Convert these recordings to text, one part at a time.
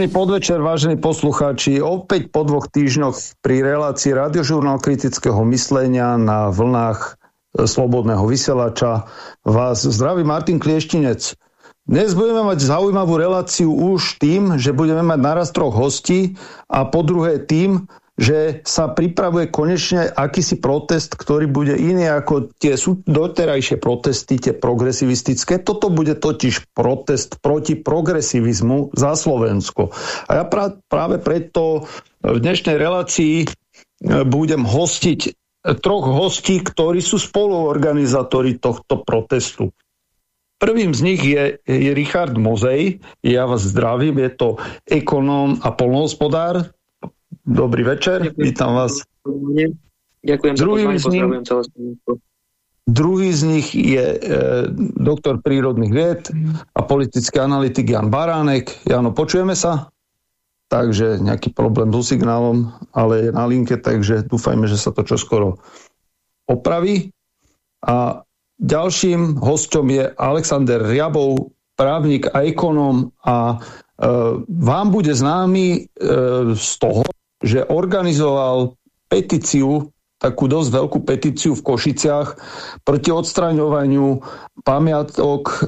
Príjemný podvečer, vážení poslucháči. Opäť po dvoch týždňoch pri relácii radiožurnál kritického myslenia na vlnách e, Slobodného vysielača vás zdraví Martin Klieštinec. Dnes budeme mať zaujímavú reláciu už tým, že budeme mať naraz troch hostí a po druhé tým, že sa pripravuje konečne akýsi protest, ktorý bude iný ako tie doterajšie protesty, tie progresivistické. Toto bude totiž protest proti progresivizmu za Slovensko. A ja pra, práve preto v dnešnej relácii e, budem hostiť troch hostí, ktorí sú spoluorganizátori tohto protestu. Prvým z nich je, je Richard Mozej. Ja vás zdravím, je to ekonóm a polnohospodár. Dobrý večer, Ďakujem. vítam vás. Ďakujem druhý za pozvanie, celé Druhý z nich je e, doktor prírodných vied a politický analytik Jan Baránek. Jano, počujeme sa? Takže nejaký problém so signálom, ale je na linke, takže dúfajme, že sa to čoskoro opraví. A ďalším hostom je Alexander Riabov, právnik a ekonóm a e, vám bude známy e, z toho, že organizoval petíciu, takú dosť veľkú petíciu v Košiciach proti odstraňovaniu pamiatok e,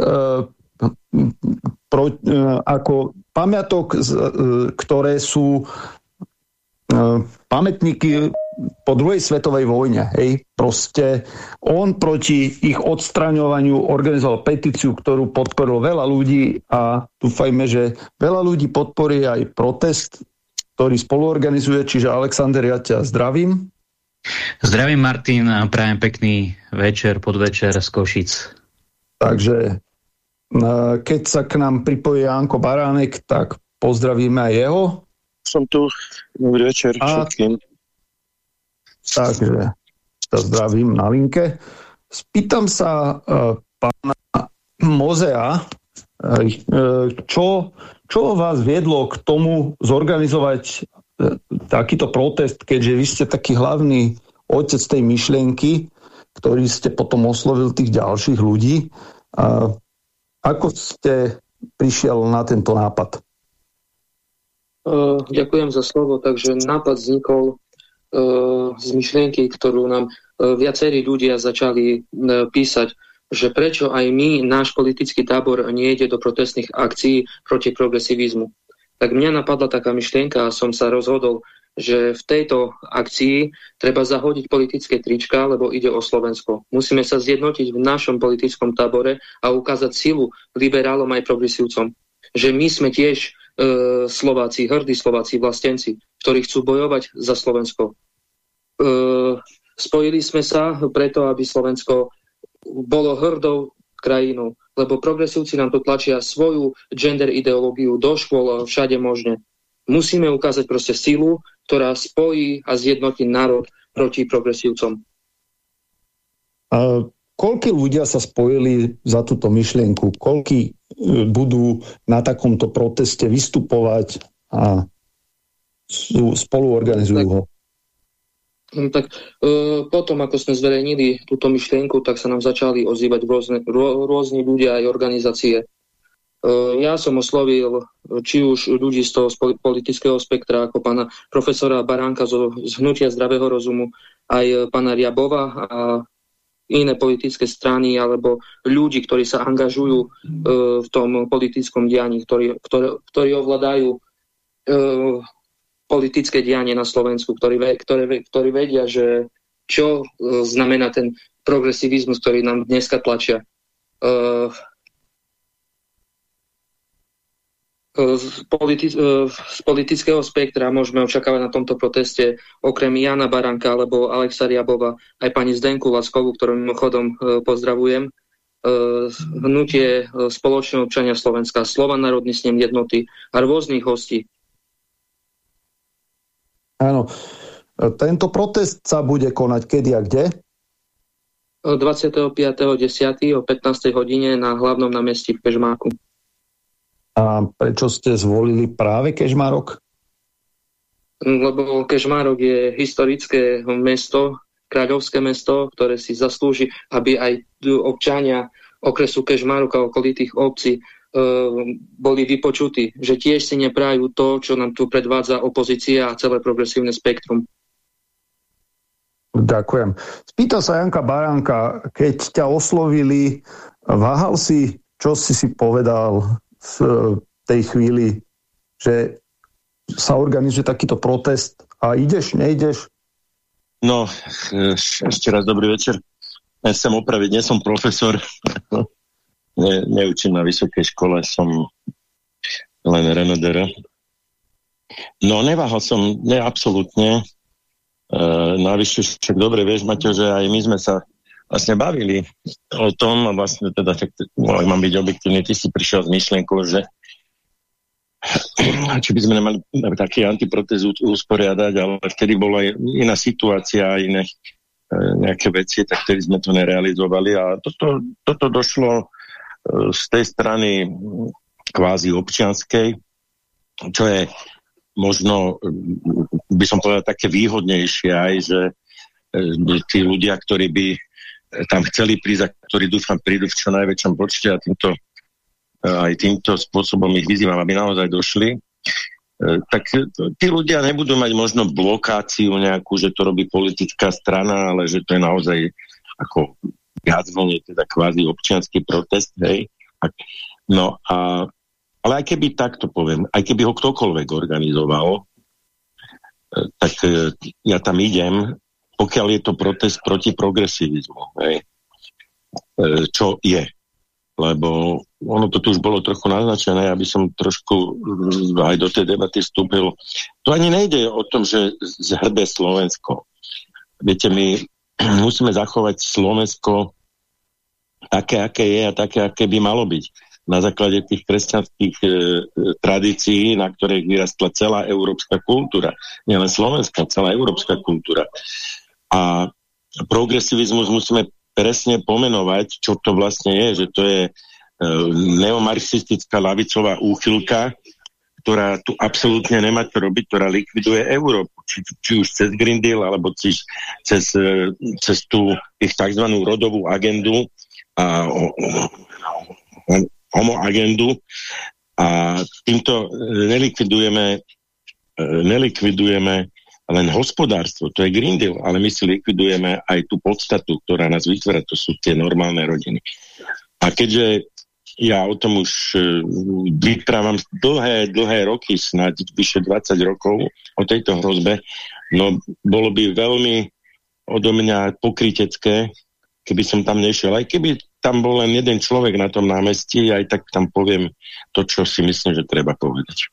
pro, e, ako pamiatok, e, ktoré sú pamätníky po druhej svetovej vojne. Hej. Proste on proti ich odstraňovaniu organizoval petíciu, ktorú podporilo veľa ľudí a dúfajme, že veľa ľudí podporí aj protest ktorý spoluorganizuje, čiže Alexander, ja ťa zdravím. Zdravím Martin a prajem pekný večer, podvečer z Košic. Takže keď sa k nám pripojí Janko Baránek, tak pozdravíme aj jeho. Som tu. Dobrý večer a... všetkým. Takže sa zdravím na linke. Spýtam sa uh, pána Mozea, uh, čo čo vás viedlo k tomu zorganizovať e, takýto protest, keďže vy ste taký hlavný otec tej myšlienky, ktorý ste potom oslovil tých ďalších ľudí. A ako ste prišiel na tento nápad? Uh, ďakujem za slovo. Takže nápad vznikol uh, z myšlienky, ktorú nám viacerí ľudia začali písať že prečo aj my, náš politický tábor, nejde do protestných akcií proti progresivizmu. Tak mňa napadla taká myšlienka a som sa rozhodol, že v tejto akcii treba zahodiť politické trička, lebo ide o Slovensko. Musíme sa zjednotiť v našom politickom tábore a ukázať silu liberálom aj progresívcom. Že my sme tiež e, Slováci, hrdí Slováci, vlastenci, ktorí chcú bojovať za Slovensko. E, spojili sme sa preto, aby Slovensko bolo hrdou krajinou, lebo progresívci nám tu tlačia svoju gender ideológiu do škôl všade možne. Musíme ukázať proste silu, ktorá spojí a zjednotí národ proti progresívcom. A koľky ľudia sa spojili za túto myšlienku? Koľky e, budú na takomto proteste vystupovať a spolu organizujú ho? No tak e, potom, ako sme zverejnili túto myšlienku, tak sa nám začali ozývať rôzne, rô, rôzni ľudia aj organizácie. E, ja som oslovil či už ľudí z toho politického spektra, ako pána profesora Baránka zo, z Hnutia zdravého rozumu, aj pána Riabova a iné politické strany alebo ľudí, ktorí sa angažujú e, v tom politickom dianí, ktorí, ktorí, ktorí ovládajú e, politické dianie na Slovensku, ktorí, ktorí, ktorí vedia, že čo e, znamená ten progresivizmus, ktorý nám dneska tlačia. Uh, z, politi z politického spektra môžeme očakávať na tomto proteste okrem Jana Baranka alebo Alexa Riabova aj pani Zdenku Laskovú, ktorú mimochodom pozdravujem, hnutie spoločného občania Slovenska, Slova národný snem jednoty a rôznych hostí. Áno. Tento protest sa bude konať kedy a kde? 25.10. o 15. hodine na hlavnom námestí v Kežmáku. A prečo ste zvolili práve Kežmárok? Lebo Kežmárok je historické mesto, kráľovské mesto, ktoré si zaslúži, aby aj občania okresu Kežmárok a okolitých obcí boli vypočutí, že tiež si neprajú to, čo nám tu predvádza opozícia a celé progresívne spektrum. Ďakujem. Spýta sa Janka Baránka, keď ťa oslovili, váhal si, čo si si povedal v tej chvíli, že sa organizuje takýto protest a ideš, neideš? No, ešte raz dobrý večer. Ja chcem opraviť, nie som profesor, ne, neučím na vysokej škole, som len renodera. No, neváhal som, ne, absolútne. E, navyše, však dobre vieš, Maťo, že aj my sme sa vlastne bavili o tom, a vlastne teda, však, no, mám byť objektívny, ty si prišiel s myšlienkou, že či by sme nemali taký antiprotez usporiadať, ale vtedy bola iná situácia iné e, nejaké veci, tak vtedy sme to nerealizovali a toto, toto došlo z tej strany kvázi občianskej, čo je možno, by som povedal, také výhodnejšie aj, že e, tí ľudia, ktorí by tam chceli prísť a ktorí dúfam prídu v čo najväčšom počte a týmto aj týmto spôsobom ich vyzývam, aby naozaj došli, e, tak tí ľudia nebudú mať možno blokáciu nejakú, že to robí politická strana, ale že to je naozaj ako viac menej teda kvázi občianský protest, hej. No a ale aj keby takto poviem, aj keby ho ktokoľvek organizoval, e, tak e, ja tam idem, pokiaľ je to protest proti progresivizmu, hej. čo je lebo ono to tu už bolo trochu naznačené, aby som trošku aj do tej debaty vstúpil. To ani nejde o tom, že zhrbe Slovensko. Viete, my musíme zachovať Slovensko také, aké je a také, aké by malo byť. Na základe tých kresťanských e, tradícií, na ktorých vyrastla celá európska kultúra. Nielen slovenská, celá európska kultúra. A progresivizmus musíme presne pomenovať, čo to vlastne je, že to je e, neomarxistická lavicová úchylka, ktorá tu absolútne nemá čo robiť, ktorá likviduje Európu. Či, či už cez Green Deal, alebo cez, cez, e, cez tú ich tzv. rodovú agendu a homo agendu a týmto nelikvidujeme, e, nelikvidujeme len hospodárstvo, to je Green Deal, ale my si likvidujeme aj tú podstatu, ktorá nás vytvára, to sú tie normálne rodiny. A keďže ja o tom už uh, vyprávam dlhé, dlhé roky, snáď vyše 20 rokov o tejto hrozbe, no bolo by veľmi odo mňa pokrytecké, keby som tam nešiel. Aj keby tam bol len jeden človek na tom námestí, aj tak tam poviem to, čo si myslím, že treba povedať.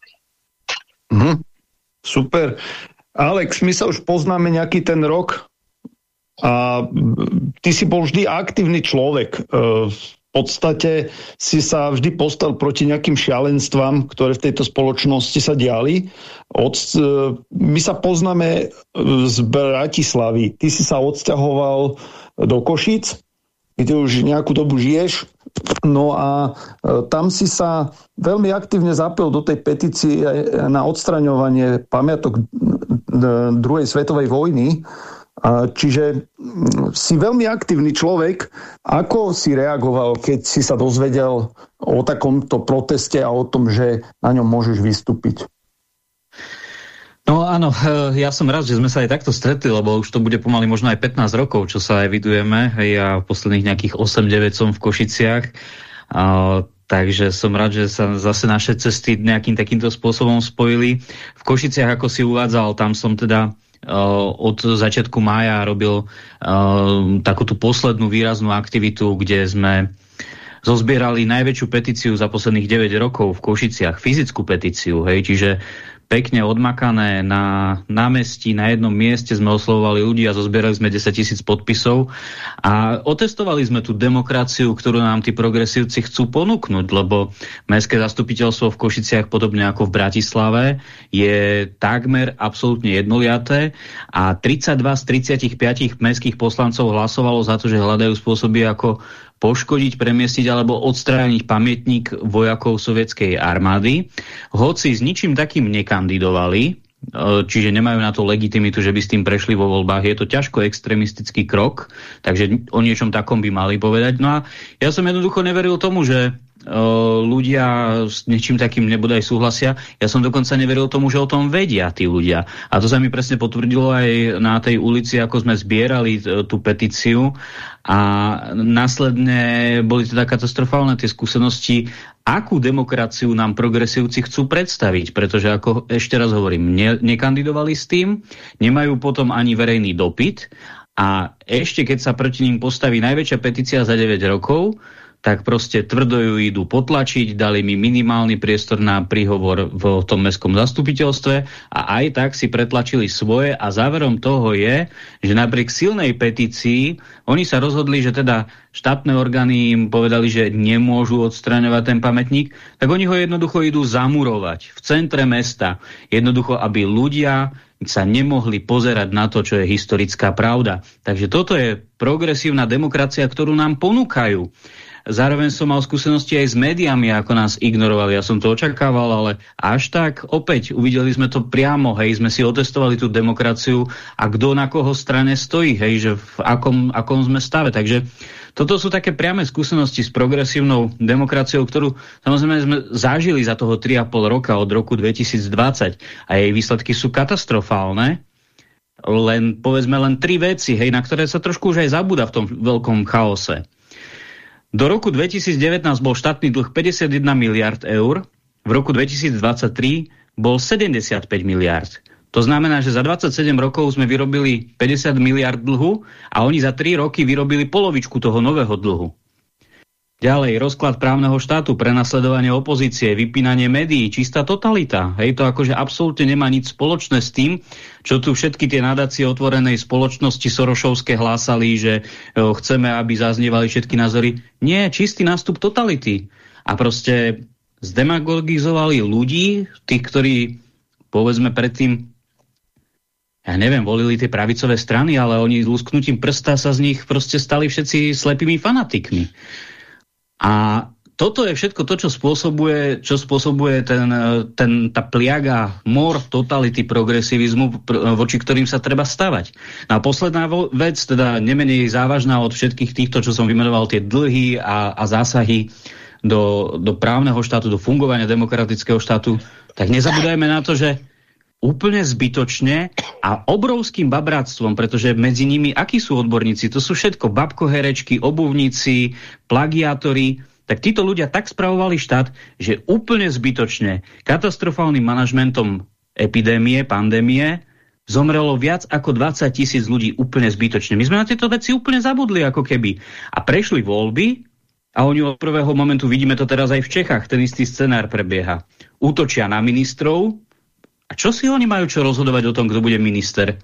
Mm, super. Alex, my sa už poznáme nejaký ten rok a ty si bol vždy aktívny človek. E, v podstate si sa vždy postal proti nejakým šialenstvám, ktoré v tejto spoločnosti sa diali. Od, e, my sa poznáme z Bratislavy. Ty si sa odsťahoval do Košic, kde už nejakú dobu žiješ No a e, tam si sa veľmi aktívne zapil do tej petície na odstraňovanie pamiatok druhej svetovej vojny. Čiže si veľmi aktívny človek. Ako si reagoval, keď si sa dozvedel o takomto proteste a o tom, že na ňom môžeš vystúpiť? No áno, e, ja som rád, že sme sa aj takto stretli, lebo už to bude pomaly možno aj 15 rokov, čo sa evidujeme. Ja v posledných nejakých 8-9 som v Košiciach. A, takže som rád, že sa zase naše cesty nejakým takýmto spôsobom spojili. V Košiciach, ako si uvádzal, tam som teda od začiatku mája robil uh, takú tú poslednú výraznú aktivitu, kde sme zozbierali najväčšiu petíciu za posledných 9 rokov v Košiciach, fyzickú petíciu, hej, čiže pekne odmakané na námestí, na jednom mieste sme oslovovali ľudí a zozbierali sme 10 tisíc podpisov. A otestovali sme tú demokraciu, ktorú nám tí progresívci chcú ponúknuť, lebo mestské zastupiteľstvo v Košiciach, podobne ako v Bratislave, je takmer absolútne jednoliaté a 32 z 35 mestských poslancov hlasovalo za to, že hľadajú spôsoby, ako poškodiť, premiestiť alebo odstrániť pamätník vojakov sovietskej armády. Hoci s ničím takým nekandidovali, čiže nemajú na to legitimitu, že by s tým prešli vo voľbách. Je to ťažko extremistický krok, takže o niečom takom by mali povedať. No a ja som jednoducho neveril tomu, že ľudia s niečím takým nebodaj súhlasia. Ja som dokonca neveril tomu, že o tom vedia tí ľudia. A to sa mi presne potvrdilo aj na tej ulici, ako sme zbierali tú petíciu a následne boli teda katastrofálne tie skúsenosti, akú demokraciu nám progresívci chcú predstaviť, pretože ako ešte raz hovorím, ne, nekandidovali s tým, nemajú potom ani verejný dopyt a ešte keď sa proti ním postaví najväčšia petícia za 9 rokov, tak proste tvrdo ju idú potlačiť, dali mi minimálny priestor na príhovor v tom mestskom zastupiteľstve a aj tak si pretlačili svoje a záverom toho je, že napriek silnej petícii oni sa rozhodli, že teda štátne orgány im povedali, že nemôžu odstraňovať ten pamätník, tak oni ho jednoducho idú zamurovať v centre mesta. Jednoducho, aby ľudia sa nemohli pozerať na to, čo je historická pravda. Takže toto je progresívna demokracia, ktorú nám ponúkajú. Zároveň som mal skúsenosti aj s médiami, ako nás ignorovali. Ja som to očakával, ale až tak opäť uvideli sme to priamo, hej, sme si otestovali tú demokraciu a kto na koho strane stojí, hej, že v akom, akom sme stave. Takže toto sú také priame skúsenosti s progresívnou demokraciou, ktorú samozrejme sme zažili za toho 3,5 roka od roku 2020 a jej výsledky sú katastrofálne. Len, povedzme, len tri veci, hej, na ktoré sa trošku už aj zabúda v tom veľkom chaose. Do roku 2019 bol štátny dlh 51 miliard eur, v roku 2023 bol 75 miliard. To znamená, že za 27 rokov sme vyrobili 50 miliard dlhu a oni za 3 roky vyrobili polovičku toho nového dlhu. Ďalej, rozklad právneho štátu, prenasledovanie opozície, vypínanie médií, čistá totalita. Hej, to akože absolútne nemá nič spoločné s tým, čo tu všetky tie nadácie otvorenej spoločnosti Sorošovské hlásali, že jo, chceme, aby zaznievali všetky názory. Nie, čistý nástup totality. A proste zdemagogizovali ľudí, tých, ktorí, povedzme predtým, ja neviem, volili tie pravicové strany, ale oni lusknutím prsta sa z nich proste stali všetci slepými fanatikmi. A toto je všetko to, čo spôsobuje, čo spôsobuje ten, ten, tá pliaga mor totality progresivizmu, voči ktorým sa treba stavať. No a posledná vec, teda nemenej závažná od všetkých týchto, čo som vymenoval, tie dlhy a, a zásahy do, do právneho štátu, do fungovania demokratického štátu, tak nezabúdajme na to, že úplne zbytočne a obrovským babráctvom, pretože medzi nimi, akí sú odborníci? To sú všetko babkoherečky, obuvníci, plagiátori, tak títo ľudia tak spravovali štát, že úplne zbytočne katastrofálnym manažmentom epidémie, pandémie, zomrelo viac ako 20 tisíc ľudí úplne zbytočne. My sme na tieto veci úplne zabudli ako keby. A prešli voľby a oni od prvého momentu, vidíme to teraz aj v Čechách, ten istý scenár prebieha. Útočia na ministrov, a čo si oni majú čo rozhodovať o tom, kto bude minister?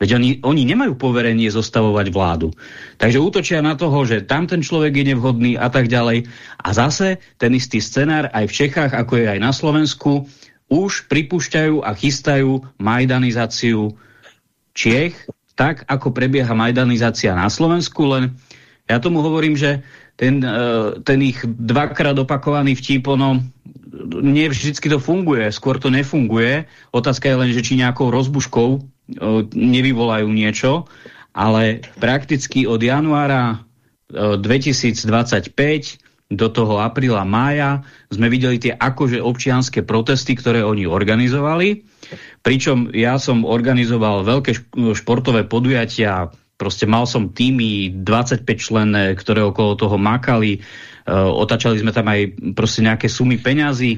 Veď oni, oni nemajú poverenie zostavovať vládu. Takže útočia na toho, že tam ten človek je nevhodný a tak ďalej. A zase ten istý scenár aj v Čechách, ako je aj na Slovensku, už pripúšťajú a chystajú majdanizáciu Čiech, tak ako prebieha majdanizácia na Slovensku, len ja tomu hovorím, že ten, e, ten ich dvakrát opakovaný vtip, ono, nie vždycky to funguje, skôr to nefunguje. Otázka je len, že či nejakou rozbuškou e, nevyvolajú niečo, ale prakticky od januára 2025 e, do toho apríla, mája sme videli tie akože občianské protesty, ktoré oni organizovali. Pričom ja som organizoval veľké športové podujatia Proste mal som týmy 25 členné, ktoré okolo toho makali. E, otačali sme tam aj proste nejaké sumy peňazí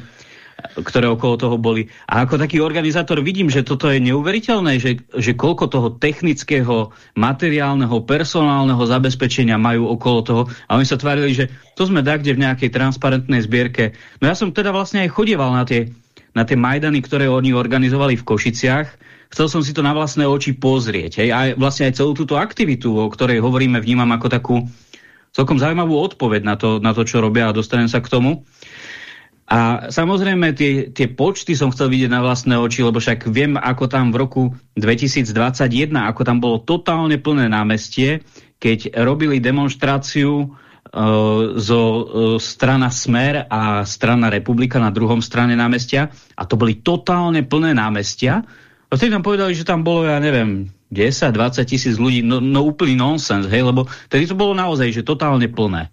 ktoré okolo toho boli. A ako taký organizátor vidím, že toto je neuveriteľné, že, že koľko toho technického, materiálneho, personálneho zabezpečenia majú okolo toho. A oni sa tvárili, že to sme kde v nejakej transparentnej zbierke. No ja som teda vlastne aj chodieval na tie, na tie Majdany, ktoré oni organizovali v Košiciach chcel som si to na vlastné oči pozrieť. Hej? A vlastne aj celú túto aktivitu, o ktorej hovoríme, vnímam ako takú celkom zaujímavú odpoveď na to, na to čo robia a dostanem sa k tomu. A samozrejme tie, tie počty som chcel vidieť na vlastné oči, lebo však viem, ako tam v roku 2021, ako tam bolo totálne plné námestie, keď robili demonstráciu uh, zo uh, strana Smer a strana Republika na druhom strane námestia a to boli totálne plné námestia a vtedy nám povedali, že tam bolo, ja neviem, 10-20 tisíc ľudí, no, no úplný nonsens, hej, lebo tedy to bolo naozaj, že totálne plné.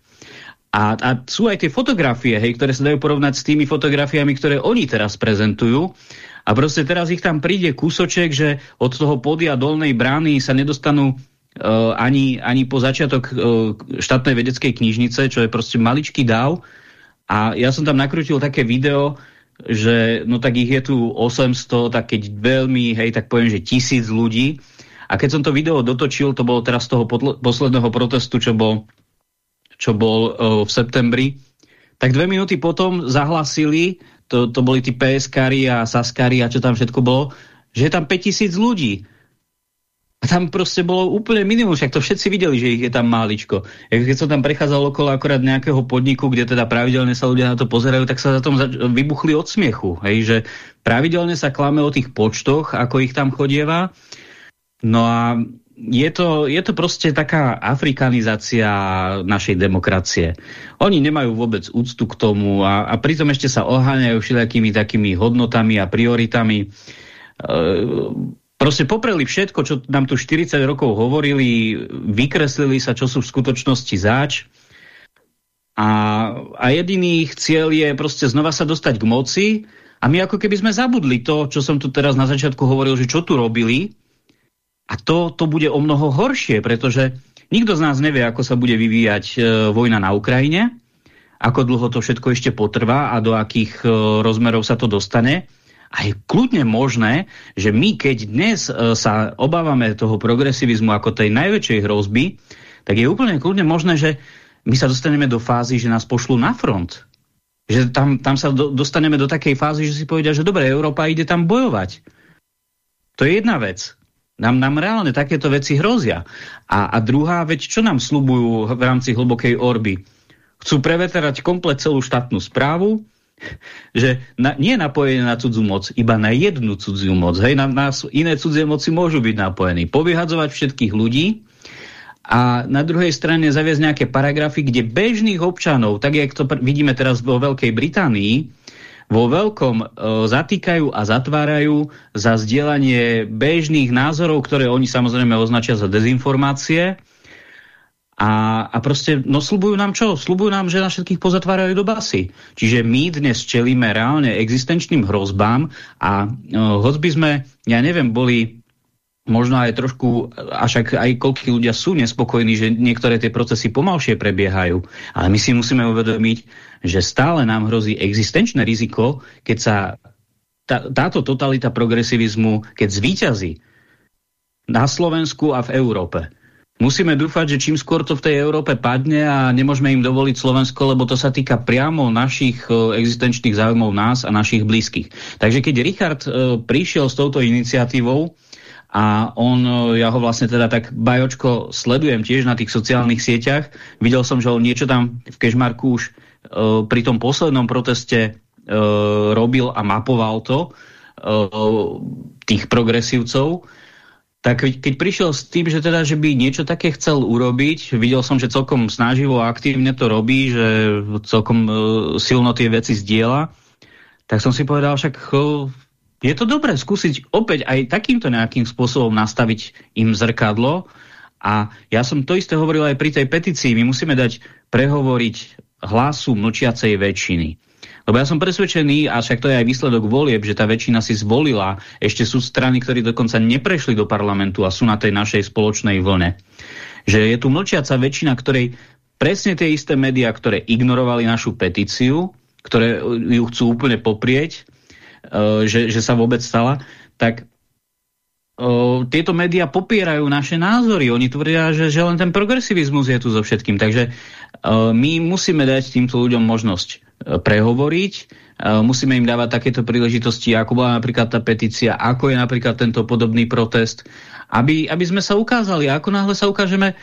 A, a sú aj tie fotografie, hej, ktoré sa dajú porovnať s tými fotografiami, ktoré oni teraz prezentujú. A proste teraz ich tam príde kúsoček, že od toho podia dolnej brány sa nedostanú uh, ani, ani po začiatok uh, štátnej vedeckej knižnice, čo je proste maličký dáv. A ja som tam nakrútil také video, že no tak ich je tu 800, tak keď veľmi, hej, tak poviem, že tisíc ľudí. A keď som to video dotočil, to bolo teraz z toho posledného protestu, čo bol čo bol uh, v septembri, tak dve minúty potom zahlasili, to, to boli tí PSKári a Saskári a čo tam všetko bolo, že je tam 5000 ľudí. A tam proste bolo úplne minimum, však to všetci videli, že ich je tam máličko. Keď som tam prechádzal okolo akorát nejakého podniku, kde teda pravidelne sa ľudia na to pozerajú, tak sa za tom vybuchli od smiechu. Hej, že pravidelne sa klame o tých počtoch, ako ich tam chodieva. No a je to, je to proste taká afrikanizácia našej demokracie. Oni nemajú vôbec úctu k tomu a, a pritom ešte sa oháňajú všelijakými takými hodnotami a prioritami. E, proste popreli všetko, čo nám tu 40 rokov hovorili, vykreslili sa, čo sú v skutočnosti záč. A, a jediný ich cieľ je proste znova sa dostať k moci a my ako keby sme zabudli to, čo som tu teraz na začiatku hovoril, že čo tu robili, a to, to bude o mnoho horšie, pretože nikto z nás nevie, ako sa bude vyvíjať e, vojna na Ukrajine, ako dlho to všetko ešte potrvá a do akých e, rozmerov sa to dostane. A je kľudne možné, že my, keď dnes e, sa obávame toho progresivizmu ako tej najväčšej hrozby, tak je úplne kľudne možné, že my sa dostaneme do fázy, že nás pošlú na front. Že tam, tam sa do, dostaneme do takej fázy, že si povedia, že dobre, Európa ide tam bojovať. To je jedna vec. Nám, nám reálne takéto veci hrozia. A, a druhá vec, čo nám slubujú v rámci hlbokej orby? Chcú preveterať komplet celú štátnu správu, že na, nie je na cudzú moc, iba na jednu cudziu moc. Hej, na, na iné cudzie moci môžu byť napojení. Povyhadzovať všetkých ľudí a na druhej strane zaviesť nejaké paragrafy, kde bežných občanov, tak jak to vidíme teraz vo Veľkej Británii, vo veľkom e, zatýkajú a zatvárajú za zdieľanie bežných názorov, ktoré oni samozrejme označia za dezinformácie. A, a proste, no slubujú nám čo? Slubujú nám, že na všetkých pozatvárajú do basy. Čiže my dnes čelíme reálne existenčným hrozbám a e, hoď by sme, ja neviem, boli možno aj trošku, až aj koľkí ľudia sú nespokojní, že niektoré tie procesy pomalšie prebiehajú. Ale my si musíme uvedomiť, že stále nám hrozí existenčné riziko, keď sa tá, táto totalita progresivizmu, keď zvíťazí na Slovensku a v Európe. Musíme dúfať, že čím skôr to v tej Európe padne a nemôžeme im dovoliť Slovensko, lebo to sa týka priamo našich e, existenčných záujmov nás a našich blízkych. Takže keď Richard e, prišiel s touto iniciatívou, a on, e, ja ho vlastne teda tak bajočko sledujem tiež na tých sociálnych sieťach. Videl som, že on niečo tam v Kešmarku už pri tom poslednom proteste robil a mapoval to, tých progresívcov. Tak keď prišiel s tým, že teda, že by niečo také chcel urobiť, videl som, že celkom snaživo a aktívne to robí, že celkom uh, silno tie veci zdieľa, tak som si povedal, však uh, je to dobré skúsiť opäť aj takýmto nejakým spôsobom nastaviť im zrkadlo. A ja som to isté hovoril aj pri tej petícii. My musíme dať prehovoriť hlasu mlčiacej väčšiny. Lebo ja som presvedčený, a však to je aj výsledok volieb, že tá väčšina si zvolila, ešte sú strany, ktorí dokonca neprešli do parlamentu a sú na tej našej spoločnej vlne. Že je tu mlčiaca väčšina, ktorej presne tie isté médiá, ktoré ignorovali našu petíciu, ktoré ju chcú úplne poprieť, Eh, že, že sa vôbec stala, tak uh, tieto médiá popierajú naše názory. Oni tvrdia, že, že len ten progresivizmus je tu so všetkým. Takže uh, my musíme dať týmto ľuďom možnosť prehovoriť, uh, musíme im dávať takéto príležitosti, ako bola napríklad tá petícia, ako je napríklad tento podobný protest, aby, aby sme sa ukázali. Ako náhle sa ukážeme,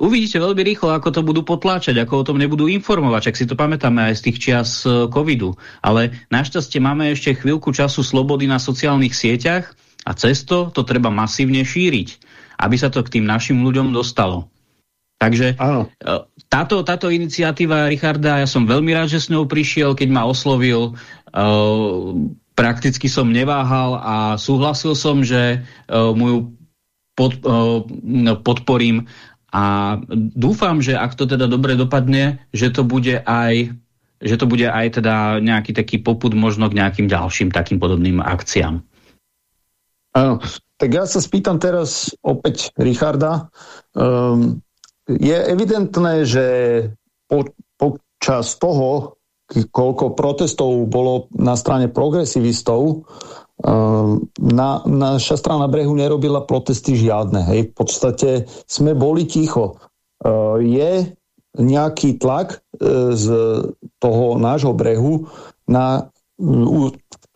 Uvidíte veľmi rýchlo, ako to budú potláčať, ako o tom nebudú informovať, ak si to pamätáme aj z tých čias e, covidu. Ale našťastie máme ešte chvíľku času slobody na sociálnych sieťach a cesto to treba masívne šíriť, aby sa to k tým našim ľuďom dostalo. Takže Áno. E, táto, táto iniciatíva Richarda, ja som veľmi rád, že s ňou prišiel, keď ma oslovil. Uh, prakticky som neváhal a súhlasil som, že uh, mu ju pod, uh, podporím A dúfam, že ak to teda dobre dopadne, že to bude aj že to bude aj teda nejaký taký poput možno k nejakým ďalším takým podobným akciám. Áno, tak ja sa spýtam teraz opäť Richarda. Um, je evidentné, že po, počas toho, koľko protestov bolo na strane progresivistov, ehm, na, naša strana brehu nerobila protesty žiadne. Hej. V podstate sme boli ticho. Ehm, je nejaký tlak e, z toho nášho brehu na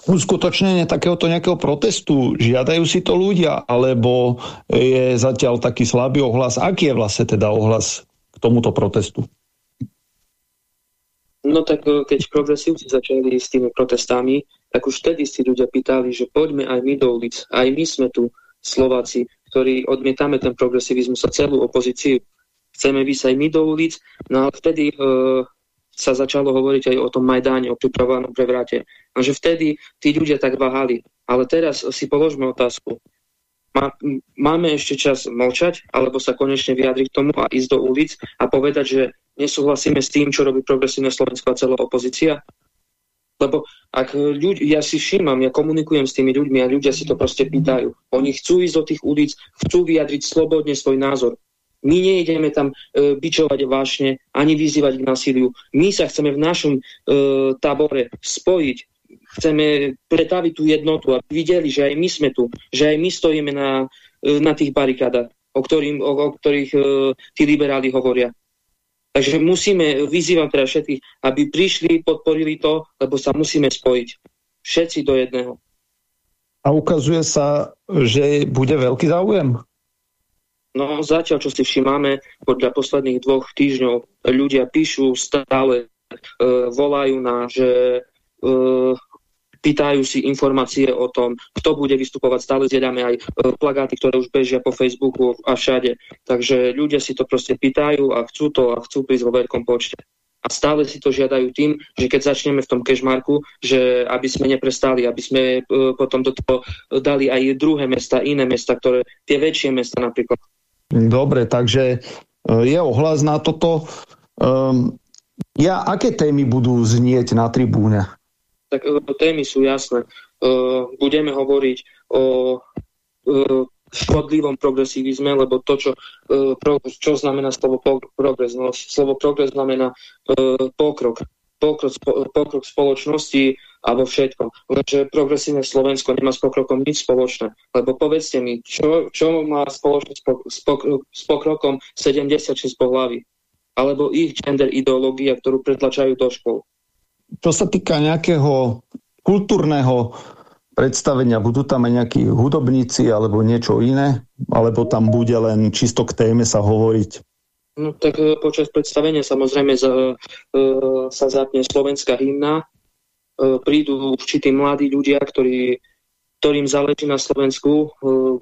uskutočnenie takéhoto nejakého protestu? Žiadajú si to ľudia, alebo je zatiaľ taký slabý ohlas? Aký je vlastne teda ohlas k tomuto protestu? No tak e, keď progresívci začali s tými protestami, tak už vtedy si ľudia pýtali, že poďme aj my do ulic, aj my sme tu Slováci, ktorí odmietame ten progresivizmus a celú opozíciu. Chceme vysť aj my do ulic, no ale vtedy e, sa začalo hovoriť aj o tom Majdáne, o pripravovanom prevráte. A že vtedy tí ľudia tak váhali. Ale teraz si položme otázku. Má, máme ešte čas mlčať, alebo sa konečne vyjadriť k tomu a ísť do ulic a povedať, že nesúhlasíme s tým, čo robí progresívne Slovensko a celá opozícia? Lebo ak ľudia, ja si všímam, ja komunikujem s tými ľuďmi a ľudia si to proste pýtajú. Oni chcú ísť do tých ulic, chcú vyjadriť slobodne svoj názor. My nejdeme tam e, bičovať vášne, ani vyzývať k násiliu. My sa chceme v našom e, tábore spojiť. Chceme pretaviť tú jednotu, aby videli, že aj my sme tu, že aj my stojíme na, e, na tých barikádach, o, ktorým, o, o ktorých e, tí liberáli hovoria. Takže musíme, vyzývam teda všetkých, aby prišli, podporili to, lebo sa musíme spojiť. Všetci do jedného. A ukazuje sa, že bude veľký záujem? No zatiaľ, čo si všimáme, podľa posledných dvoch týždňov ľudia píšu stále, e, volajú na, že e, pýtajú si informácie o tom, kto bude vystupovať. Stále zdieľame aj e, plagáty, ktoré už bežia po Facebooku a všade. Takže ľudia si to proste pýtajú a chcú to a chcú prísť vo veľkom počte. A stále si to žiadajú tým, že keď začneme v tom cashmarku, že aby sme neprestali, aby sme e, potom do toho dali aj druhé mesta, iné mesta, ktoré, tie väčšie mesta napríklad. Dobre, takže e, je ohlas na toto. Um, ja, aké témy budú znieť na tribúne? tak e, témy sú jasné. E, budeme hovoriť o e, škodlivom progresivizme, lebo to, čo, čo znamená slovo progres. No, slovo progres znamená pokrok. Pokrok, pokrok spoločnosti a vo všetkom. Lenže progresívne Slovensko nemá s pokrokom nič spoločné. Lebo povedzte mi, čo, čo má spoločné s, s pokrokom 76 pohlaví? Alebo ich gender ideológia, ktorú pretlačajú do škôl čo sa týka nejakého kultúrneho predstavenia, budú tam aj nejakí hudobníci alebo niečo iné? Alebo tam bude len čisto k téme sa hovoriť? No tak e, počas predstavenia samozrejme za, e, sa zapne slovenská hymna, e, prídu určití mladí ľudia, ktorí, ktorým záleží na Slovensku, e,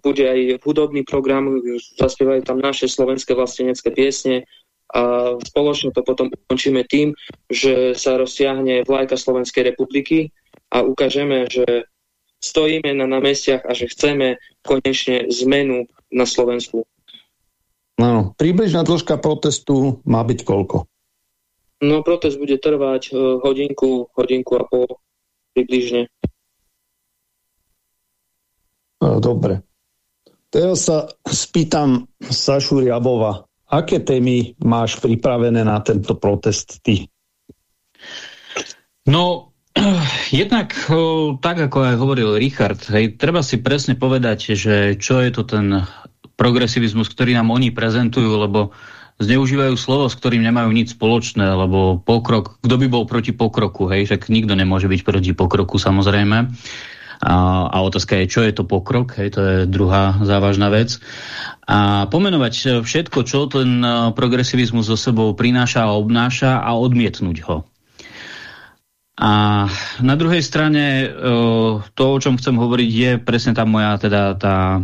bude aj hudobný program, zaspievajú tam naše slovenské vlastenecké piesne, a spoločne to potom ukončíme tým, že sa rozsiahne vlajka Slovenskej republiky a ukážeme, že stojíme na námestiach a že chceme konečne zmenu na Slovensku. No, približná dĺžka protestu má byť koľko? No, protest bude trvať uh, hodinku, hodinku a pol približne. No, dobre. Teraz sa spýtam Sašu Riabova. Aké témy máš pripravené na tento protest ty? No, jednak tak, ako aj hovoril Richard, hej, treba si presne povedať, že čo je to ten progresivizmus, ktorý nám oni prezentujú, lebo zneužívajú slovo, s ktorým nemajú nič spoločné, lebo pokrok, kto by bol proti pokroku, hej, však nikto nemôže byť proti pokroku, samozrejme. A, a otázka je, čo je to pokrok, hej, to je druhá závažná vec. A pomenovať všetko, čo ten e, progresivizmus so sebou prináša a obnáša a odmietnúť ho. A na druhej strane e, to, o čom chcem hovoriť, je presne tá moja teda tá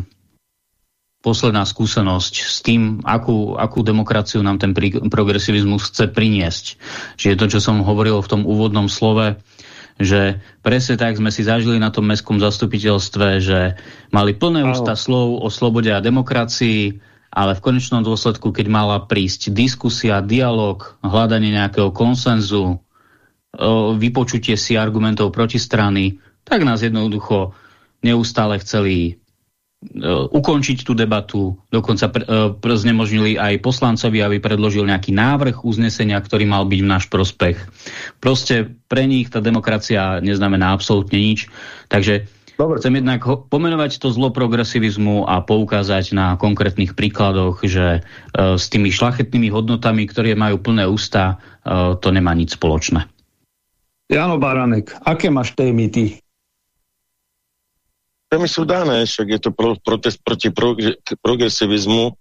posledná skúsenosť s tým, akú, akú demokraciu nám ten progresivizmus chce priniesť. Čiže to, čo som hovoril v tom úvodnom slove, že presne tak sme si zažili na tom mestskom zastupiteľstve, že mali plné ústa slov o slobode a demokracii ale v konečnom dôsledku, keď mala prísť diskusia, dialog, hľadanie nejakého konsenzu, vypočutie si argumentov protistrany, tak nás jednoducho neustále chceli ukončiť tú debatu, dokonca pre, znemožnili aj poslancovi, aby predložil nejaký návrh uznesenia, ktorý mal byť v náš prospech. Proste pre nich tá demokracia neznamená absolútne nič, takže Dobre. Chcem jednak pomenovať to zlo progresivizmu a poukázať na konkrétnych príkladoch, že e, s tými šlachetnými hodnotami, ktoré majú plné ústa, e, to nemá nič spoločné. Jano Baranek, aké máš témy ty? Témy sú dané, však je to pro, protest proti progresivizmu.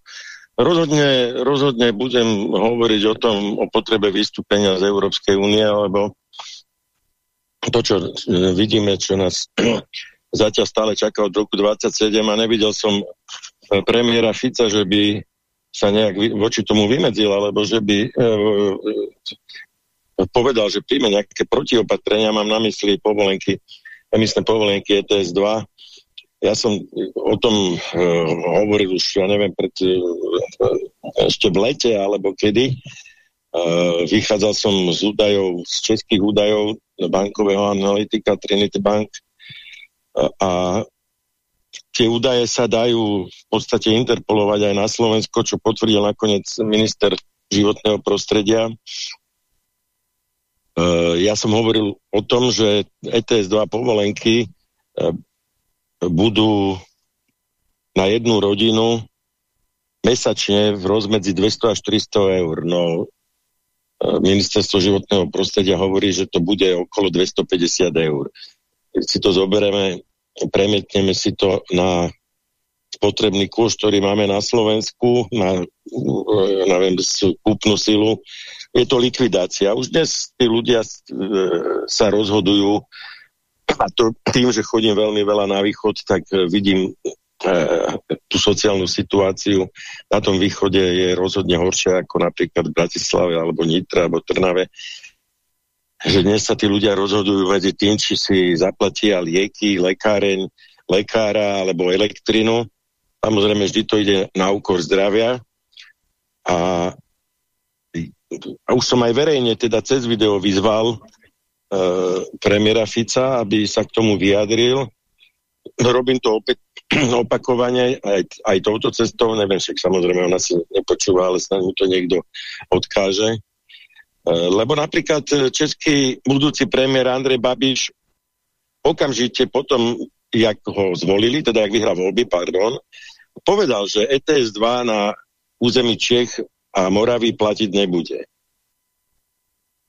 Rozhodne, rozhodne budem hovoriť o tom, o potrebe vystúpenia z Európskej únie, alebo to, čo vidíme, čo nás zatiaľ stále čaká od roku 27 a nevidel som e, premiéra Fica, že by sa nejak voči tomu vymedzil, alebo že by e, e, povedal, že príjme nejaké protiopatrenia, mám na mysli povolenky, emisné povolenky ETS 2. Ja som o tom e, hovoril už, ja neviem, pred, e, ešte v lete, alebo kedy. E, vychádzal som z údajov, z českých údajov bankového analytika Trinity Bank, a tie údaje sa dajú v podstate interpolovať aj na Slovensko, čo potvrdil nakoniec minister životného prostredia. Ja som hovoril o tom, že ETS 2 povolenky budú na jednu rodinu mesačne v rozmedzi 200 až 300 eur. No, uh, ministerstvo životného prostredia hovorí, že to bude okolo 250 eur. Keď si to zoberieme premietneme si to na spotrebný kurz, ktorý máme na Slovensku, na, neviem, kúpnu silu, je to likvidácia. Už dnes tí ľudia e, sa rozhodujú a to tým, že chodím veľmi veľa na východ, tak e, vidím e, tú sociálnu situáciu na tom východe je rozhodne horšia ako napríklad v Bratislave alebo Nitre alebo Trnave že dnes sa tí ľudia rozhodujú medzi tým, či si zaplatia lieky, lekáreň, lekára alebo elektrinu. Samozrejme, vždy to ide na úkor zdravia. A, a už som aj verejne teda cez video vyzval premiéra Fica, aby sa k tomu vyjadril. Robím to opäť opakovane aj, aj touto cestou, neviem, však samozrejme ona si nepočúva, ale snad mu to niekto odkáže. Eh, lebo napríklad eh, český budúci premiér Andrej Babiš okamžite potom, jak ho zvolili, teda jak vyhral voľby, pardon, povedal, že ETS 2 na území Čech a Moravy platiť nebude.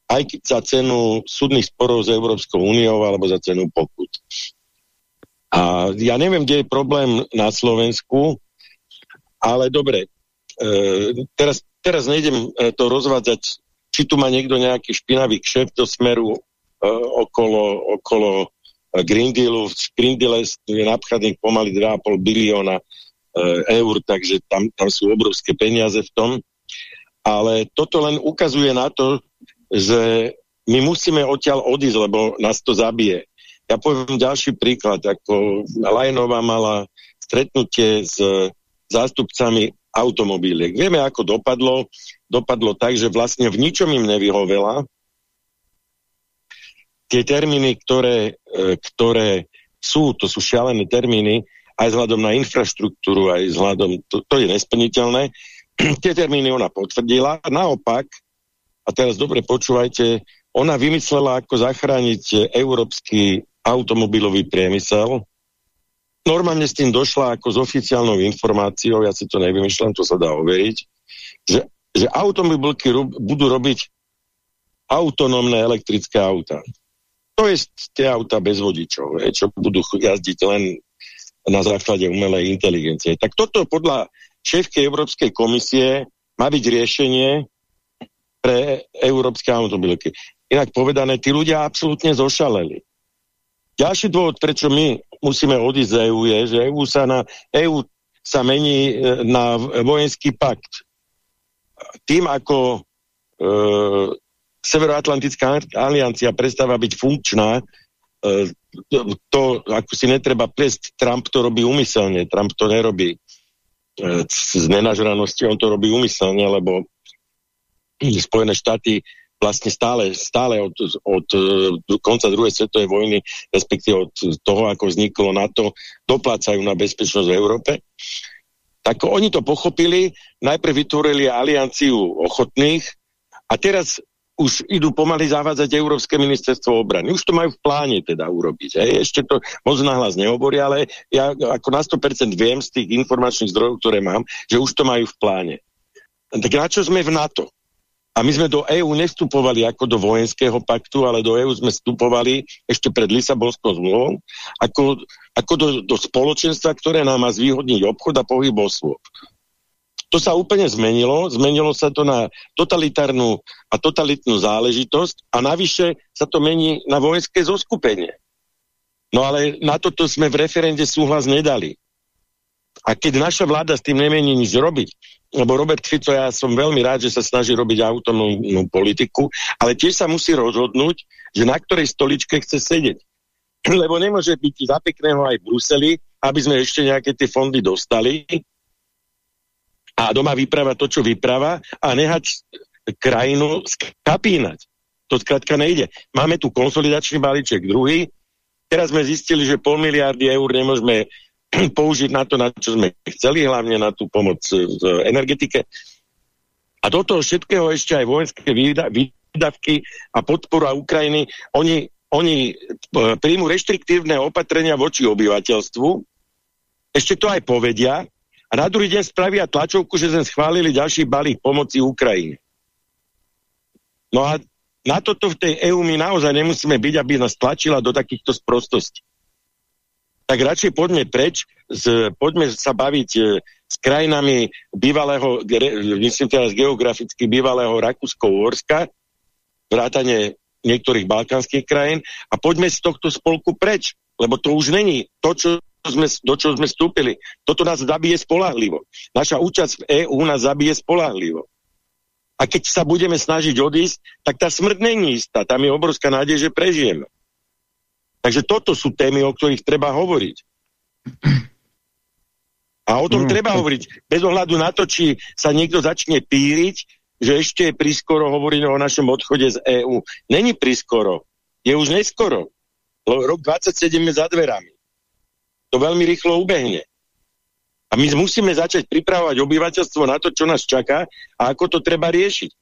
Aj za cenu súdnych sporov s Európskou úniou alebo za cenu pokut. A ja neviem, kde je problém na Slovensku, ale dobre, e, teraz, teraz nejdem to rozvádzať či tu má niekto nejaký špinavý kšeft do smeru uh, okolo, okolo uh, Green Dealu. Green Deal je napchaných pomaly 2,5 bilióna eur, takže tam, tam sú obrovské peniaze v tom. Ale toto len ukazuje na to, že my musíme odtiaľ odísť, lebo nás to zabije. Ja poviem ďalší príklad, ako Lajnová mala stretnutie s zástupcami automobiliek. Vieme, ako dopadlo dopadlo tak, že vlastne v ničom im nevyhovela. Tie termíny, ktoré, e, ktoré sú, to sú šialené termíny, aj vzhľadom na infraštruktúru, aj vzhľadom, to, to je nesplniteľné. Tie termíny ona potvrdila. Naopak, a teraz dobre počúvajte, ona vymyslela, ako zachrániť európsky automobilový priemysel. Normálne s tým došla ako s oficiálnou informáciou, ja si to nevymýšľam, to sa dá overiť, že že automobilky budú robiť autonómne elektrické auta. To je tie auta bez vodičov, čo budú jazdiť len na základe umelej inteligencie. Tak toto podľa šéfky Európskej komisie má byť riešenie pre európske automobilky. Inak povedané, tí ľudia absolútne zošaleli. Ďalší dôvod, prečo my musíme odísť z EU je, že EU sa, na, EU sa mení e, na vojenský pakt tým, ako e, Severoatlantická aliancia prestáva byť funkčná, e, to, ako si netreba plesť, Trump to robí umyselne, Trump to nerobí. z nenažranosti, on to robí umyselne, lebo Spojené štáty vlastne stále, stále od, od konca druhej svetovej vojny, respektíve od toho, ako vzniklo NATO, doplácajú na bezpečnosť v Európe. Tak oni to pochopili, najprv vytvorili alianciu ochotných a teraz už idú pomaly zavádzať Európske ministerstvo obrany. Už to majú v pláne teda urobiť. Hej. Ešte to moc nahlas nehovoria, ale ja ako na 100% viem z tých informačných zdrojov, ktoré mám, že už to majú v pláne. Tak na čo sme v NATO? A my sme do EÚ nestupovali ako do vojenského paktu, ale do EÚ sme vstupovali ešte pred Lisabonskou zmluvou ako, ako do, do spoločenstva, ktoré nám má zvýhodniť obchod a pohyb osôb. To sa úplne zmenilo, zmenilo sa to na totalitárnu a totalitnú záležitosť a navyše sa to mení na vojenské zoskupenie. No ale na toto sme v referende súhlas nedali. A keď naša vláda s tým nemení nič robiť, lebo Robert Fico, ja som veľmi rád, že sa snaží robiť autonómnu politiku, ale tiež sa musí rozhodnúť, že na ktorej stoličke chce sedieť. Lebo nemôže byť za pekného aj v Bruseli, aby sme ešte nejaké tie fondy dostali a doma vypráva to, čo vypráva a nehať krajinu skapínať. To skrátka nejde. Máme tu konsolidačný balíček druhý, teraz sme zistili, že pol miliardy eur nemôžeme použiť na to, na čo sme chceli, hlavne na tú pomoc v energetike. A do toho všetkého ešte aj vojenské výdavky a podpora Ukrajiny, oni, oni e, príjmu reštriktívne opatrenia voči obyvateľstvu, ešte to aj povedia, a na druhý deň spravia tlačovku, že sme schválili ďalší balík pomoci Ukrajine. No a na toto v tej EÚ my naozaj nemusíme byť, aby nás tlačila do takýchto sprostostí tak radšej poďme preč, z, poďme sa baviť e, s krajinami bývalého, myslím teraz geograficky bývalého Rakúsko-Uhorska, vrátane niektorých balkánskych krajín a poďme z tohto spolku preč, lebo to už není to, čo sme, do čo sme vstúpili. Toto nás zabije spolahlivo. Naša účasť v EÚ nás zabije spolahlivo. A keď sa budeme snažiť odísť, tak tá smrť není istá. Tam je obrovská nádej, že prežijeme. Takže toto sú témy, o ktorých treba hovoriť. A o tom mm. treba hovoriť. Bez ohľadu na to, či sa niekto začne píriť, že ešte je prískoro hovoriť o našom odchode z EÚ. Není prískoro. Je už neskoro. Rok 27 je za dverami. To veľmi rýchlo ubehne. A my musíme začať pripravovať obyvateľstvo na to, čo nás čaká a ako to treba riešiť.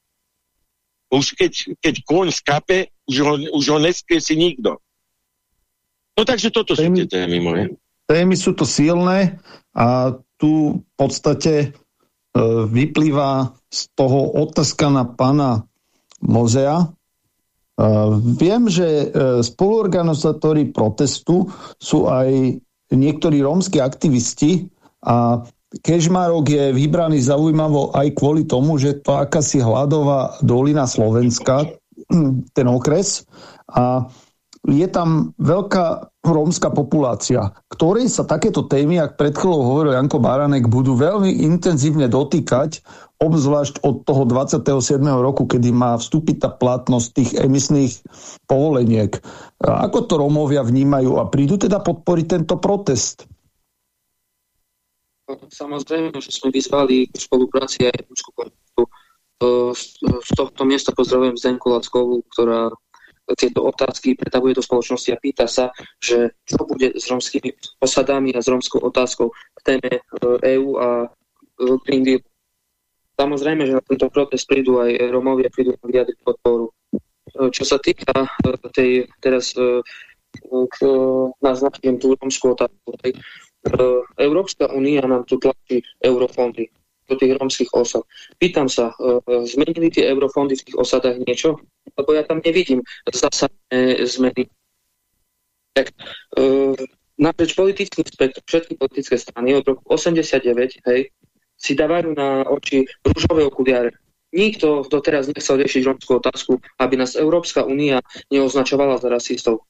Už keď, keď kôň skape, už ho, už ho neskrie si nikto. No takže toto témy, sú tie témy moje. Témy sú to silné a tu v podstate e, vyplýva z toho otázka na pána Mozea. E, viem, že e, spoluorganizátori protestu sú aj niektorí rómsky aktivisti a Kežmarok je vybraný zaujímavo aj kvôli tomu, že to akási hladová dolina Slovenska, ten okres. A je tam veľká rómska populácia, ktorej sa takéto témy, ak pred chvíľou hovoril Janko Baranek, budú veľmi intenzívne dotýkať, obzvlášť od toho 27. roku, kedy má vstúpiť tá platnosť tých emisných povoleniek. Ako to Rómovia vnímajú a prídu teda podporiť tento protest? Samozrejme, že sme vyzvali k spolupráci aj Európsku komunitu. Z tohto miesta pozdravujem Zdenku Lackovú, ktorá tieto otázky pretavuje do spoločnosti a pýta sa, že čo bude s romskými osadami a s romskou otázkou k téme EÚ e a Green Deal. Samozrejme, že na tento protest prídu aj Romovia, prídu vyjadriť podporu. E, čo sa týka e, tej, teraz k, naznačujem tú romskú otázku. Európska únia nám tu tlačí eurofondy do tých rómskych osad. Pýtam sa, zmenili tie eurofondy v tých osadách niečo? Lebo ja tam nevidím zásadné zmeny. Tak e, naprieč politickým spektrum, všetky politické strany od roku 89, hej, si dávajú na oči rúžové okuliare. Nikto doteraz nechcel riešiť rómskú otázku, aby nás Európska únia neoznačovala za rasistov.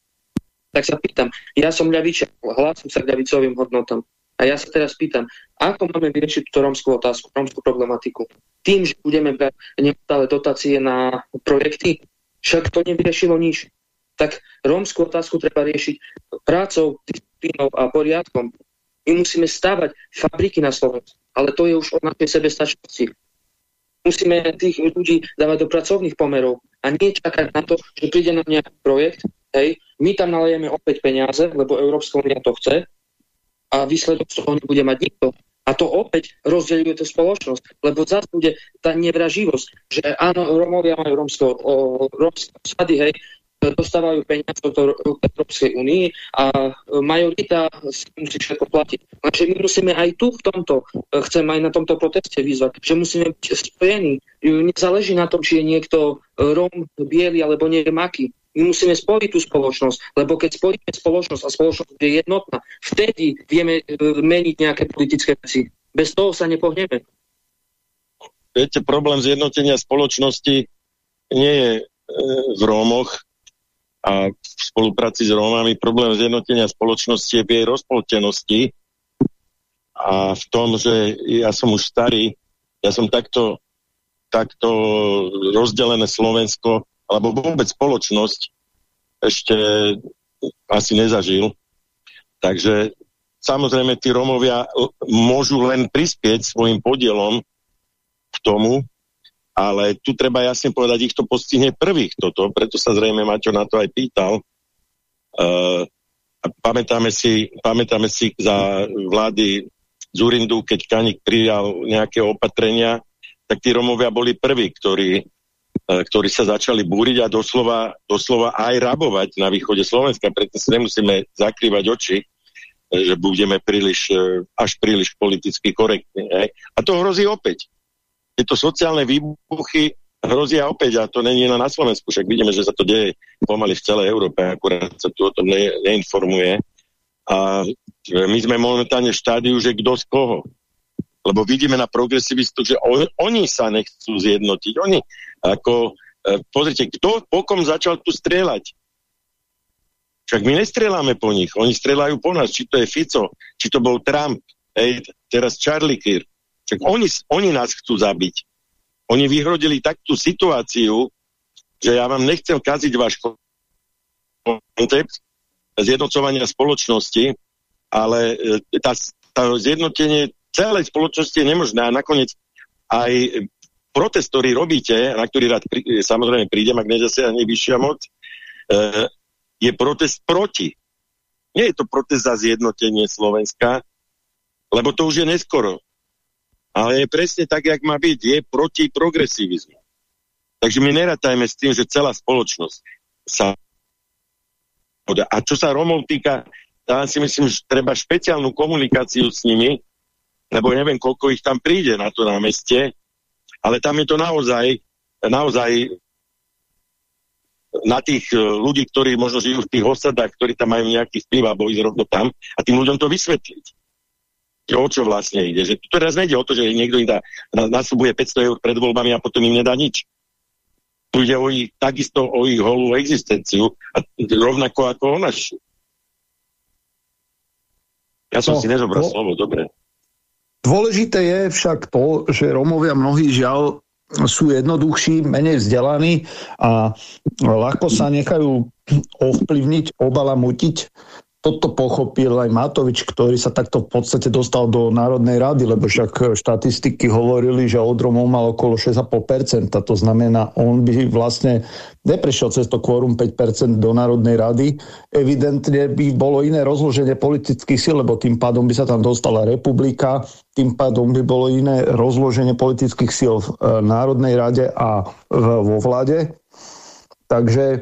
Tak sa pýtam, ja som ľaviča, hlásim sa k ľavicovým hodnotám. A ja sa teraz pýtam, ako máme vyriešiť túto rómskú otázku, rómskú problematiku? Tým, že budeme brať neustále dotácie na projekty? Však to nevyriešilo nič. Tak rómskú otázku treba riešiť prácou, disciplínou a poriadkom. My musíme stavať fabriky na Slovensku. ale to je už o našej sebestačnosti. Musíme tých ľudí dávať do pracovných pomerov a nie čakať na to, že príde nám nejaký projekt, hej, my tam nalejeme opäť peniaze, lebo Európska únia to chce a výsledok z toho nebude mať nikto. A to opäť rozdeľuje tú spoločnosť, lebo zase bude tá nevraživosť, že áno, Rómovia majú rómske, rómske sady, hej, dostávajú peniaze do Európskej únii a majorita si musí všetko platiť. Takže my musíme aj tu v tomto, chcem aj na tomto proteste vyzvať, že musíme byť spojení. Nezáleží na tom, či je niekto Róm, biely alebo nie maký. My musíme spojiť tú spoločnosť, lebo keď spojíme spoločnosť a spoločnosť je jednotná, vtedy vieme e, meniť nejaké politické veci. Bez toho sa nepohneme. Viete, problém zjednotenia spoločnosti nie je e, v Rómoch, a v spolupráci s Rómami problém zjednotenia spoločnosti je v jej rozpoltenosti a v tom, že ja som už starý, ja som takto, takto rozdelené Slovensko alebo vôbec spoločnosť ešte asi nezažil. Takže samozrejme tí Rómovia môžu len prispieť svojim podielom k tomu, ale tu treba jasne povedať, ich to postihne prvých toto, preto sa zrejme Maťo na to aj pýtal. Uh, pamätáme, si, pamätáme si za vlády Zurindu, keď Kanik prijal nejaké opatrenia, tak tí Romovia boli prví, ktorí, uh, ktorí sa začali búriť a doslova, doslova aj rabovať na východe Slovenska, preto si nemusíme zakrývať oči, že budeme príliš, uh, až príliš politicky korektní. A to hrozí opäť tieto sociálne výbuchy hrozia opäť, a to není na Slovensku, však vidíme, že sa to deje pomaly v celej Európe, akurát sa tu o tom ne, neinformuje. A my sme momentálne v štádiu, že kto z koho. Lebo vidíme na progresivistov, že on, oni sa nechcú zjednotiť. Oni, ako, e, pozrite, kto pokom začal tu strieľať? Však my nestrieľame po nich, oni strieľajú po nás, či to je Fico, či to bol Trump, hej, teraz Charlie Kirk. Však oni, oni nás chcú zabiť. Oni vyhrodili takú situáciu, že ja vám nechcem kaziť váš koncept zjednocovania spoločnosti, ale e, tá, tá zjednotenie celej spoločnosti je nemožné a nakoniec aj protest, ktorý robíte, na ktorý rád prí, samozrejme prídem, ak nezasiahne vyššia moc, e, je protest proti. Nie je to protest za zjednotenie Slovenska, lebo to už je neskoro ale je presne tak, jak má byť. Je proti progresivizmu. Takže my neratajme s tým, že celá spoločnosť sa... A čo sa Romov týka, tam si myslím, že treba špeciálnu komunikáciu s nimi, lebo neviem, koľko ich tam príde na to námestie, ale tam je to naozaj, naozaj na tých e, ľudí, ktorí možno žijú v tých osadách, ktorí tam majú nejaký vplyv a ísť rovno tam a tým ľuďom to vysvetliť o čo vlastne ide. Že tu teraz nejde o to, že niekto im dá, nasúbuje 500 eur pred voľbami a potom im nedá nič. Tu ide o ich, takisto o ich holú existenciu a rovnako ako o našu. Ja som no, si nezobral no, slovo, dobre. Dôležité je však to, že Romovia mnohí žiaľ sú jednoduchší, menej vzdelaní a ľahko sa nechajú ovplyvniť, obalamutiť toto pochopil aj Matovič, ktorý sa takto v podstate dostal do Národnej rady, lebo však štatistiky hovorili, že Odromov mal okolo 6,5%. To znamená, on by vlastne neprešiel cez to kvórum 5% do Národnej rady. Evidentne by bolo iné rozloženie politických síl, lebo tým pádom by sa tam dostala republika, tým pádom by bolo iné rozloženie politických síl v e, Národnej rade a vo vláde. Takže e,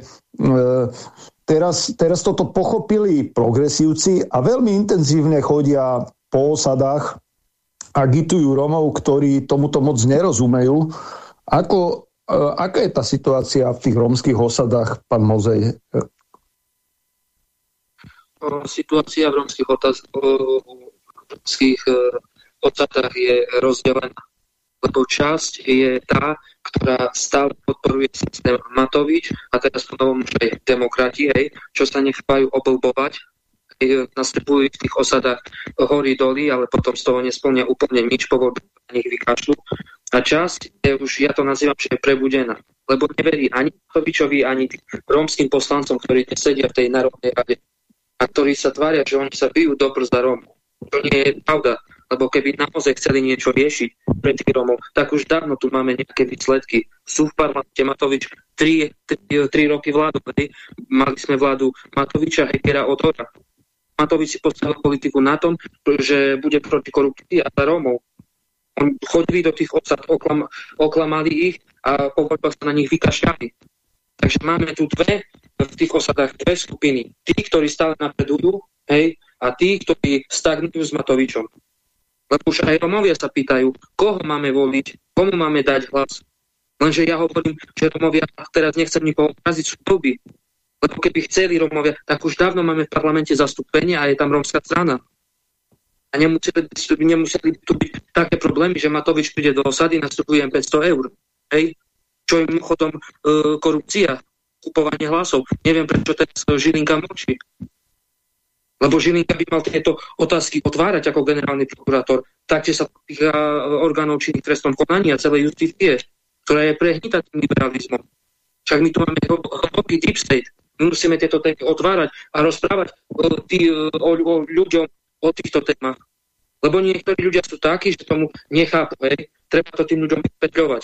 Teraz, teraz toto pochopili progresívci a veľmi intenzívne chodia po osadách, agitujú Romov, ktorí tomuto moc nerozumejú. Ako, e, aká je tá situácia v tých romských osadách, pán Mozej? Situácia v romských, otaz, romských e, osadách je rozdelená lebo časť je tá, ktorá stále podporuje systém Matovič a teraz po novom aj demokrati, hej, čo sa nechávajú oblbovať, nastupujú v tých osadách hory doly, ale potom z toho nesplnia úplne nič, po na nich vykašľú. A časť je už, ja to nazývam, že je prebudená, lebo neverí ani Matovičovi, ani tým rómským poslancom, ktorí sedia v tej Národnej rade a ktorí sa tvária, že oni sa bijú do brzda Rómov. To nie je pravda lebo keby naozaj chceli niečo riešiť pre tých Romov, tak už dávno tu máme nejaké výsledky. Sú v parlamente Matovič 3, 3, 3 roky vládu, mali sme vládu Matoviča, Hegera, Odora. Matovič si postavil politiku na tom, že bude proti korupcii a Rómov. On chodili do tých osad, oklam, oklamali ich a po sa na nich vykašľali. Takže máme tu dve, v tých osadách dve skupiny. Tí, ktorí stále napredujú, hej, a tí, ktorí stagnujú s Matovičom. Lebo už aj Romovia sa pýtajú, koho máme voliť, komu máme dať hlas. Lenže ja hovorím, že Romovia, teraz nechcem nikoho uraziť, sú doby. Lebo keby chceli Romovia, tak už dávno máme v parlamente zastúpenie a je tam rómska strana. A nemuseli, nemuseli tu byť také problémy, že Matovič príde do osady, nastupuje 500 eur. Hej? Čo je mimochodom e, korupcia, kupovanie hlasov. Neviem, prečo teraz Žilinka močí. Lebo Žilinka by mal tieto otázky otvárať ako generálny prokurátor. Takže sa týka orgánov činných trestom konania celej justície, ktorá je prehnitá tým liberalizmom. Však my tu máme hlboký deep state, my musíme tieto témy otvárať a rozprávať o, tý, o, o ľuďom o týchto témach. Lebo niektorí ľudia sú takí, že tomu nechápu. Hej. Treba to tým ľuďom vysvetľovať.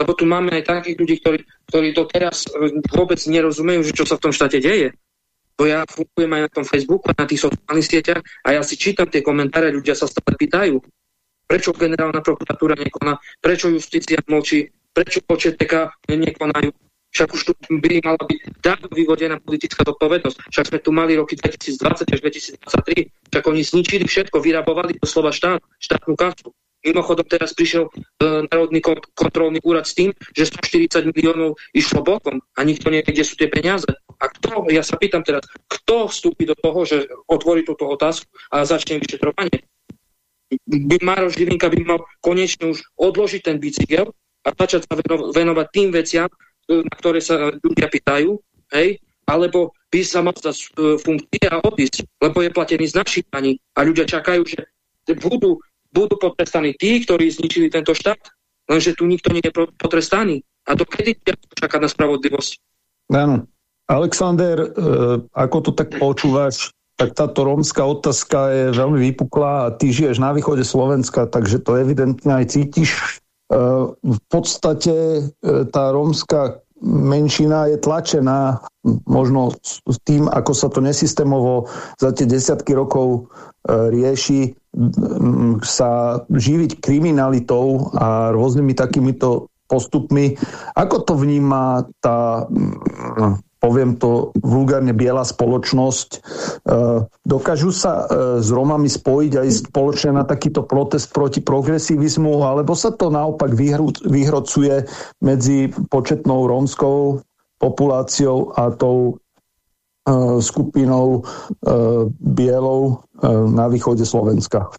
Lebo tu máme aj takých ľudí, ktorí, ktorí doteraz vôbec nerozumejú, že čo sa v tom štáte deje. Bo ja fungujem aj na tom Facebooku, na tých sociálnych sieťach a ja si čítam tie komentáre, ľudia sa stále pýtajú, prečo generálna prokuratúra nekoná, prečo justícia mlčí, prečo počet TK nekonajú. Však už tu by mala byť dávno vyvodená politická zodpovednosť. Však sme tu mali roky 2020 až 2023. Však oni zničili všetko, vyrabovali slova štát, štátnu kasu. Mimochodom teraz prišiel e, Národný kontrolný úrad s tým, že 140 miliónov išlo bokom a nikto nevie, kde sú tie peniaze. A kto, ja sa pýtam teraz, kto vstúpi do toho, že otvorí túto otázku a začne vyšetrovanie? By Máro Žilinka by mal konečne už odložiť ten bicykel a začať sa venovať tým veciam, na ktoré sa ľudia pýtajú, hej, alebo by sa mal zdať e, funkcie a odísť, lebo je platený z našich daní a ľudia čakajú, že budú, budú potrestaní tí, ktorí zničili tento štát, lenže tu nikto nie je potrestaný. A to kedy čaká na spravodlivosť? Áno. Alexander, e, ako to tak počúvaš, tak táto rómska otázka je veľmi vypuklá a ty žiješ na východe Slovenska, takže to evidentne aj cítiš v podstate e, tá rómska menšina je tlačená možno tým, ako sa to nesystémovo za tie desiatky rokov e, rieši, sa živiť kriminalitou a rôznymi takýmito postupmi. Ako to vníma tá poviem to vulgárne, biela spoločnosť. E, dokážu sa e, s Romami spojiť aj spoločne na takýto protest proti progresivizmu, alebo sa to naopak vyhrocuje medzi početnou rómskou populáciou a tou skupinou bielou na východe Slovenska?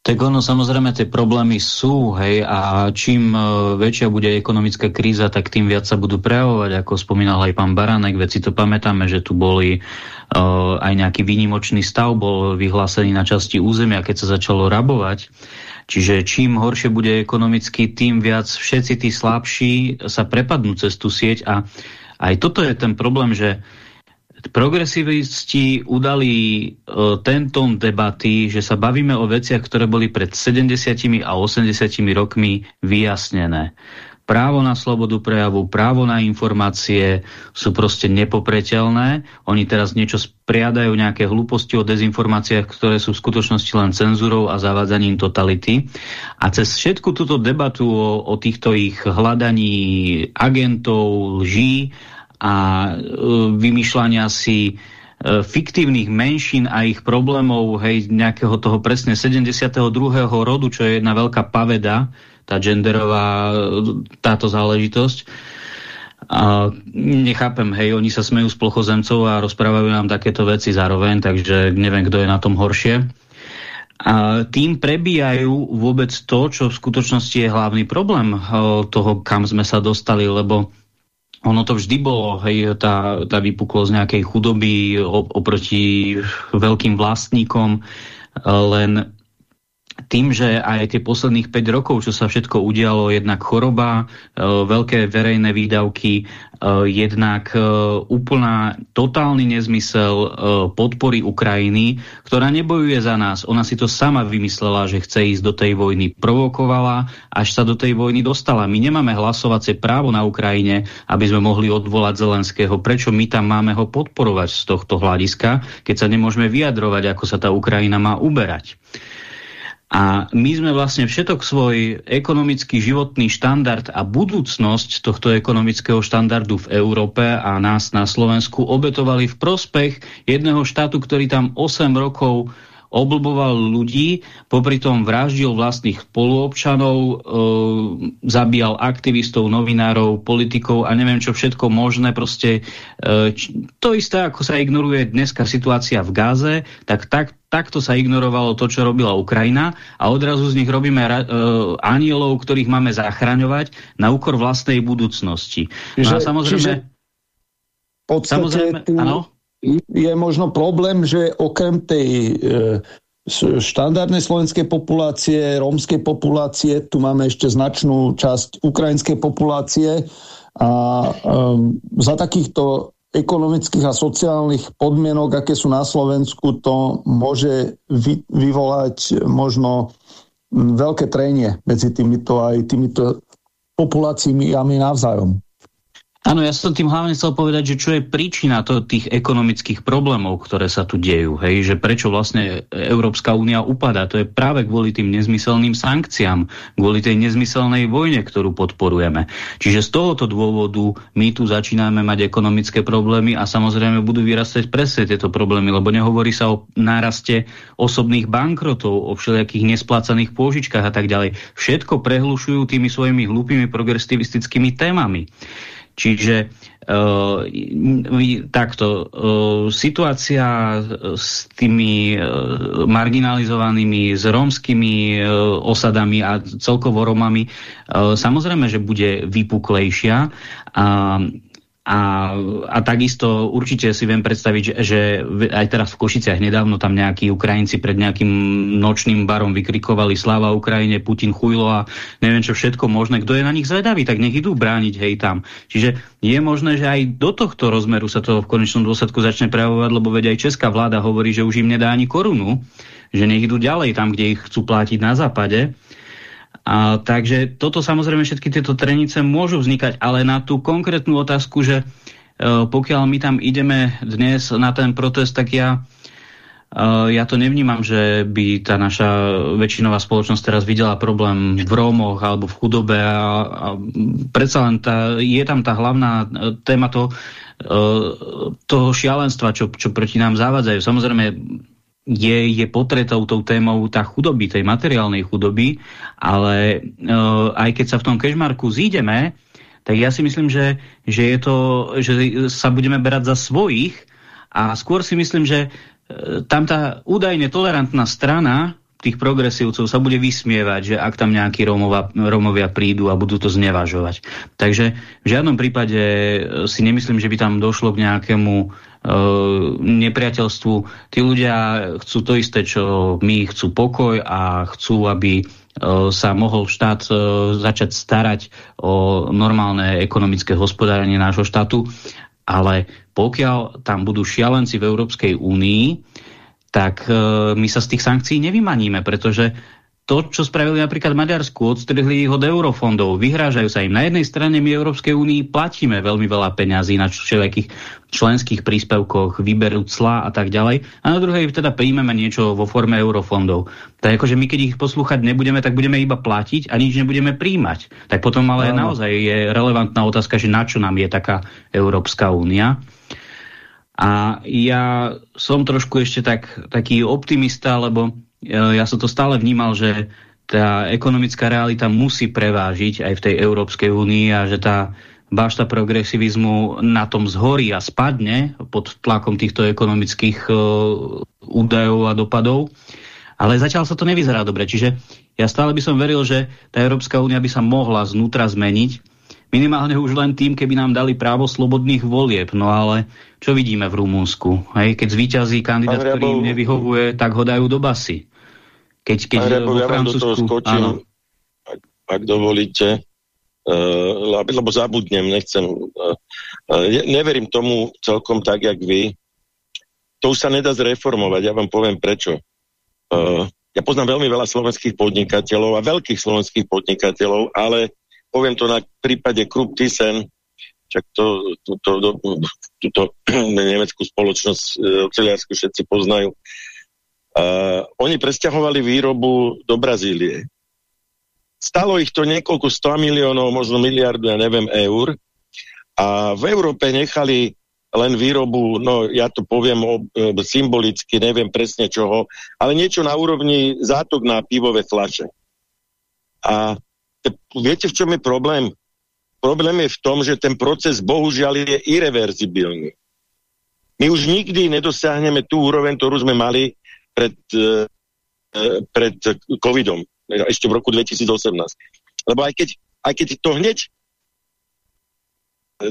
Tak ono samozrejme tie problémy sú, hej, a čím väčšia bude ekonomická kríza, tak tým viac sa budú prejavovať, ako spomínal aj pán Baranek, veď si to pamätáme, že tu boli uh, aj nejaký výnimočný stav, bol vyhlásený na časti územia, keď sa začalo rabovať. Čiže čím horšie bude ekonomicky, tým viac všetci tí slabší sa prepadnú cez tú sieť a aj toto je ten problém, že progresivisti udali e, ten debaty, že sa bavíme o veciach, ktoré boli pred 70 a 80 rokmi vyjasnené. Právo na slobodu prejavu, právo na informácie sú proste nepopreteľné. Oni teraz niečo spriadajú, nejaké hlúposti o dezinformáciách, ktoré sú v skutočnosti len cenzúrou a zavádzaním totality. A cez všetku túto debatu o, o týchto ich hľadaní agentov, lží a e, vymýšľania si e, fiktívnych menšín a ich problémov, hej, nejakého toho presne 72. rodu, čo je jedna veľká paveda, tá genderová táto záležitosť. A nechápem, hej, oni sa smejú z plochozemcov a rozprávajú nám takéto veci zároveň, takže neviem, kto je na tom horšie. A tým prebíjajú vôbec to, čo v skutočnosti je hlavný problém e, toho, kam sme sa dostali, lebo ono to vždy bolo, hej, tá, tá vypuklosť nejakej chudoby oproti veľkým vlastníkom, len tým, že aj tie posledných 5 rokov, čo sa všetko udialo, jednak choroba, e, veľké verejné výdavky, e, jednak e, úplná totálny nezmysel podpory Ukrajiny, ktorá nebojuje za nás. Ona si to sama vymyslela, že chce ísť do tej vojny. Provokovala, až sa do tej vojny dostala. My nemáme hlasovacie právo na Ukrajine, aby sme mohli odvolať Zelenského. Prečo my tam máme ho podporovať z tohto hľadiska, keď sa nemôžeme vyjadrovať, ako sa tá Ukrajina má uberať. A my sme vlastne všetok svoj ekonomický životný štandard a budúcnosť tohto ekonomického štandardu v Európe a nás na Slovensku obetovali v prospech jedného štátu, ktorý tam 8 rokov oblboval ľudí, popri tom vraždil vlastných spoluobčanov, e, zabíjal aktivistov, novinárov, politikov a neviem čo všetko možné. Proste e, to isté, ako sa ignoruje dneska situácia v Gáze, tak, tak takto sa ignorovalo to, čo robila Ukrajina a odrazu z nich robíme e, anielov, ktorých máme zachraňovať na úkor vlastnej budúcnosti. No a samozrejme... Čiže v podstate samozrejme, tu, áno? je možno problém, že okrem tej e, štandardnej slovenskej populácie, rómskej populácie, tu máme ešte značnú časť ukrajinskej populácie a um, za takýchto ekonomických a sociálnych podmienok, aké sú na Slovensku, to môže vy, vyvolať možno veľké trenie medzi týmito aj týmito populáciami navzájom. Áno, ja som tým hlavne chcel povedať, že čo je príčina to, tých ekonomických problémov, ktoré sa tu dejú. Hej? Že prečo vlastne Európska únia upadá. To je práve kvôli tým nezmyselným sankciám, kvôli tej nezmyselnej vojne, ktorú podporujeme. Čiže z tohoto dôvodu my tu začíname mať ekonomické problémy a samozrejme budú vyrastať presne tieto problémy, lebo nehovorí sa o náraste osobných bankrotov, o všelijakých nesplácaných pôžičkách a tak ďalej. Všetko prehlušujú tými svojimi hlúpými progresivistickými témami. Čiže uh, takto, uh, situácia s tými marginalizovanými, s rómskymi osadami a celkovo Romami samozrejme, že bude vypuklejšia a a, a takisto určite si viem predstaviť, že, aj teraz v Košiciach nedávno tam nejakí Ukrajinci pred nejakým nočným barom vykrikovali sláva Ukrajine, Putin chujlo a neviem čo všetko možné. Kto je na nich zvedavý, tak nech idú brániť hej tam. Čiže je možné, že aj do tohto rozmeru sa to v konečnom dôsledku začne prejavovať, lebo veď aj česká vláda hovorí, že už im nedá ani korunu, že nech idú ďalej tam, kde ich chcú platiť na západe. A, takže toto samozrejme všetky tieto trenice môžu vznikať, ale na tú konkrétnu otázku, že e, pokiaľ my tam ideme dnes na ten protest, tak ja, e, ja to nevnímam, že by tá naša väčšinová spoločnosť teraz videla problém v Rómoch alebo v chudobe a, a predsa len tá, je tam tá hlavná e, téma to, e, toho šialenstva, čo, čo proti nám zavádzajú. Samozrejme, je, je potretou tou témou tá chudoby, tej materiálnej chudoby, ale uh, aj keď sa v tom kežmarku zídeme, tak ja si myslím, že, že, je to, že sa budeme berať za svojich a skôr si myslím, že uh, tam tá údajne tolerantná strana tých progresívcov sa bude vysmievať, že ak tam nejakí Rómova, Rómovia prídu a budú to znevažovať. Takže v žiadnom prípade si nemyslím, že by tam došlo k nejakému nepriateľstvu. Tí ľudia chcú to isté, čo my, chcú pokoj a chcú, aby uh, sa mohol štát uh, začať starať o normálne ekonomické hospodárenie nášho štátu, ale pokiaľ tam budú šialenci v Európskej únii, tak e, my sa z tých sankcií nevymaníme, pretože to, čo spravili napríklad Maďarsku, odstrihli ich od eurofondov, vyhrážajú sa im. Na jednej strane my Európskej únii platíme veľmi veľa peňazí na všelijakých členských príspevkoch, výberu cla a tak ďalej. A na druhej teda príjmeme niečo vo forme eurofondov. Tak akože my keď ich poslúchať nebudeme, tak budeme iba platiť a nič nebudeme príjmať. Tak potom ale no. naozaj je relevantná otázka, že na čo nám je taká Európska únia. A ja som trošku ešte tak, taký optimista, lebo ja som to stále vnímal, že tá ekonomická realita musí prevážiť aj v tej Európskej únii a že tá bašta progresivizmu na tom zhorí a spadne pod tlakom týchto ekonomických uh, údajov a dopadov. Ale zatiaľ sa to nevyzerá dobre. Čiže ja stále by som veril, že tá Európska únia by sa mohla znútra zmeniť Minimálne už len tým, keby nám dali právo slobodných volieb. No ale čo vidíme v Rumúnsku? Hej, keď zvíťazí kandidát, ktorý im nevyhovuje, tak ho dajú do basy. Keď, keď Rebo, ja vám do toho skočím, ak, ak dovolíte, uh, lebo zabudnem, nechcem. Uh, uh, neverím tomu celkom tak, jak vy. To už sa nedá zreformovať, ja vám poviem prečo. Uh, ja poznám veľmi veľa slovenských podnikateľov a veľkých slovenských podnikateľov, ale poviem to na prípade Krupp Thyssen, čak to, túto, túto nemeckú spoločnosť oceliarsku všetci poznajú. Uh, oni presťahovali výrobu do Brazílie. Stalo ich to niekoľko 100 miliónov, možno miliardu, ja neviem, eur. A v Európe nechali len výrobu, no ja to poviem o, e, symbolicky, neviem presne čoho, ale niečo na úrovni zátok na pivové flaše. A te, viete, v čom je problém? Problém je v tom, že ten proces bohužiaľ je irreverzibilný. My už nikdy nedosiahneme tú úroveň, ktorú sme mali pred, e, e pred covidom, ešte v roku 2018. Lebo aj keď, aj keď to hneď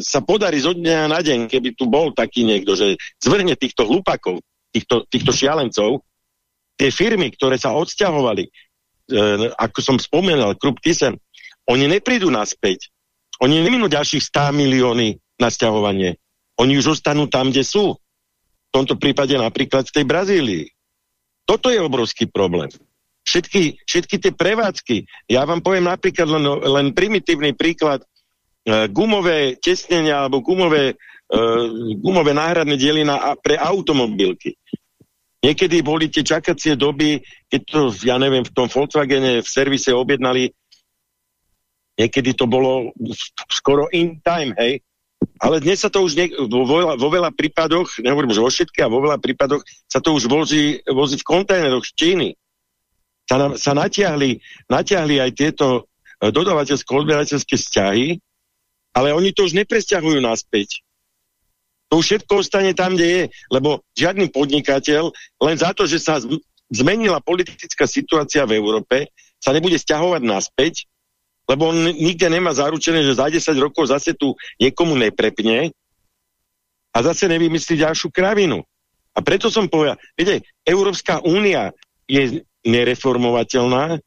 sa podarí zo dňa na deň, keby tu bol taký niekto, že zvrhne týchto hlupakov, týchto, týchto šialencov, tie firmy, ktoré sa odsťahovali, e, ako som spomenul, Krupp Thyssen, oni neprídu naspäť. Oni neminú ďalších 100 milióny na sťahovanie. Oni už ostanú tam, kde sú. V tomto prípade napríklad v tej Brazílii. Toto je obrovský problém. Všetky, všetky tie prevádzky, ja vám poviem napríklad len, len primitívny príklad, E, gumové tesnenia alebo gumové, uh, gumové náhradné diely na, pre automobilky. Niekedy boli tie čakacie doby, keď to, ja neviem, v tom Volkswagene v servise objednali, niekedy to bolo skoro in time, hej, ale dnes sa to už niek vo, veľa, vo veľa prípadoch, nehovorím, že vo všetkých, a vo veľa prípadoch sa to už vozí, vozí v kontajneroch z Číny. Sa, sa natiahli, natiahli aj tieto e, dodavateľsko-odberateľské vzťahy, ale oni to už nepresťahujú naspäť. To už všetko ostane tam, kde je, lebo žiadny podnikateľ len za to, že sa zmenila politická situácia v Európe, sa nebude stiahovať naspäť, lebo on nikde nemá zaručené, že za 10 rokov zase tu niekomu neprepne a zase nevymyslí ďalšiu kravinu. A preto som povedal, viete, Európska únia je nereformovateľná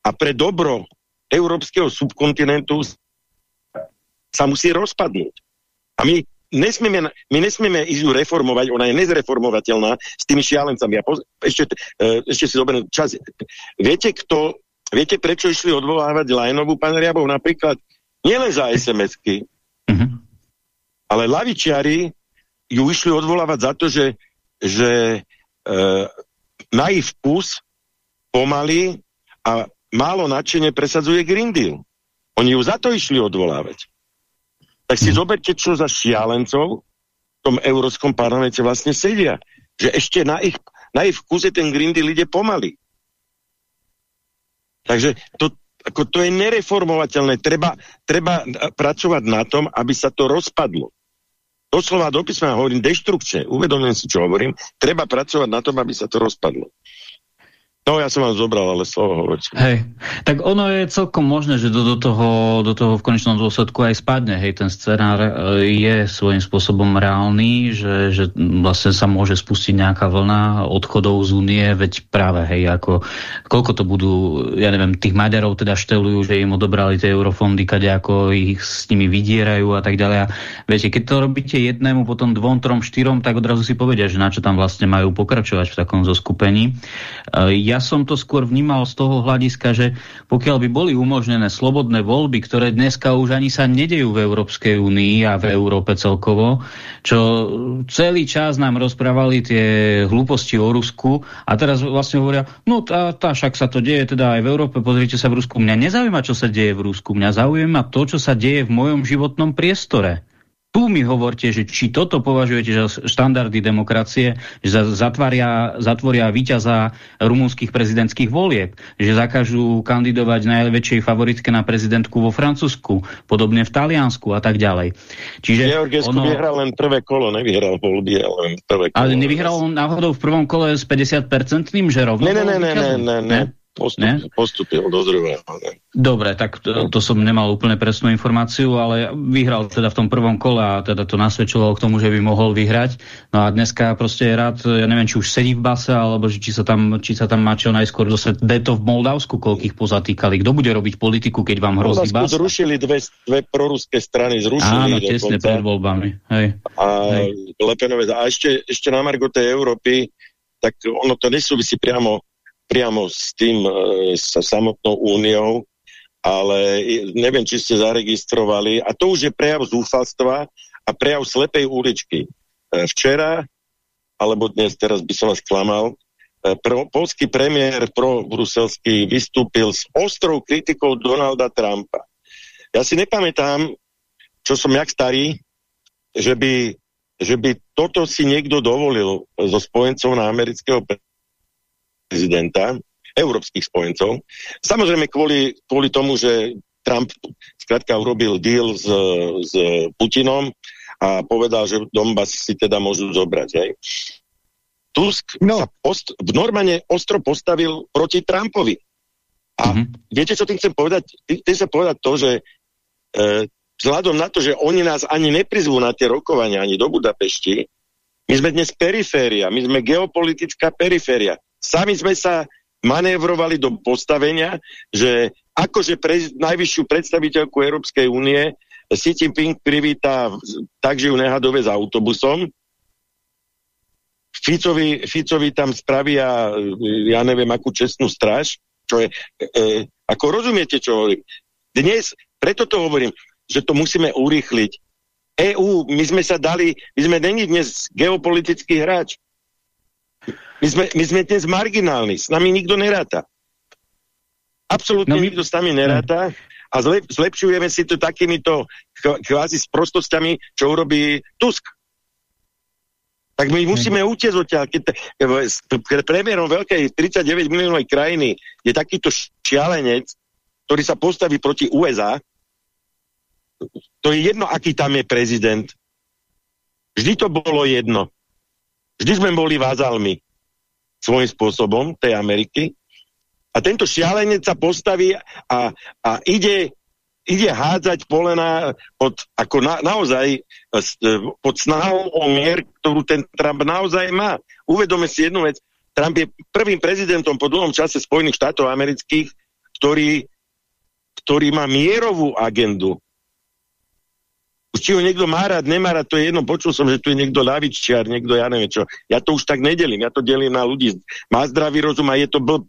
a pre dobro európskeho subkontinentu sa musí rozpadnúť. A my nesmieme, my nesmieme ísť ju reformovať, ona je nezreformovateľná s tými šialencami. A poz, ešte, uh, ešte si zoberiem čas. Viete, kto, viete, prečo išli odvolávať Lajnovú, pán Riabov, napríklad nielen za SMS-ky, uh mhm. -huh. ale lavičiari ju išli odvolávať za to, že, že uh, na ich vkus pomaly a málo nadšene presadzuje Green Deal. Oni ju za to išli odvolávať tak si mhm. zoberte, čo za šialencov v tom Európskom parlamente vlastne sedia. Že ešte na ich, na ich vkuse ten Green Deal ide pomaly. Takže to, ako to je nereformovateľné. Treba, treba pracovať na tom, aby sa to rozpadlo. Doslova do písma hovorím deštrukčne. Uvedomujem si, čo hovorím. Treba pracovať na tom, aby sa to rozpadlo. No, ja som vám zobral, ale slovo hovoríte. Hej, tak ono je celkom možné, že do, do, toho, do toho v konečnom dôsledku aj spadne. Hej, ten scenár e, je svojím spôsobom reálny, že, že vlastne sa môže spustiť nejaká vlna odchodov z únie, veď práve, hej, ako koľko to budú, ja neviem, tých Maďarov teda štelujú, že im odobrali tie eurofondy, kade ako ich s nimi vydierajú a tak ďalej. A viete, keď to robíte jednému, potom dvom, trom, štyrom, tak odrazu si povedia, že na čo tam vlastne majú pokračovať v takom zoskupení. E, ja ja som to skôr vnímal z toho hľadiska, že pokiaľ by boli umožnené slobodné voľby, ktoré dneska už ani sa nedejú v Európskej únii a v Európe celkovo, čo celý čas nám rozprávali tie hlúposti o Rusku a teraz vlastne hovoria, no tá, tá však sa to deje teda aj v Európe, pozrite sa v Rusku. Mňa nezaujíma, čo sa deje v Rusku, mňa zaujíma to, čo sa deje v mojom životnom priestore tu mi hovorte, že či toto považujete za štandardy demokracie, že zatvoria, zatvoria víťaza rumúnskych prezidentských volieb, že zakážu kandidovať najväčšej favoritke na prezidentku vo Francúzsku, podobne v Taliansku a tak ďalej. Čiže Georgesku ono... vyhral len prvé kolo, nevyhral voľby, ale len prvé kolo. Ale nevyhral on náhodou v prvom kole s 50-percentným, že rovno? Ne, ne, ne, ne, ne, ne, ne. Postupil, postupil do druhého. Dobre, tak to, to som nemal úplne presnú informáciu, ale vyhral teda v tom prvom kole a teda to nasvedčovalo k tomu, že by mohol vyhrať. No a dneska proste je rád, ja neviem, či už sedí v base, alebo či sa tam, či sa tam má čo najskôr dostať. Deto v Moldavsku, koľkých pozatýkali. Kto bude robiť politiku, keď vám hrozí basa? zrušili dve, dve proruské strany, zrušili Áno, tesne pred voľbami. Hej. A, Hej. Lepenové. a ešte, ešte na Margo tej Európy, tak ono to nesúvisí priamo priamo s tým, e, sa samotnou úniou, ale neviem, či ste zaregistrovali, a to už je prejav zúfalstva a prejav slepej uličky. E, včera, alebo dnes, teraz by som vás klamal, e, polský premiér pro bruselský vystúpil s ostrou kritikou Donalda Trumpa. Ja si nepamätám, čo som jak starý, že by, že by toto si niekto dovolil zo spojencov na amerického prezidenta, európskych spojencov. Samozrejme kvôli, kvôli tomu, že Trump skrátka urobil deal s, s Putinom a povedal, že Donbass si teda môžu zobrať. Hej. Tusk no. sa post, normálne ostro postavil proti Trumpovi. A mm -hmm. viete, čo tým chcem povedať? Tým chcem povedať to, že e, vzhľadom na to, že oni nás ani neprizvú na tie rokovania, ani do Budapešti, my sme dnes periféria, my sme geopolitická periféria. Sami sme sa manévrovali do postavenia, že akože pre, najvyššiu predstaviteľku Európskej únie Xi Jinping privítá tak, že ju nechá dovez autobusom, Ficovi, Ficovi tam spravia, ja neviem, akú čestnú stráž, čo je, e, ako rozumiete, čo hovorím. Dnes, preto to hovorím, že to musíme urýchliť. EÚ, my sme sa dali, my sme není dnes geopolitický hráč. My sme, my sme dnes marginálni, s nami nikto neráta. Absolútne no, nikto s nami neráta a zlep, zlepšujeme si to takýmito kvázi s prostosťami, čo urobí Tusk. Tak my musíme mm. utiecť odtiaľ. Keď, keď premiérom veľkej 39 miliónovej krajiny je takýto šialenec, ktorý sa postaví proti USA, to je jedno, aký tam je prezident. Vždy to bolo jedno. Vždy sme boli vázalmi svojím spôsobom tej Ameriky. A tento šialenec sa postaví a, a ide, ide hádzať polena pod, ako na, naozaj pod snahou o mier, ktorú ten Trump naozaj má. Uvedome si jednu vec. Trump je prvým prezidentom po dlhom čase Spojených štátov amerických, ktorý, ktorý má mierovú agendu či ho niekto má rád, nemá rád, to je jedno. Počul som, že tu je niekto lavičiar, niekto, ja neviem čo. Ja to už tak nedelím, ja to delím na ľudí. Má zdravý rozum a je to blb.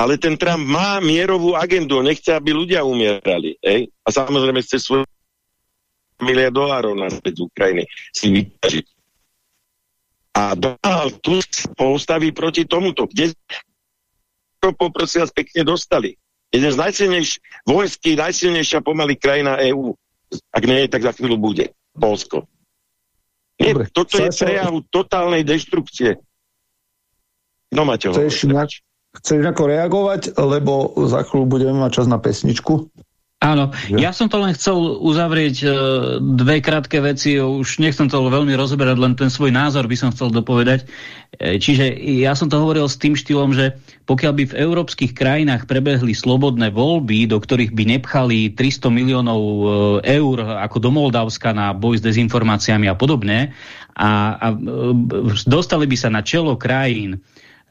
Ale ten Trump má mierovú agendu, nechce, aby ľudia umierali. Ej? A samozrejme chce svoj miliard dolárov na späť z Ukrajiny si vyťažiť. A Donald Tusk postaví proti tomuto. Kde prosím vás pekne dostali. Jeden z najsilnejších, vojenských, najsilnejšia pomaly krajina EÚ. Ak nie, tak za chvíľu bude. Polsko. Nie, Dobre, toto je prejav totálnej deštrukcie. No ho. Chceš, chceš nejako reagovať, lebo za chvíľu budeme mať čas na pesničku? Áno, ja som to len chcel uzavrieť e, dve krátke veci, už nechcem to veľmi rozoberať, len ten svoj názor by som chcel dopovedať. E, čiže ja som to hovoril s tým štýlom, že pokiaľ by v európskych krajinách prebehli slobodné voľby, do ktorých by nepchali 300 miliónov e, eur ako do Moldavska na boj s dezinformáciami a podobne, a, a dostali by sa na čelo krajín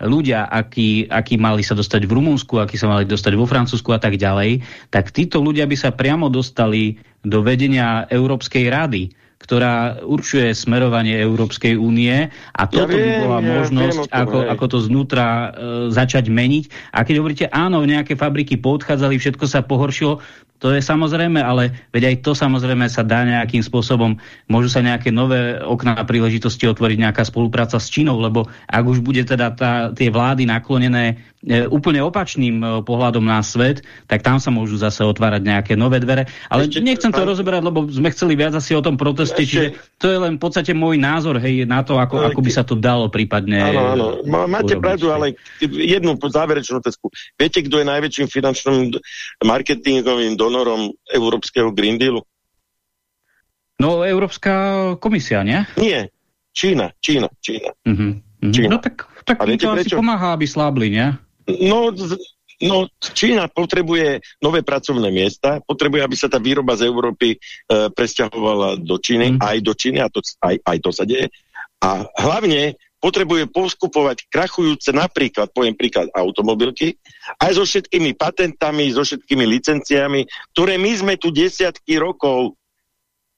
ľudia, akí, akí mali sa dostať v Rumunsku, akí sa mali dostať vo Francúzsku a tak ďalej, tak títo ľudia by sa priamo dostali do vedenia Európskej rady ktorá určuje smerovanie Európskej únie a toto ja viem, by bola ja možnosť, viem, ako, ako to znútra e, začať meniť. A keď hovoríte, áno, nejaké fabriky podchádzali, všetko sa pohoršilo, to je samozrejme, ale veď aj to samozrejme sa dá nejakým spôsobom, môžu sa nejaké nové okná príležitosti otvoriť nejaká spolupráca s Čínou, lebo ak už bude teda tá, tie vlády naklonené e, úplne opačným e, pohľadom na svet, tak tam sa môžu zase otvárať nejaké nové dvere. Ale ešte, nechcem to pán... rozoberať, lebo sme chceli viac asi o tom proteste, ešte... čiže to je len v podstate môj názor hej, na to, ako, ale... ako by sa to dalo prípadne Áno, áno. Máte urobiť. pravdu, ale jednu záverečnú otázku. Viete, kto je najväčším finančným marketingovým donorom Európskeho Green Dealu? No, Európska komisia, nie? Nie, Čína, Čína, Čína. Uh -huh. Čína. No tak, tak to asi pomáha, aby slábli, nie? No, no, Čína potrebuje nové pracovné miesta, potrebuje, aby sa tá výroba z Európy e, presťahovala do Číny, mm. aj do Číny, a to, aj, aj to sa deje. A hlavne potrebuje poskupovať krachujúce napríklad, poviem príklad, automobilky, aj so všetkými patentami, so všetkými licenciami, ktoré my sme tu desiatky rokov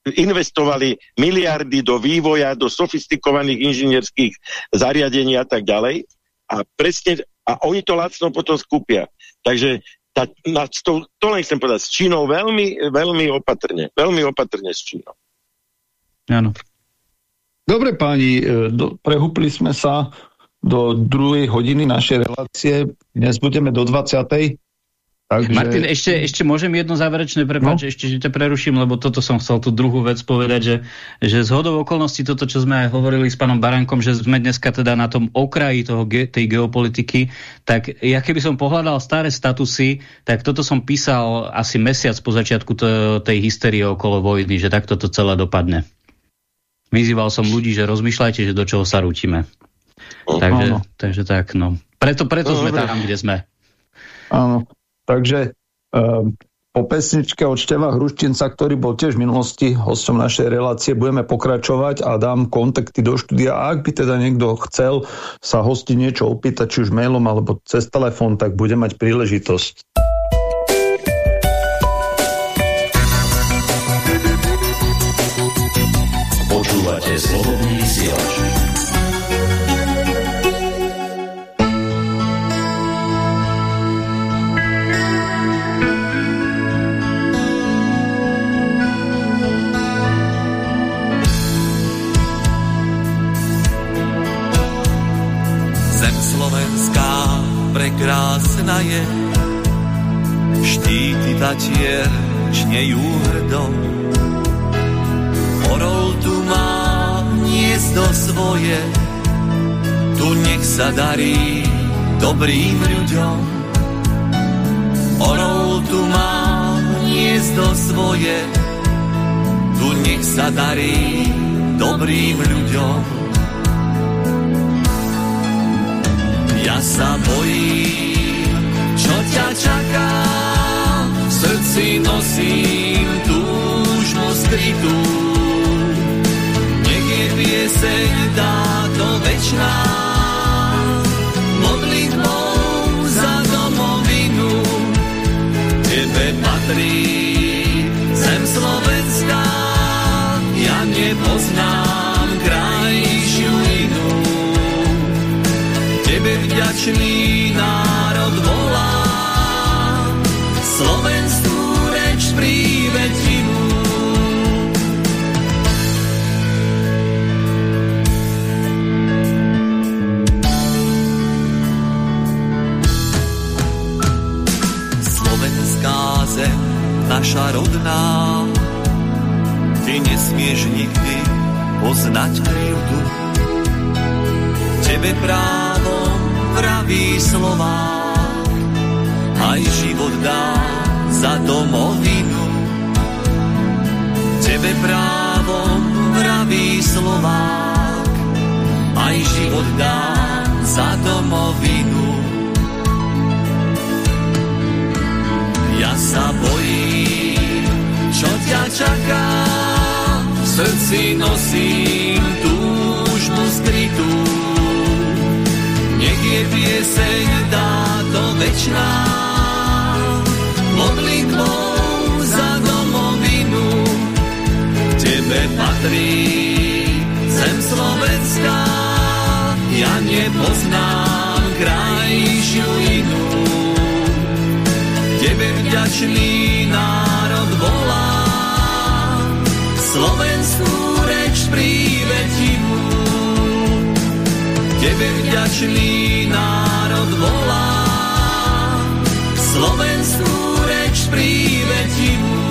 investovali miliardy do vývoja, do sofistikovaných inžinierských zariadení a tak ďalej. A presne, a oni to lacno potom skúpia. Takže tá, na, to, to len chcem povedať, s Čínou veľmi, veľmi opatrne. Veľmi opatrne s Čínou. Áno. Dobre páni, e, do, prehúpli sme sa do druhej hodiny našej relácie. Dnes budeme do 20. Takže... Martin, ešte, ešte môžem jedno záverečné, prepáč, no? ešte že ťa preruším, lebo toto som chcel tú druhú vec povedať, že, že z hodou okolností toto, čo sme aj hovorili s pánom Barankom, že sme dneska teda na tom okraji toho, tej geopolitiky, tak ja keby som pohľadal staré statusy, tak toto som písal asi mesiac po začiatku tej hysterie okolo vojny, že takto to celé dopadne. Vyzýval som ľudí, že rozmýšľajte, že do čoho sa rútime. Takže, takže tak, no. Preto, preto no, sme dobre. tam, kde sme. Áno, takže um, po pesničke od Števa Hruščinca, ktorý bol tiež v minulosti hostom našej relácie, budeme pokračovať a dám kontakty do štúdia. A ak by teda niekto chcel sa hosti niečo opýtať, či už mailom alebo cez telefón, tak bude mať príležitosť. Počúvate slobodný vysielač. Zem slovenská prekrásna je, štíty tatier čnejú hrdom Orol tu hniezdo svoje, tu nech sa darí dobrým ľuďom. Orol tu má hniezdo svoje, tu nech sa darí dobrým ľuďom. Ja sa bojím, čo ťa čaká, v srdci nosím túžbu skrytú pieseň táto večná naša rodná, ty nesmieš nikdy poznať krivdu. Tebe právom praví slova, aj život dá za domovinu. Tebe právom praví slova, aj život dá za domovinu. Ja sa bojím, čo ťa čaká, v srdci nosím túžbu skrytú. Nech je pieseň táto večná, modlitbou za domovinu. Tebe patrí zem Slovenská, ja nepoznám krajšiu inú tebe vďačný národ volá. Slovenskú reč prívetivú, tebe vďačný národ volá. Slovenskú reč prívetivú.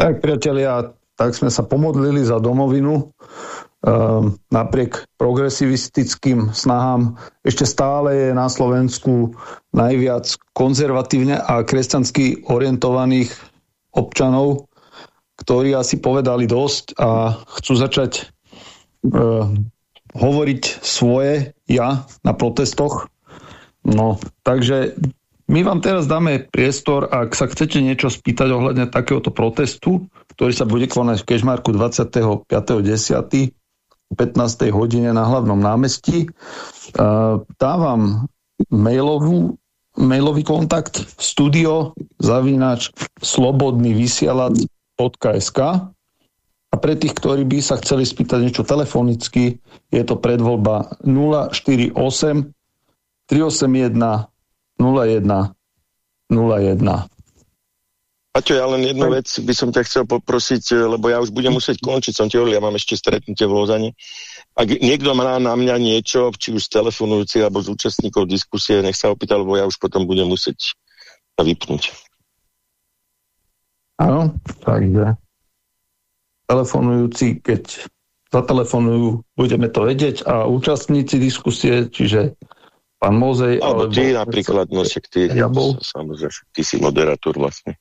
Tak, priatelia, tak sme sa pomodlili za domovinu. Ehm, napriek progresivistickým snahám ešte stále je na Slovensku najviac konzervatívne a kresťansky orientovaných občanov, ktorí asi povedali dosť a chcú začať e, hovoriť svoje ja na protestoch. No, takže my vám teraz dáme priestor, ak sa chcete niečo spýtať ohľadne takéhoto protestu, ktorý sa bude konať v Kežmarku 25.10. 15. hodine na hlavnom námestí. E, dávam mailovú, mailový kontakt studio zavínač slobodný vysielač .sk a pre tých, ktorí by sa chceli spýtať niečo telefonicky, je to predvoľba 048 381 01 01. Paťo, ja len jednu vec by som ťa chcel poprosiť, lebo ja už budem musieť končiť, som ti hovoril, ja mám ešte stretnutie v Lozane. Ak niekto má na mňa niečo, či už z telefonujúcich alebo z účastníkov diskusie, nech sa opýta, lebo ja už potom budem musieť sa vypnúť. Áno, takže telefonujúci, keď zatelefonujú, budeme to vedieť a účastníci diskusie, čiže pán Mozej... Alebo, alebo ty napríklad, no však ty, ja bol. samozrejme, ty si moderátor vlastne.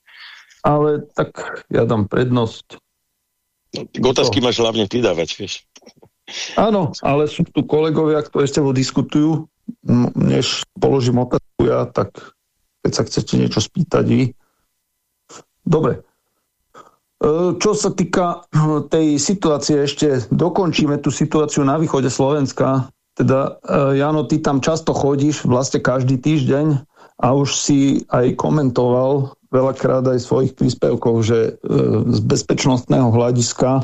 Ale tak ja dám prednosť. No, otázky máš hlavne ty dávať, vieš. Áno, ale sú tu kolegovia, ktorí s tebou diskutujú, než položím otázku ja, tak keď sa chcete niečo spýtať vy. Dobre, E, čo sa týka hm, tej situácie, ešte dokončíme tú situáciu na východe Slovenska. Teda, e, Jano, ty tam často chodíš, vlastne každý týždeň a už si aj komentoval veľakrát aj svojich príspevkov, že e, z bezpečnostného hľadiska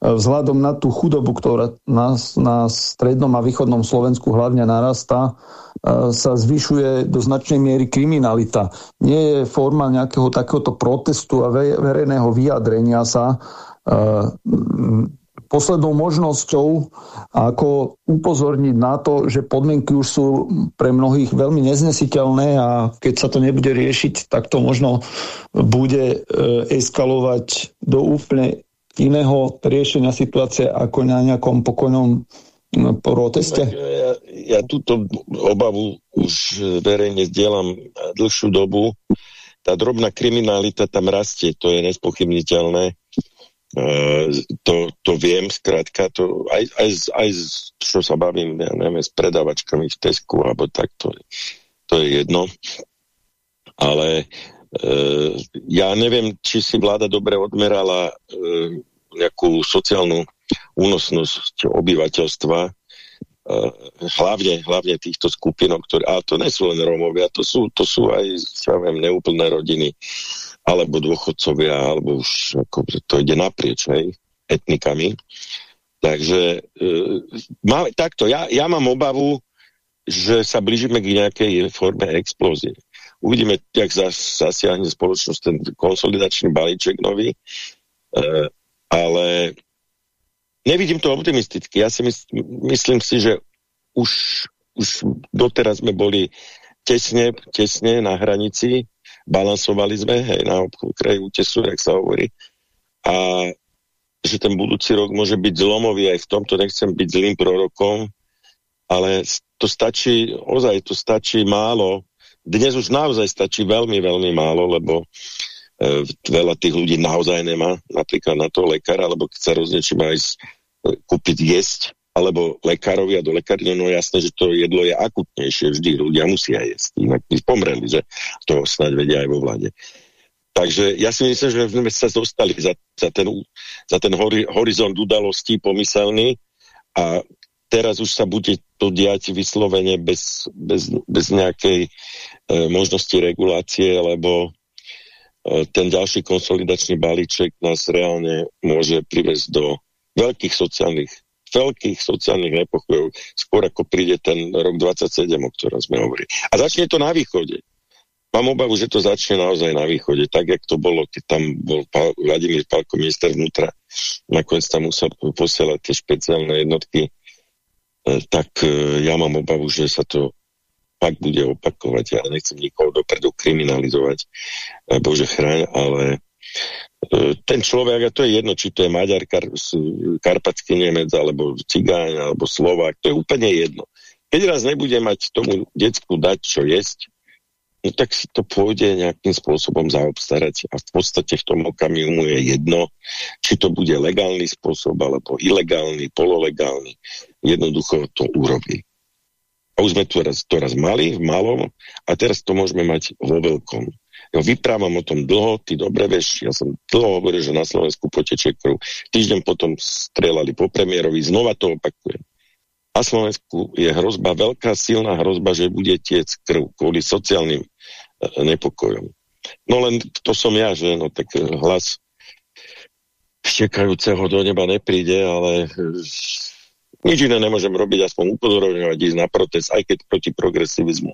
vzhľadom na tú chudobu, ktorá na, na strednom a východnom Slovensku hlavne narastá, sa zvyšuje do značnej miery kriminalita. Nie je forma nejakého takéhoto protestu a verejného vyjadrenia sa poslednou možnosťou ako upozorniť na to, že podmienky už sú pre mnohých veľmi neznesiteľné a keď sa to nebude riešiť, tak to možno bude e, eskalovať do úplne iného riešenia situácie ako na nejakom pokojnom proteste? Ja, ja túto obavu už verejne zdieľam dlhšiu dobu. Tá drobná kriminalita tam rastie, to je nespochybniteľné. To, to viem, skrátka, to aj, aj, aj čo sa bavím, ja neviem, s predavačkami v Tesku, alebo tak, to, to je jedno. Ale uh, ja neviem, či si vláda dobre odmerala uh, nejakú sociálnu únosnosť obyvateľstva, e, hlavne, hlavne týchto skupinok, ktoré, ale to nie sú len Rómovia, to sú, to sú aj, ja viem, neúplné rodiny, alebo dôchodcovia, alebo už ako, to ide naprieč, hej, etnikami. Takže e, má, takto, ja, ja mám obavu, že sa blížime k nejakej forme explózie. Uvidíme, jak zas, zasiahne spoločnosť ten konsolidačný balíček nový, e, ale Nevidím to optimisticky. Ja si mysl, myslím si, že už, už doteraz sme boli tesne, tesne na hranici, balansovali sme, hej, na kraji útesu, jak sa hovorí. A že ten budúci rok môže byť zlomový aj v tomto, nechcem byť zlým prorokom, ale to stačí, ozaj to stačí málo. Dnes už naozaj stačí veľmi, veľmi málo, lebo e, veľa tých ľudí naozaj nemá, napríklad na to lekára, alebo keď sa rozniečím aj z, e, kúpiť jesť, alebo lekárovi a do lekárne, no jasné, že to jedlo je akutnejšie, vždy ľudia musia jesť, inak by pomreli, že to snáď vedia aj vo vláde. Takže ja si myslím, že sme sa dostali za, za ten, za ten hori, horizont udalostí pomyselný a teraz už sa bude to diať vyslovene bez, bez, bez nejakej e, možnosti regulácie, lebo E, ten ďalší konsolidačný balíček nás reálne môže priviesť do veľkých sociálnych veľkých sociálnych nepochojov, skôr ako príde ten rok 27, o ktorom sme hovorili. A začne to na východe. Mám obavu, že to začne naozaj na východe, tak, jak to bolo, keď tam bol Vladimír Pálko, minister vnútra, nakoniec tam musel posielať tie špeciálne jednotky, e, tak e, ja mám obavu, že sa to pak bude opakovať. Ja nechcem nikoho dopredu kriminalizovať, e, Bože chráň, ale ten človek, a to je jedno, či to je Maďar, Kar Karpatský Nemec, alebo Cigáň, alebo Slovák, to je úplne jedno. Keď raz nebude mať tomu decku dať, čo jesť, no tak si to pôjde nejakým spôsobom zaobstarať a v podstate v tom okamihu mu je jedno, či to bude legálny spôsob alebo ilegálny, pololegálny. Jednoducho to urobí. A už sme to raz, to raz mali v malom a teraz to môžeme mať vo veľkom. Ja vyprávam o tom dlho, ty dobre vieš, ja som dlho hovoril, že na Slovensku potečie krv. Týždeň potom strelali po premiérovi, znova to opakujem. Na Slovensku je hrozba, veľká silná hrozba, že bude tiec krv kvôli sociálnym e, nepokojom. No len to som ja, že no tak hlas štekajúceho do neba nepríde, ale nič iné nemôžem robiť, aspoň upozorovať, ísť na protest, aj keď proti progresivizmu.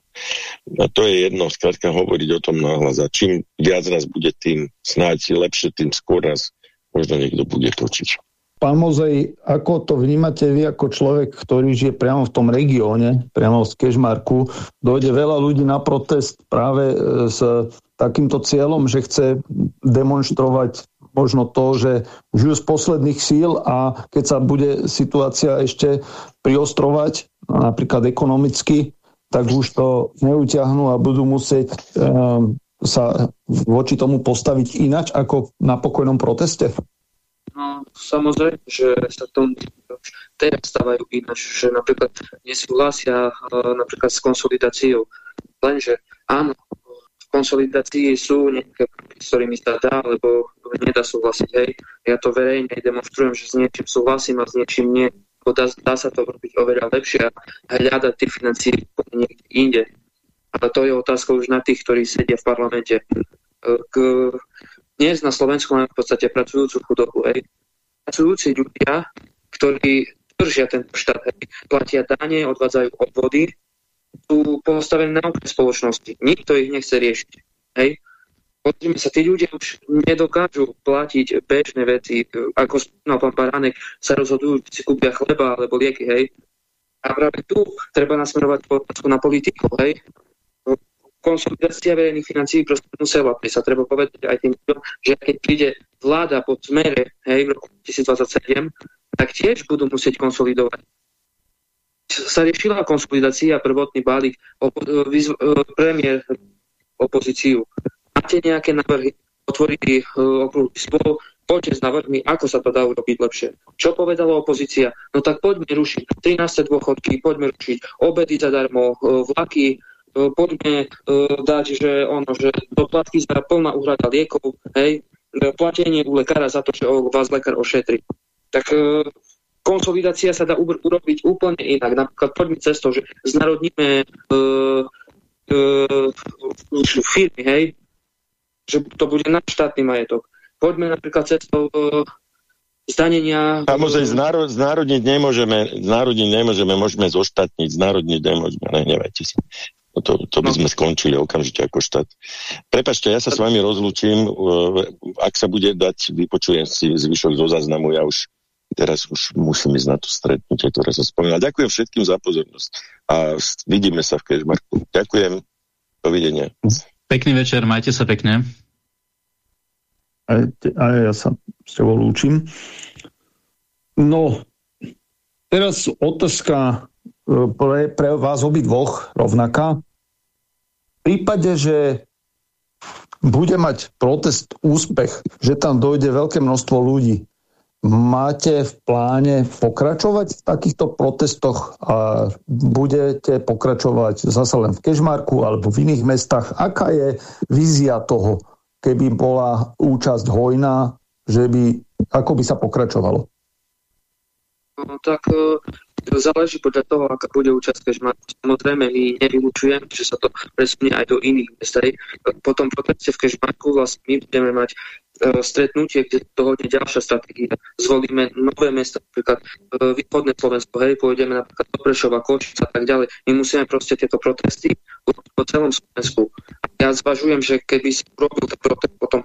A to je jedno, skrátka hovoriť o tom náhlas. A čím viac nás bude, tým snáď lepšie, tým skôr nás možno niekto bude točiť. Pán Mozej, ako to vnímate vy ako človek, ktorý žije priamo v tom regióne, priamo z Kežmarku, dojde veľa ľudí na protest práve e, s takýmto cieľom, že chce demonstrovať možno to, že žijú z posledných síl a keď sa bude situácia ešte priostrovať, napríklad ekonomicky, tak už to neutiahnu a budú musieť um, sa voči tomu postaviť inač ako na pokojnom proteste? No, samozrejme, že sa tomu teraz stávajú ináč, že napríklad nesúhlasia uh, napríklad s konsolidáciou. Lenže áno, konsolidácii sú nejaké, s ktorými sa dá, lebo nedá súhlasiť. Hej. Ja to verejne demonstrujem, že s niečím súhlasím a s niečím nie. Dá, dá sa to robiť oveľa lepšie a hľadať tie financie niekde inde. Ale to je otázka už na tých, ktorí sedia v parlamente. K, dnes na Slovensku máme v podstate pracujúcu chudobu. Hej. Pracujúci ľudia, ktorí držia tento štát, hej, platia dane, odvádzajú odvody, sú postavené na okne spoločnosti. Nikto ich nechce riešiť. Hej? Pozrime sa, tí ľudia už nedokážu platiť bežné veci. Ako spomínal pán Paránek, sa rozhodujú, či si kúpia chleba alebo lieky, hej. A práve tu treba nasmerovať otázku na politiku, hej. Konsolidácia verejných financií proste musela sa treba povedať aj tým že keď príde vláda po smere, hej, v roku 2027, tak tiež budú musieť konsolidovať sa riešila konsolidácia, prvotný balík, opo e, premiér opozíciu. Máte nejaké návrhy? Otvorili uh, okrúhly spol, poďte s návrhmi, ako sa to dá urobiť lepšie. Čo povedala opozícia? No tak poďme rušiť 13. dôchodky, poďme rušiť obedy zadarmo, vlaky, poďme dať, že ono, že doplatky za plná úhrada liekov, hej, platenie u lekára za to, že vás lekár ošetri. Tak konsolidácia sa dá urobiť úplne inak. Napríklad poďme cestou, že znarodníme uh, uh, firmy, hej, že to bude na štátny majetok. Poďme napríklad cestou uh, zdanenia... Samozrejme, znárod, znárodniť nemôžeme, znárodniť nemôžeme, môžeme zoštátniť, znárodniť nemôžeme, nehnevajte sa. No to, to by no. sme skončili okamžite ako štát. Prepačte, ja sa s vami rozlúčim, ak sa bude dať, vypočujem si zvyšok zo záznamu, ja už teraz už musím ísť na to stretnutie, ktoré som spomínal. Ďakujem všetkým za pozornosť a vidíme sa v Kežmarku. Ďakujem, dovidenia. Pekný večer, majte sa pekne. A, a ja sa s tebou lúčim. No, teraz otázka e, pre, pre vás obidvoch rovnaká. V prípade, že bude mať protest úspech, že tam dojde veľké množstvo ľudí, Máte v pláne pokračovať v takýchto protestoch a budete pokračovať zase len v Kežmarku alebo v iných mestách? Aká je vízia toho, keby bola účasť hojná, že by, ako by sa pokračovalo? No, tak e, záleží podľa toho, aká bude účasť Kežmarku. Samozrejme, my nevylučujem, že sa to presunie aj do iných mest. Po tom proteste v Kežmarku vlastne my budeme mať stretnutie, kde dohodne ďalšia stratégia. Zvolíme nové mesta, napríklad e, východné Slovensko, hej, pôjdeme napríklad do Prešova, Košic a tak ďalej. My musíme proste tieto protesty po celom Slovensku. Ja zvažujem, že keby si robil ten protest potom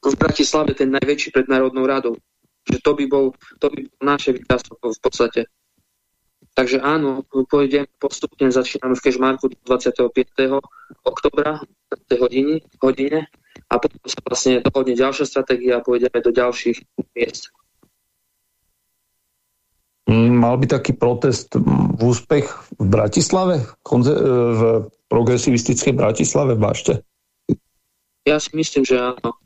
v Bratislave ten najväčší pred Národnou radou, že to by bol, to by bol naše víťazstvo v podstate. Takže áno, pôjdem postupne, začíname v Kežmarku 25. oktobra, tej hodine, hodine a potom sa vlastne dohodne ďalšia stratégia a pôjdeme do ďalších miest. Mal by taký protest v úspech v Bratislave, v progresivistickej Bratislave v Bašte? Ja si myslím, že áno.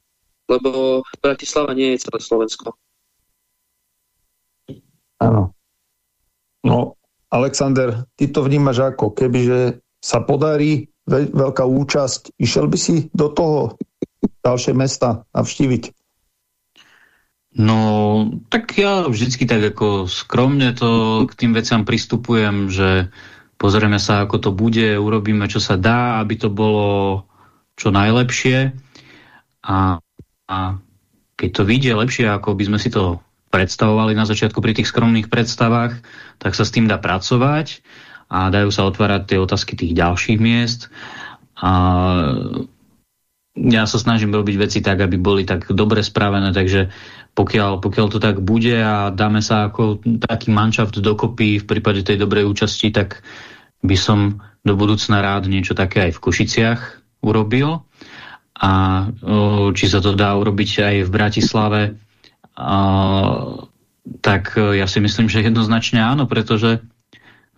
Lebo Bratislava nie je celé Slovensko. Áno. No, Alexander, ty to vnímaš ako? Kebyže sa podarí veľká účasť, išiel by si do toho ďalšie mesta navštíviť? No, tak ja vždycky tak ako skromne to k tým veciam pristupujem, že pozrieme sa, ako to bude, urobíme, čo sa dá, aby to bolo čo najlepšie a, a keď to vyjde lepšie, ako by sme si to predstavovali na začiatku pri tých skromných predstavách, tak sa s tým dá pracovať a dajú sa otvárať tie otázky tých ďalších miest. A ja sa snažím robiť veci tak, aby boli tak dobre spravené, takže pokiaľ, pokiaľ to tak bude a dáme sa ako taký manšaft dokopy v prípade tej dobrej účasti, tak by som do budúcna rád niečo také aj v Košiciach urobil. A či sa to dá urobiť aj v Bratislave, a, tak ja si myslím, že jednoznačne áno, pretože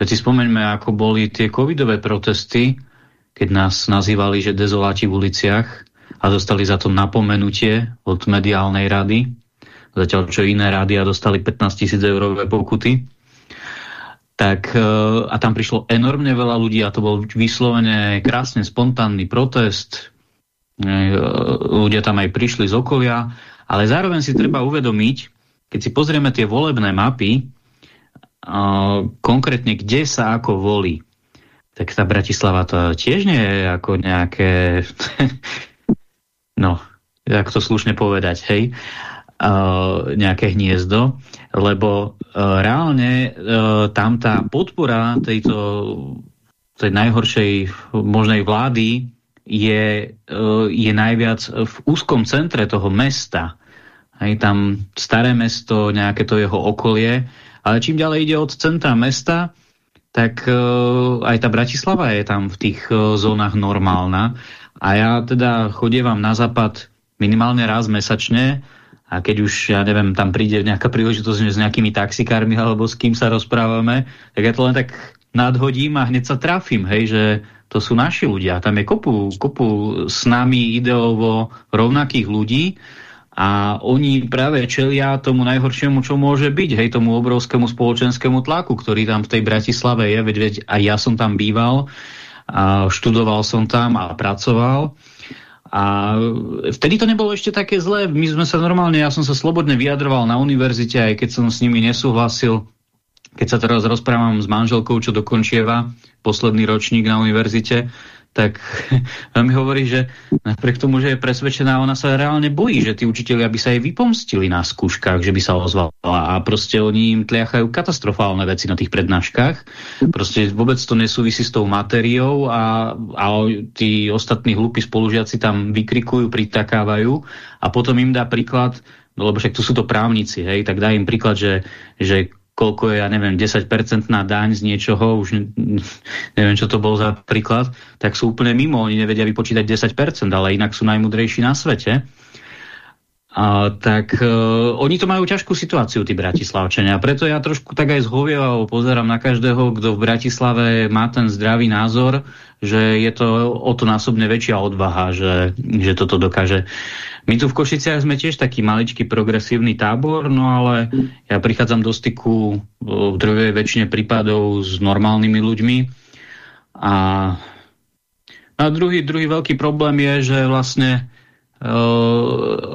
veď si spomeňme, ako boli tie covidové protesty, keď nás nazývali, že dezoláti v uliciach a dostali za to napomenutie od mediálnej rady, zatiaľ čo iné rádia dostali 15 tisíc eurové pokuty. Tak, e, a tam prišlo enormne veľa ľudí a to bol vyslovene krásne spontánny protest. E, ľudia tam aj prišli z okolia ale zároveň si treba uvedomiť, keď si pozrieme tie volebné mapy, uh, konkrétne kde sa ako volí, tak tá Bratislava to tiež nie je ako nejaké, no, jak to slušne povedať, hej, uh, nejaké hniezdo, lebo uh, reálne uh, tam tá podpora tejto tej najhoršej možnej vlády je, je najviac v úzkom centre toho mesta. Hej, tam staré mesto, nejaké to jeho okolie, ale čím ďalej ide od centra mesta, tak aj tá Bratislava je tam v tých zónach normálna. A ja teda chodievam na západ minimálne raz mesačne a keď už, ja neviem, tam príde nejaká príležitosť s nejakými taxikármi alebo s kým sa rozprávame, tak ja to len tak nadhodím a hneď sa trafím, hej, že to sú naši ľudia. Tam je kopu, kopu s nami ideovo rovnakých ľudí a oni práve čelia tomu najhoršiemu, čo môže byť, hej, tomu obrovskému spoločenskému tlaku, ktorý tam v tej Bratislave je, veď, veď aj ja som tam býval, a študoval som tam a pracoval. A vtedy to nebolo ešte také zlé. My sme sa normálne, ja som sa slobodne vyjadroval na univerzite, aj keď som s nimi nesúhlasil keď sa teraz rozprávam s manželkou, čo dokončieva posledný ročník na univerzite, tak mi hovorí, že napriek tomu, že je presvedčená, ona sa reálne bojí, že tí učiteľia by sa jej vypomstili na skúškach, že by sa ozvala a proste oni im tliachajú katastrofálne veci na tých prednáškach. Proste vôbec to nesúvisí s tou materiou a, a tí ostatní hlúpi spolužiaci tam vykrikujú, pritakávajú a potom im dá príklad, no lebo však tu sú to právnici, hej, tak dá im príklad, že, že koľko je, ja neviem, 10% daň z niečoho, už neviem, čo to bol za príklad, tak sú úplne mimo, oni nevedia vypočítať 10%, ale inak sú najmudrejší na svete. A, tak uh, oni to majú ťažkú situáciu, tí Bratislavčania. Preto ja trošku tak aj zhovievavo pozerám na každého, kto v Bratislave má ten zdravý názor, že je to o to násobne väčšia odvaha, že, že toto dokáže my tu v Košiciach sme tiež taký maličký progresívny tábor, no ale ja prichádzam do styku v druhej väčšine prípadov s normálnymi ľuďmi a, a druhý, druhý veľký problém je, že vlastne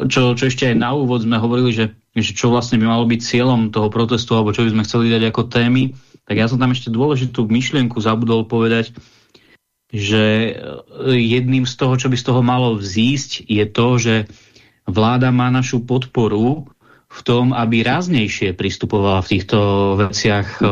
čo, čo ešte aj na úvod sme hovorili, že, že čo vlastne by malo byť cieľom toho protestu alebo čo by sme chceli dať ako témy, tak ja som tam ešte dôležitú myšlienku zabudol povedať, že jedným z toho, čo by z toho malo vzísť, je to, že vláda má našu podporu v tom, aby ráznejšie pristupovala v týchto veciach,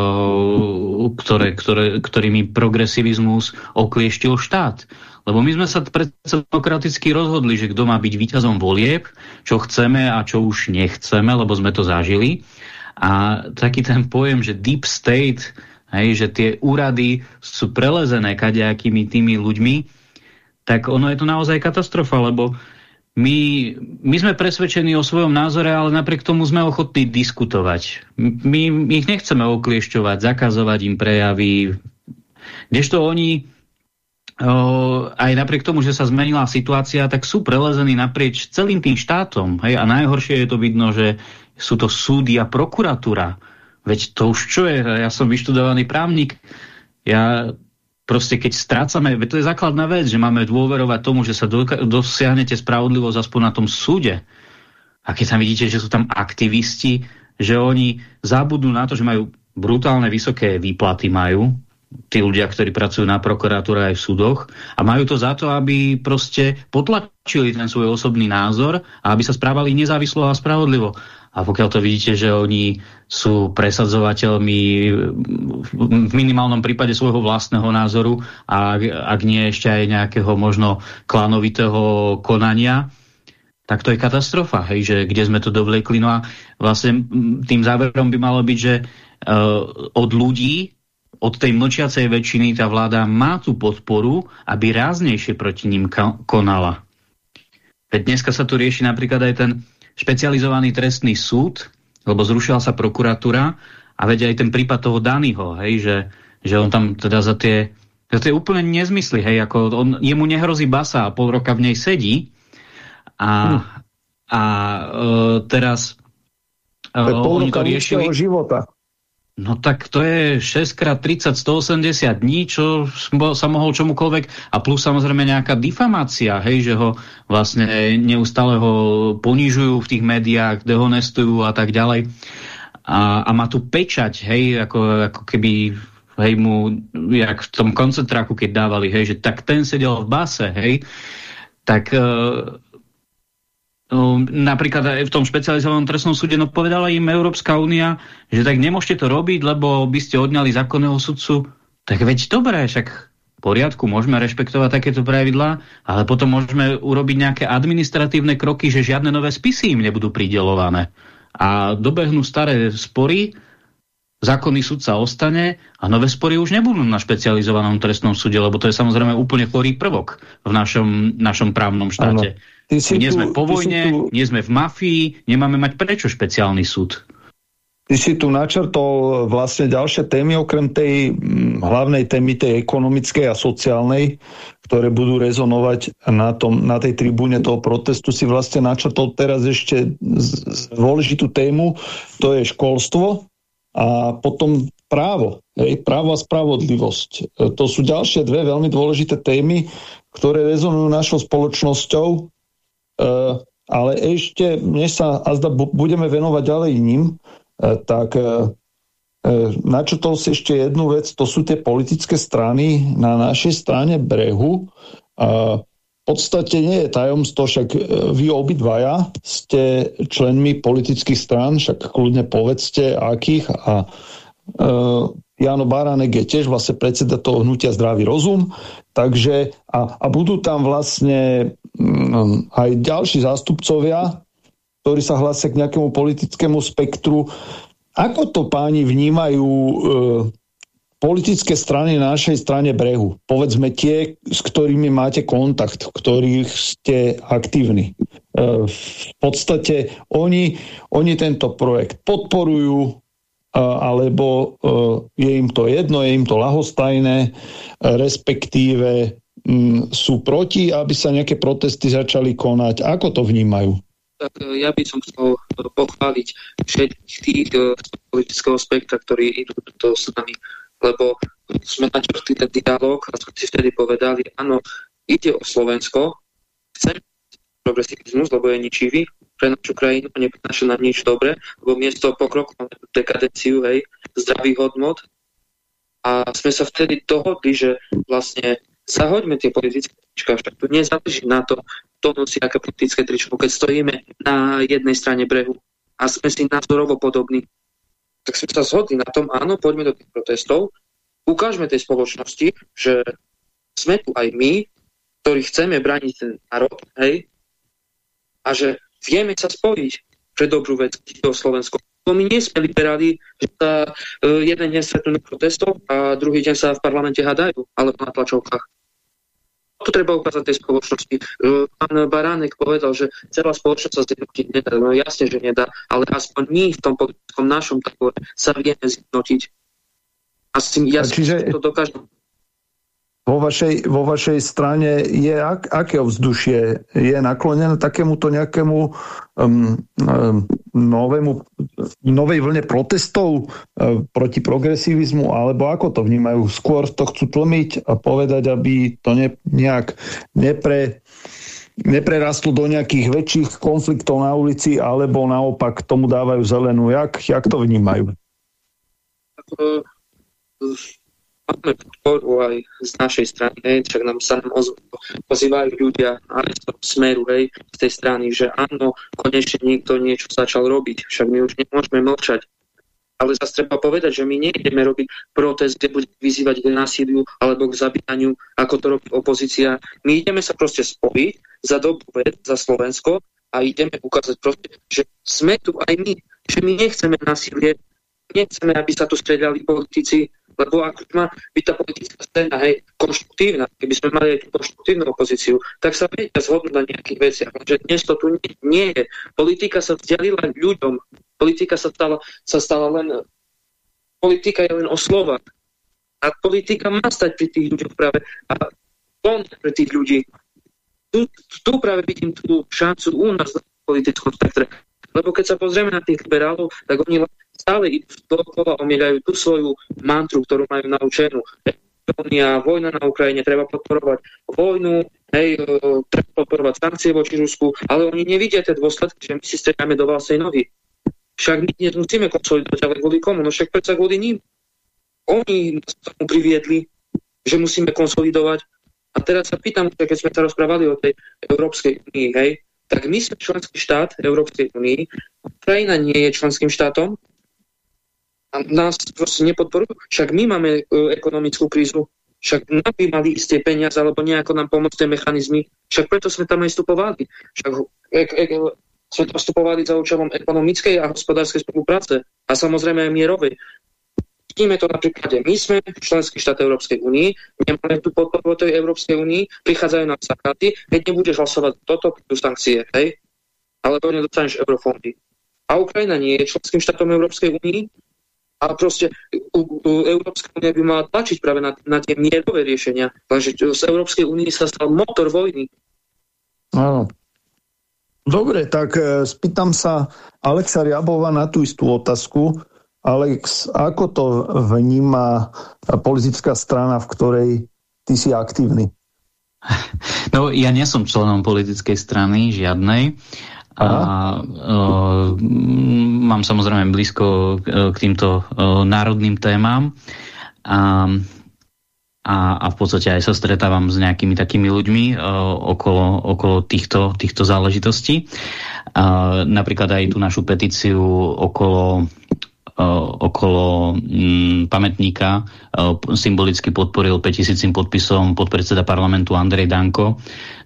ktoré, ktoré, ktorými progresivizmus oklieštil štát. Lebo my sme sa predsa demokraticky rozhodli, že kto má byť víťazom volieb, čo chceme a čo už nechceme, lebo sme to zažili. A taký ten pojem, že deep state hej, že tie úrady sú prelezené kadejakými tými ľuďmi, tak ono je to naozaj katastrofa, lebo my, my sme presvedčení o svojom názore, ale napriek tomu sme ochotní diskutovať. My ich nechceme okliešťovať, zakazovať im prejavy. Kdežto oni, aj napriek tomu, že sa zmenila situácia, tak sú prelezení naprieč celým tým štátom. Hej? A najhoršie je to vidno, že sú to súdy a prokuratúra. Veď to už čo je? Ja som vyštudovaný právnik. Ja proste keď strácame, to je základná vec, že máme dôverovať tomu, že sa do, dosiahnete spravodlivosť aspoň na tom súde. A keď tam vidíte, že sú tam aktivisti, že oni zabudnú na to, že majú brutálne vysoké výplaty majú, tí ľudia, ktorí pracujú na prokuratúre aj v súdoch a majú to za to, aby proste potlačili ten svoj osobný názor a aby sa správali nezávislo a spravodlivo. A pokiaľ to vidíte, že oni sú presadzovateľmi v minimálnom prípade svojho vlastného názoru a ak, nie ešte aj nejakého možno klanovitého konania, tak to je katastrofa, hej, že kde sme to dovlekli. No a vlastne tým záverom by malo byť, že uh, od ľudí, od tej mlčiacej väčšiny tá vláda má tú podporu, aby ráznejšie proti ním konala. Veď dneska sa tu rieši napríklad aj ten špecializovaný trestný súd, lebo zrušila sa prokuratúra a vedia aj ten prípad toho Danyho, hej, že, že on tam teda za tie, za tie úplne nezmysly, hej, ako on, jemu nehrozí basa a pol roka v nej sedí a, hm. a e, teraz e, oni to riešili. života. No tak to je 6 x 30, 180 dní, čo sa mohol čomukoľvek. A plus samozrejme nejaká difamácia, hej, že ho vlastne neustále ho ponižujú v tých médiách, dehonestujú a tak ďalej. A, a má tu pečať, hej, ako, ako keby hej, mu, jak v tom koncentráku, keď dávali, hej, že tak ten sedel v base, hej, tak Ehm, napríklad aj v tom špecializovanom trestnom súde no povedala im Európska únia, že tak nemôžete to robiť, lebo by ste odňali zákonného sudcu. Tak veď dobré, však v poriadku, môžeme rešpektovať takéto pravidlá, ale potom môžeme urobiť nejaké administratívne kroky, že žiadne nové spisy im nebudú pridelované. A dobehnú staré spory, zákonný sudca ostane a nové spory už nebudú na špecializovanom trestnom súde, lebo to je samozrejme úplne chorý prvok v našom, našom právnom štáte. Ano. Nie tu, sme po vojne, tu... nie sme v mafii, nemáme mať prečo špeciálny súd. Ty si tu načrtol vlastne ďalšie témy, okrem tej hm, hlavnej témy, tej ekonomickej a sociálnej, ktoré budú rezonovať na, tom, na tej tribúne toho protestu, si vlastne načrtol teraz ešte dôležitú tému, to je školstvo a potom právo, hej, právo a spravodlivosť. E, to sú ďalšie dve veľmi dôležité témy, ktoré rezonujú našou spoločnosťou ale ešte, než sa azda budeme venovať ďalej ním, eh, tak eh, načotol si ešte jednu vec, to sú tie politické strany na našej strane brehu. V podstate nie je tajomstvo, však vy obidvaja ste členmi politických strán, však kľudne povedzte, akých a Jano Baránek je tiež vlastne predseda toho hnutia Zdravý rozum, takže a, a budú tam vlastne mm, aj ďalší zástupcovia, ktorí sa hlásia k nejakému politickému spektru. Ako to páni vnímajú e, politické strany na našej strane brehu? Povedzme tie, s ktorými máte kontakt, ktorých ste aktívni. E, v podstate oni, oni tento projekt podporujú, alebo e, je im to jedno, je im to lahostajné, respektíve sú proti, aby sa nejaké protesty začali konať. Ako to vnímajú? Tak e, ja by som chcel pochváliť všetkých tých e, politického spektra, ktorí idú do s nami, lebo sme načrtli ten dialog a sme si vtedy povedali, áno, ide o Slovensko, chceme progresivizmus, lebo je ničivý, pre našu krajinu neprináša nám nič dobré, lebo miesto pokroku máme dekadenciu, hej, zdravých hodnot. A sme sa vtedy dohodli, že vlastne zahoďme tie politické trička, však tu nezáleží na to, to nosí aké politické tričko, keď stojíme na jednej strane brehu a sme si názorovo podobní, tak sme sa zhodli na tom, áno, poďme do tých protestov, ukážme tej spoločnosti, že sme tu aj my, ktorí chceme brániť ten národ, hej, a že vieme sa spojiť pre dobrú vec o Slovensko. To my nie sme liberáli, že sa uh, jeden deň stretnú na protestov a druhý deň sa v parlamente hadajú, alebo na tlačovkách. to treba ukázať tej spoločnosti. Pán Baránek povedal, že celá spoločnosť sa zjednotiť nedá. No jasne, že nedá, ale aspoň my v tom politickom našom takové sa vieme zjednotiť. Asi ja čiže... to dokážem vo vašej, vo vašej strane je ak, aké vzdušie? Je naklonené takémuto nejakému um, um, novému, novej vlne protestov um, proti progresivizmu, alebo ako to vnímajú? Skôr to chcú tlmiť a povedať, aby to ne, nejak nepre, neprerastlo do nejakých väčších konfliktov na ulici, alebo naopak tomu dávajú zelenú. Jak, jak to vnímajú? Uh, máme podporu aj z našej strany, hej, však nám sa nám pozývajú ľudia aj z toho smeru, hej, z tej strany, že áno, konečne niekto niečo začal robiť, však my už nemôžeme mlčať. Ale zase treba povedať, že my nejdeme robiť protest, kde bude vyzývať k násiliu alebo k zabíjaniu, ako to robí opozícia. My ideme sa proste spojiť za dobrú vec, za Slovensko a ideme ukázať proste, že sme tu aj my, že my nechceme násilie, nechceme, aby sa tu stredali politici, lebo ak má byť tá politická scéna hej, konštruktívna, keby sme mali aj tú konštruktívnu opozíciu, tak sa vedia zhodnúť na nejakých veciach. Lenže dnes to tu nie, nie je. Politika sa vzdialila ľuďom. Politika sa stala, sa stala len... Politika je len o slovách. A politika má stať pri tých ľuďoch práve. A on pre tých ľudí. Tu, tu práve vidím tú šancu u nás na politickom spektre. Lebo keď sa pozrieme na tých liberálov, tak oni stále idú dookola omielajú tú svoju mantru, ktorú majú naučenú. Unia, vojna na Ukrajine, treba podporovať vojnu, hej, e, treba podporovať sankcie voči Rusku, ale oni nevidia tie dôsledky, že my si strekáme do vlastnej nohy. Však my dnes musíme konsolidovať, ale kvôli komu? No však predsa kvôli ním. Oni nás tomu priviedli, že musíme konsolidovať. A teraz sa pýtam, keď sme sa rozprávali o tej Európskej únii, hej, tak my sme členský štát Európskej únii, Ukrajina nie je členským štátom, a nás proste nepodporujú. Však my máme e, ekonomickú krízu, však nám by mali isté peniaze alebo nejako nám pomôcť tie mechanizmy. Však preto sme tam aj vstupovali. Však e, e, sme tam vstupovali za účelom ekonomickej a hospodárskej spolupráce a samozrejme aj mierovej. Vidíme to na príklade. My sme členský štát Európskej únii, nemáme tu podporu tej Európskej únii, prichádzajú nám sakáty, keď nebudeš hlasovať toto, prídu sankcie, hej? Alebo nedostaneš eurofondy. A Ukrajina nie je členským štátom Európskej únii, a proste u, u Európska únia by mala tlačiť práve na, na tie mierové riešenia. Takže z Európskej únie sa stal motor vojny. Áno. Dobre, tak e, spýtam sa Alexa Riabova na tú istú otázku. Alex, ako to vníma politická strana, v ktorej ty si aktívny? No, ja nie som členom politickej strany, žiadnej. A uh, mám samozrejme blízko k týmto uh, národným témam. A, a, a v podstate aj sa stretávam s nejakými takými ľuďmi uh, okolo, okolo týchto, týchto záležitostí. Uh, napríklad aj tú našu petíciu okolo okolo mm, pamätníka symbolicky podporil 5000 podpisom podpredseda parlamentu Andrej Danko.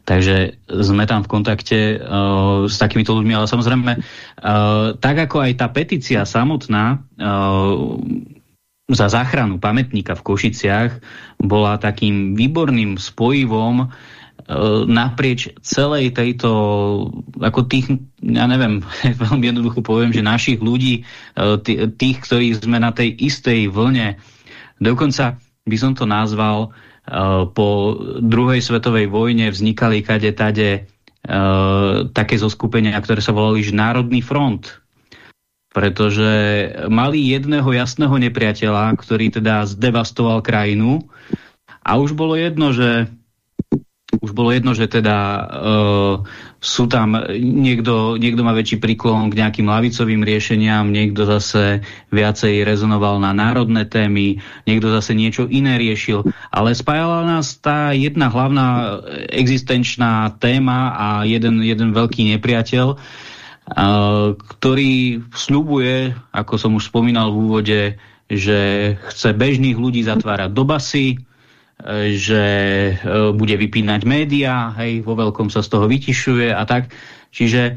Takže sme tam v kontakte uh, s takýmito ľuďmi, ale samozrejme, uh, tak ako aj tá petícia samotná uh, za záchranu pamätníka v Košiciach bola takým výborným spojivom naprieč celej tejto, ako tých, ja neviem, veľmi jednoducho poviem, že našich ľudí, uh, tých, ktorí sme na tej istej vlne, dokonca by som to nazval Eh, po druhej svetovej vojne vznikali kade tade také zoskupenia, ktoré sa volali Národný front. Pretože mali jedného jasného nepriateľa, ktorý teda zdevastoval krajinu a už bolo jedno, že už bolo jedno, že teda uh, sú tam, niekto, niekto má väčší príklon k nejakým lavicovým riešeniam, niekto zase viacej rezonoval na národné témy, niekto zase niečo iné riešil, ale spájala nás tá jedna hlavná existenčná téma a jeden, jeden veľký nepriateľ, uh, ktorý slubuje, ako som už spomínal v úvode, že chce bežných ľudí zatvárať do basy, že e, bude vypínať médiá, hej, vo veľkom sa z toho vytišuje a tak. Čiže e,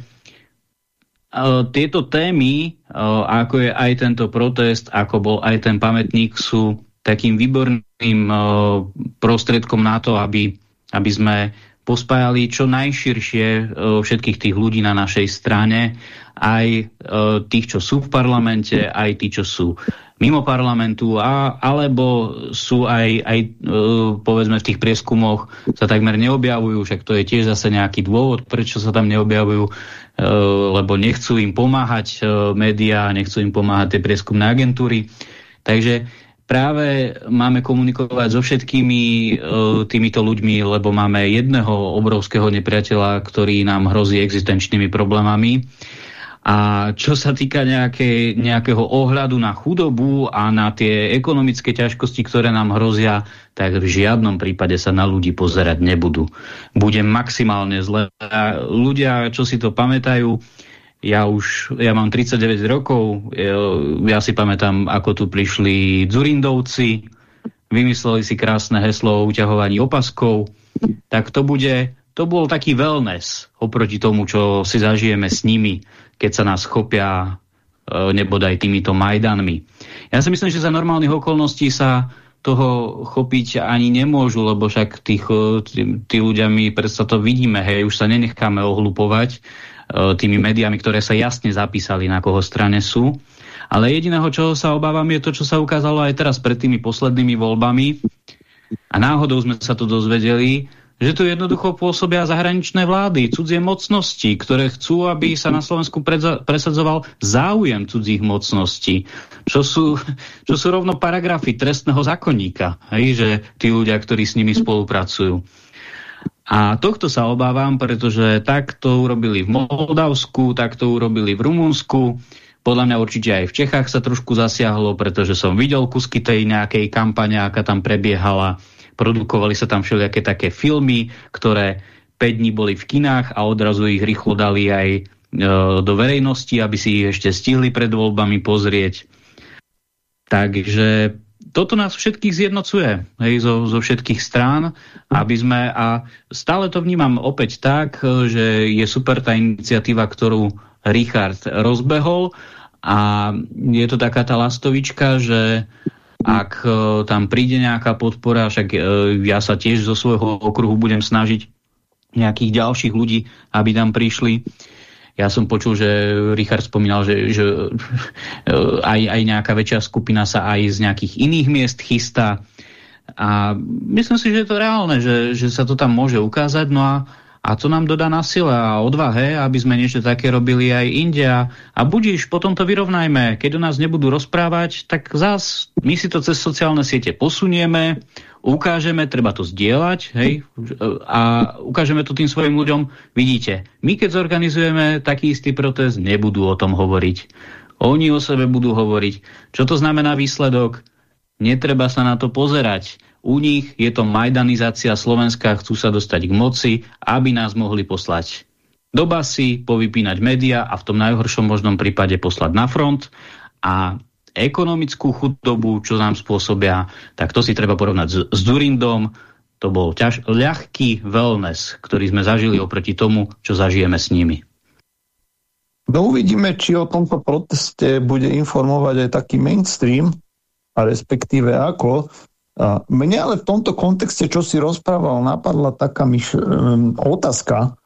tieto témy, e, ako je aj tento protest, ako bol aj ten pamätník, sú takým výborným prostriedkom na to, aby aby sme pospájali čo najširšie všetkých tých ľudí na našej strane, aj tých, čo sú v parlamente, aj tí, čo sú mimo parlamentu, a, alebo sú aj, aj e, povedzme v tých prieskumoch sa takmer neobjavujú, však to je tiež zase nejaký dôvod, prečo sa tam neobjavujú, lebo nechcú im pomáhať médiá, nechcú im pomáhať tie prieskumné agentúry. Takže práve máme komunikovať so všetkými uh, týmito ľuďmi, lebo máme jedného obrovského nepriateľa, ktorý nám hrozí existenčnými problémami. A čo sa týka nejaké, nejakého ohľadu na chudobu a na tie ekonomické ťažkosti, ktoré nám hrozia, tak v žiadnom prípade sa na ľudí pozerať nebudú. Bude maximálne zle. A ľudia, čo si to pamätajú, ja už, ja mám 39 rokov, ja si pamätám, ako tu prišli Dzurindovci, vymysleli si krásne heslo o uťahovaní opaskov, tak to bude, to bol taký wellness oproti tomu, čo si zažijeme s nimi, keď sa nás chopia e, nebodaj týmito Majdanmi. Ja si myslím, že za normálnych okolností sa toho chopiť ani nemôžu, lebo však tých, e, tí, tí ľudia my predsa to vidíme, hej, už sa nenecháme ohlupovať E, tými médiami, ktoré sa jasne zapísali, na koho strane sú. Ale jediného, čoho sa obávam, je to, čo sa ukázalo aj teraz pred tými poslednými voľbami. A náhodou sme sa to dozvedeli, že tu jednoducho pôsobia zahraničné vlády, cudzie mocnosti, ktoré chcú, aby sa na Slovensku presadzoval záujem cudzích mocností, čo sú, čo sú rovno paragrafy trestného zákonníka, hej, že tí ľudia, ktorí s nimi spolupracujú. A tohto sa obávam, pretože tak to urobili v Moldavsku, tak to urobili v Rumunsku. Podľa mňa určite aj v Čechách sa trošku zasiahlo, pretože som videl kusky tej nejakej kampane, aká tam prebiehala. Produkovali sa tam všelijaké také filmy, ktoré 5 dní boli v kinách a odrazu ich rýchlo dali aj e, do verejnosti, aby si ich ešte stihli pred voľbami pozrieť. Takže toto nás všetkých zjednocuje hej, zo, zo všetkých strán, aby sme, a stále to vnímam opäť tak, že je super tá iniciatíva, ktorú Richard rozbehol a je to taká tá lastovička, že ak e, tam príde nejaká podpora, však e, ja sa tiež zo svojho okruhu budem snažiť nejakých ďalších ľudí, aby tam prišli, ja som počul, že Richard spomínal, že, že e, aj, aj nejaká väčšia skupina sa aj z nejakých iných miest chystá. A myslím si, že je to reálne, že, že sa to tam môže ukázať. No a, a to nám dodá na sile a odvahe, aby sme niečo také robili aj India. A budíš, potom to vyrovnajme. Keď o nás nebudú rozprávať, tak zás my si to cez sociálne siete posunieme, ukážeme, treba to zdieľať, hej, a ukážeme to tým svojim ľuďom. Vidíte, my keď zorganizujeme taký istý protest, nebudú o tom hovoriť. Oni o sebe budú hovoriť. Čo to znamená výsledok? Netreba sa na to pozerať. U nich je to majdanizácia Slovenska, chcú sa dostať k moci, aby nás mohli poslať do basy, povypínať média a v tom najhoršom možnom prípade poslať na front a ekonomickú chudobu, čo nám spôsobia, tak to si treba porovnať s, s Durindom. To bol ťaž, ľahký wellness, ktorý sme zažili oproti tomu, čo zažijeme s nimi. No uvidíme, či o tomto proteste bude informovať aj taký mainstream, a respektíve ako. Mne ale v tomto kontexte, čo si rozprával, napadla taká myš, otázka,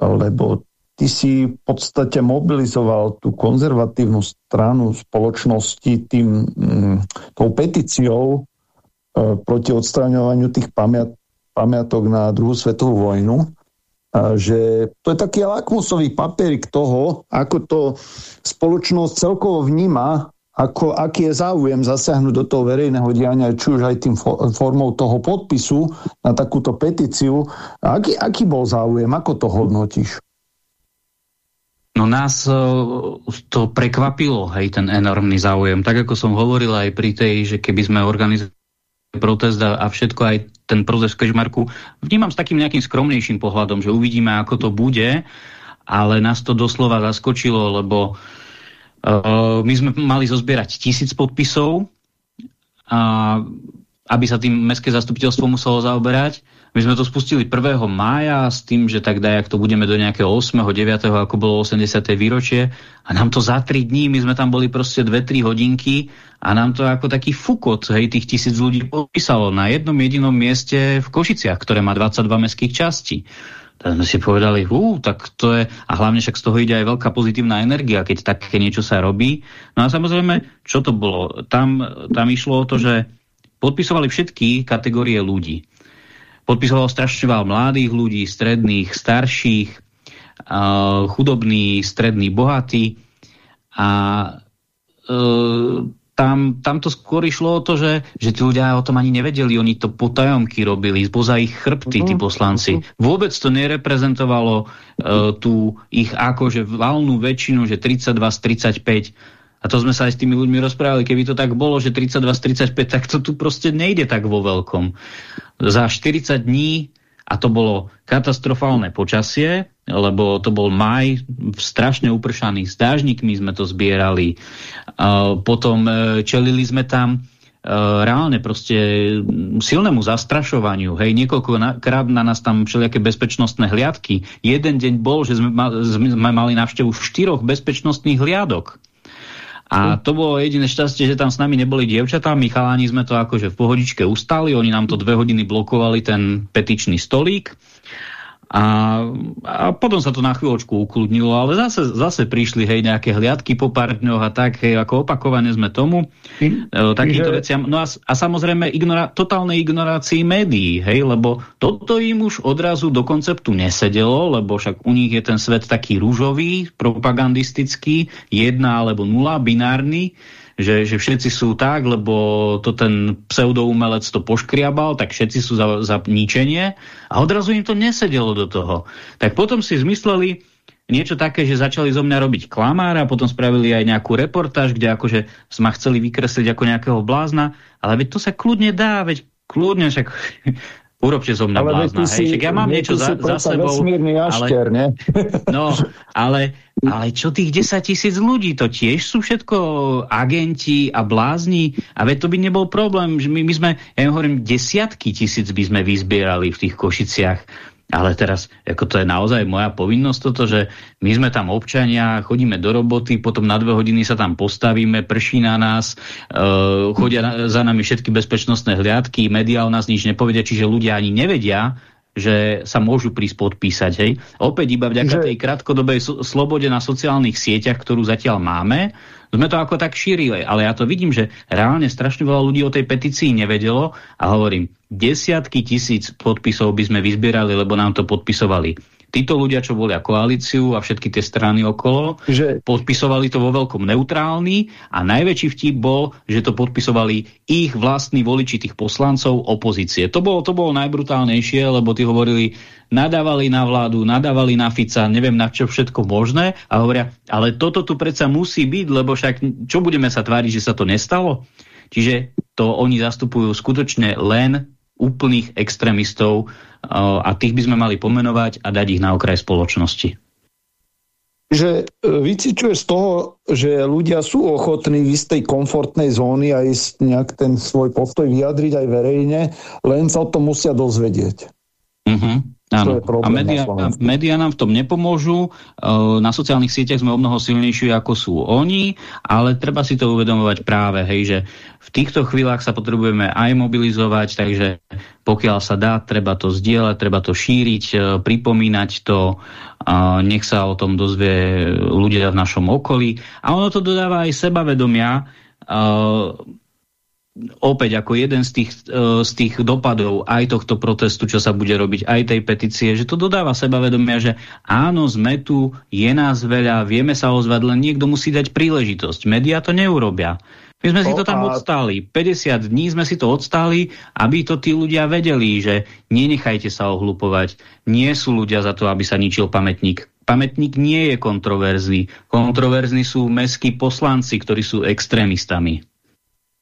lebo ty si v podstate mobilizoval tú konzervatívnu stranu spoločnosti tým, mm, tou petíciou e, proti odstraňovaniu tých pamiat, pamiatok na druhú svetovú vojnu. Že to je taký lakmusový papierik toho, ako to spoločnosť celkovo vníma, ako, aký je záujem zasiahnuť do toho verejného diania, či už aj tým formou toho podpisu na takúto petíciu. Aký, aký bol záujem? Ako to hodnotíš? No nás e, to prekvapilo, hej, ten enormný záujem. Tak ako som hovoril aj pri tej, že keby sme organizovali protest a, a všetko, aj ten protest v Kežmarku, vnímam s takým nejakým skromnejším pohľadom, že uvidíme, ako to bude, ale nás to doslova zaskočilo, lebo uh, my sme mali zozbierať tisíc podpisov, a, aby sa tým mestské zastupiteľstvo muselo zaoberať. My sme to spustili 1. mája s tým, že tak dajak to budeme do nejakého 8. 9. ako bolo 80. výročie a nám to za 3 dní, my sme tam boli proste 2-3 hodinky a nám to ako taký fukot, hej, tých tisíc ľudí popísalo na jednom jedinom mieste v Košiciach, ktoré má 22 mestských častí. Tak sme si povedali, hú, tak to je, a hlavne však z toho ide aj veľká pozitívna energia, keď také niečo sa robí. No a samozrejme, čo to bolo? Tam, tam išlo o to, že podpisovali všetky kategórie ľudí. Podpisoval strašne mladých ľudí, stredných, starších, chudobní, strední, bohatí. A uh, tam, tam to skôr išlo o to, že, že tí ľudia o tom ani nevedeli, oni to potajomky robili, zboza ich chrbty, tí mhm, poslanci. Mhm. Vôbec to nereprezentovalo uh, tú ich akože valnú väčšinu, že 32 z 35 a to sme sa aj s tými ľuďmi rozprávali. Keby to tak bolo, že 32 z 35, tak to tu proste nejde tak vo veľkom. Za 40 dní, a to bolo katastrofálne počasie, lebo to bol maj, strašne upršaný, s dážnikmi sme to zbierali. Potom e, čelili sme tam e, reálne proste silnému zastrašovaniu. Hej, niekoľkokrát na nás tam všelijaké bezpečnostné hliadky. Jeden deň bol, že sme mali návštevu štyroch bezpečnostných hliadok. A to bolo jediné šťastie, že tam s nami neboli dievčatá, my chaláni sme to akože v pohodičke ustali, oni nám to dve hodiny blokovali ten petičný stolík a, a potom sa to na chvíľočku ukludnilo, ale zase, zase prišli hej nejaké hliadky po pár dňoch a tak, hej, ako opakovane sme tomu e, takýmto že... veciam. No a, a samozrejme ignora, totálnej ignorácii médií, hej, lebo toto im už odrazu do konceptu nesedelo, lebo však u nich je ten svet taký rúžový, propagandistický, jedna alebo nula, binárny, že, že všetci sú tak, lebo to ten pseudoumelec to poškriabal, tak všetci sú za, za ničenie a odrazu im to nesedelo do toho. Tak potom si zmysleli niečo také, že začali zo mňa robiť klamára, potom spravili aj nejakú reportáž, kde akože sme chceli vykresliť ako nejakého blázna, ale veď to sa kľudne dá, veď kľudne však urobte zo mňa ale blázna. Hej, však ja mám niečo za, za sebou. Jašker, ale, ne? no, ale ale čo tých 10 tisíc ľudí? To tiež sú všetko agenti a blázni? A veď to by nebol problém. My, my sme, ja hovorím, desiatky tisíc by sme vyzbierali v tých Košiciach. Ale teraz, ako to je naozaj moja povinnosť toto, že my sme tam občania, chodíme do roboty, potom na dve hodiny sa tam postavíme, prší na nás, uh, chodia na, za nami všetky bezpečnostné hliadky, médiá o nás nič nepovedia, čiže ľudia ani nevedia, že sa môžu prísť podpísať. Hej. Opäť iba vďaka že... tej krátkodobej slobode na sociálnych sieťach, ktorú zatiaľ máme, sme to ako tak šírili. Ale ja to vidím, že reálne strašne veľa ľudí o tej petícii nevedelo a hovorím, desiatky tisíc podpisov by sme vyzbierali, lebo nám to podpisovali títo ľudia, čo volia koalíciu a všetky tie strany okolo, že... podpisovali to vo veľkom neutrálny a najväčší vtip bol, že to podpisovali ich vlastní voliči tých poslancov opozície. To bolo, to bolo najbrutálnejšie, lebo tí hovorili, nadávali na vládu, nadávali na Fica, neviem na čo všetko možné a hovoria, ale toto tu predsa musí byť, lebo však čo budeme sa tváriť, že sa to nestalo? Čiže to oni zastupujú skutočne len úplných extrémistov a tých by sme mali pomenovať a dať ich na okraj spoločnosti. Že e, vycičuje z toho, že ľudia sú ochotní v istej komfortnej zóny a ísť nejak ten svoj postoj vyjadriť aj verejne, len sa o tom musia dozvedieť. Uh mhm. -huh. Áno. A média nám v tom nepomôžu. Na sociálnych sieťach sme o mnoho silnejší, ako sú oni, ale treba si to uvedomovať práve, hej, že v týchto chvíľach sa potrebujeme aj mobilizovať, takže pokiaľ sa dá, treba to zdieľať, treba to šíriť, pripomínať to, nech sa o tom dozvie ľudia v našom okolí. A ono to dodáva aj sebavedomia, opäť ako jeden z tých, e, z tých dopadov aj tohto protestu, čo sa bude robiť, aj tej petície, že to dodáva sebavedomia, že áno, sme tu, je nás veľa, vieme sa ozvať, len niekto musí dať príležitosť. Média to neurobia. My sme si to tam odstáli. 50 dní sme si to odstáli, aby to tí ľudia vedeli, že nenechajte sa ohlupovať. Nie sú ľudia za to, aby sa ničil pamätník. Pamätník nie je kontroverzný. Kontroverzní sú meskí poslanci, ktorí sú extrémistami.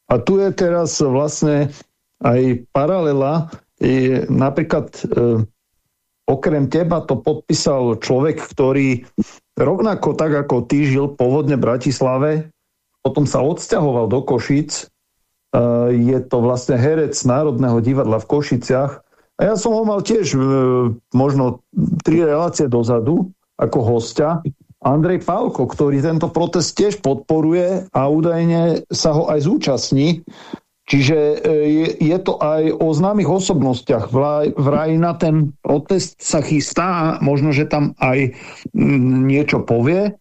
A tu je teraz vlastne aj paralela. I napríklad e, okrem teba to podpísal človek, ktorý rovnako tak ako ty žil pôvodne v Bratislave, potom sa odsťahoval do Košic. E, je to vlastne herec Národného divadla v Košiciach A ja som ho mal tiež e, možno tri relácie dozadu ako hostia. Andrej Pálko, ktorý tento protest tiež podporuje a údajne sa ho aj zúčastní. Čiže e, je, je to aj o známych osobnostiach. Vraj na ten protest sa chystá, možno, že tam aj niečo povie,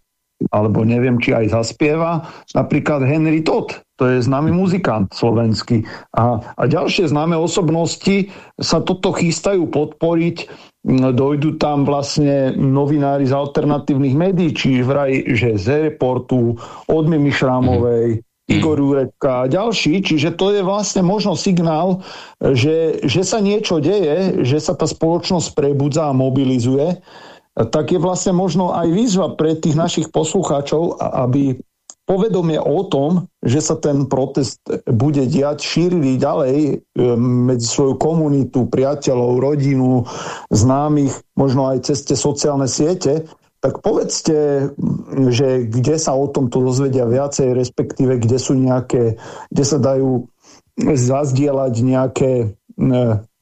alebo neviem, či aj zaspieva. Napríklad Henry Todd, to je známy muzikant slovenský. A, a ďalšie známe osobnosti sa toto chystajú podporiť. Dojdu tam vlastne novinári z alternatívnych médií, či vraj, že z reportu, od Mimi Šrámovej, mm Mm. Igor Jurečka a ďalší, čiže to je vlastne možno signál, že, že sa niečo deje, že sa tá spoločnosť prebudza a mobilizuje, tak je vlastne možno aj výzva pre tých našich poslucháčov, aby povedomie o tom, že sa ten protest bude diať, šírili ďalej e, medzi svoju komunitu, priateľov, rodinu, známych, možno aj cez tie sociálne siete, tak povedzte, že kde sa o tomto dozvedia viacej, respektíve kde sú nejaké, kde sa dajú zazdieľať nejaké e,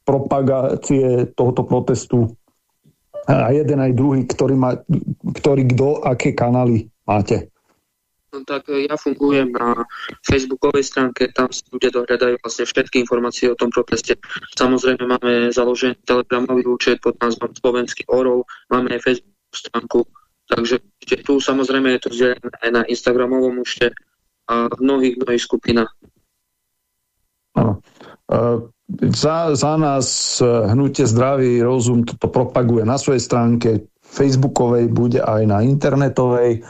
propagácie tohoto protestu a jeden aj druhý, ktorý, má, ktorý kto, aké kanály máte. No, tak e, ja fungujem na facebookovej stránke, tam si ľudia dohľadajú vlastne všetky informácie o tom proteste. Samozrejme máme založený telegramový účet pod názvom Slovenský orov, máme aj Facebook stránku. Takže tu samozrejme je to vzdelené aj na Instagramovom účte a v mnohých, mnohých skupinách. Áno. Za, za nás e, hnutie zdravý rozum toto propaguje na svojej stránke facebookovej, bude aj na internetovej. E,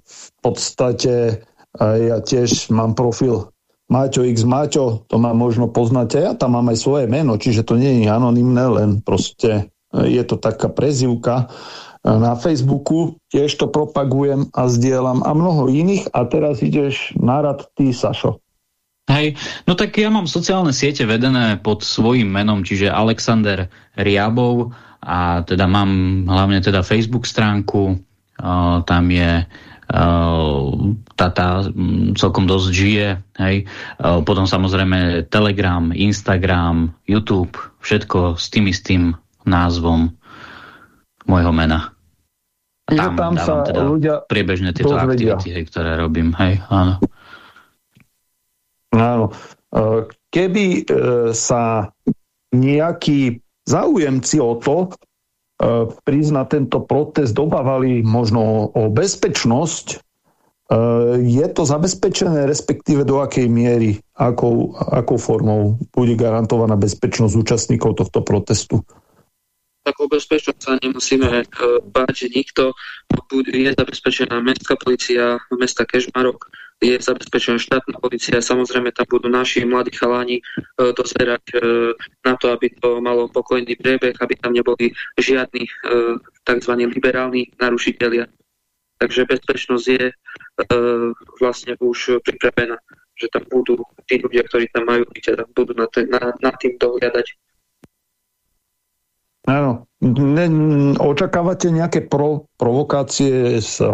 v podstate e, ja tiež mám profil Maťo X Maťo, to ma možno poznáte, ja tam mám aj svoje meno, čiže to nie je anonimné, len proste je to taká prezivka na Facebooku, tiež to propagujem a zdieľam a mnoho iných a teraz ideš na rad ty, Sašo. Hej, no tak ja mám sociálne siete vedené pod svojim menom, čiže Alexander Riabov a teda mám hlavne teda Facebook stránku, uh, tam je tá, tá celkom dosť žije, hej. Potom samozrejme Telegram, Instagram, YouTube, všetko s tým istým názvom môjho mena. A tam, tam sa teda ľudia priebežne tieto dozvedia. aktivity, hej, ktoré robím. Hej, áno. Áno. E, keby e, sa nejakí zaujemci o to e, na tento protest obávali možno o bezpečnosť, je to zabezpečené, respektíve do akej miery, akou, akou formou bude garantovaná bezpečnosť účastníkov tohto protestu? tak o bezpečnosť sa nemusíme báť, že nikto je zabezpečená mestská policia, mesta Kežmarok, je zabezpečená štátna policia, samozrejme tam budú naši mladí chaláni uh, dozerať uh, na to, aby to malo pokojný priebeh, aby tam neboli žiadni uh, tzv. liberálni narušiteľia. Takže bezpečnosť je uh, vlastne už pripravená, že tam budú tí ľudia, ktorí tam majú byť a budú na, na, na tým dohľadať. Áno. Očakávate nejaké pro, provokácie z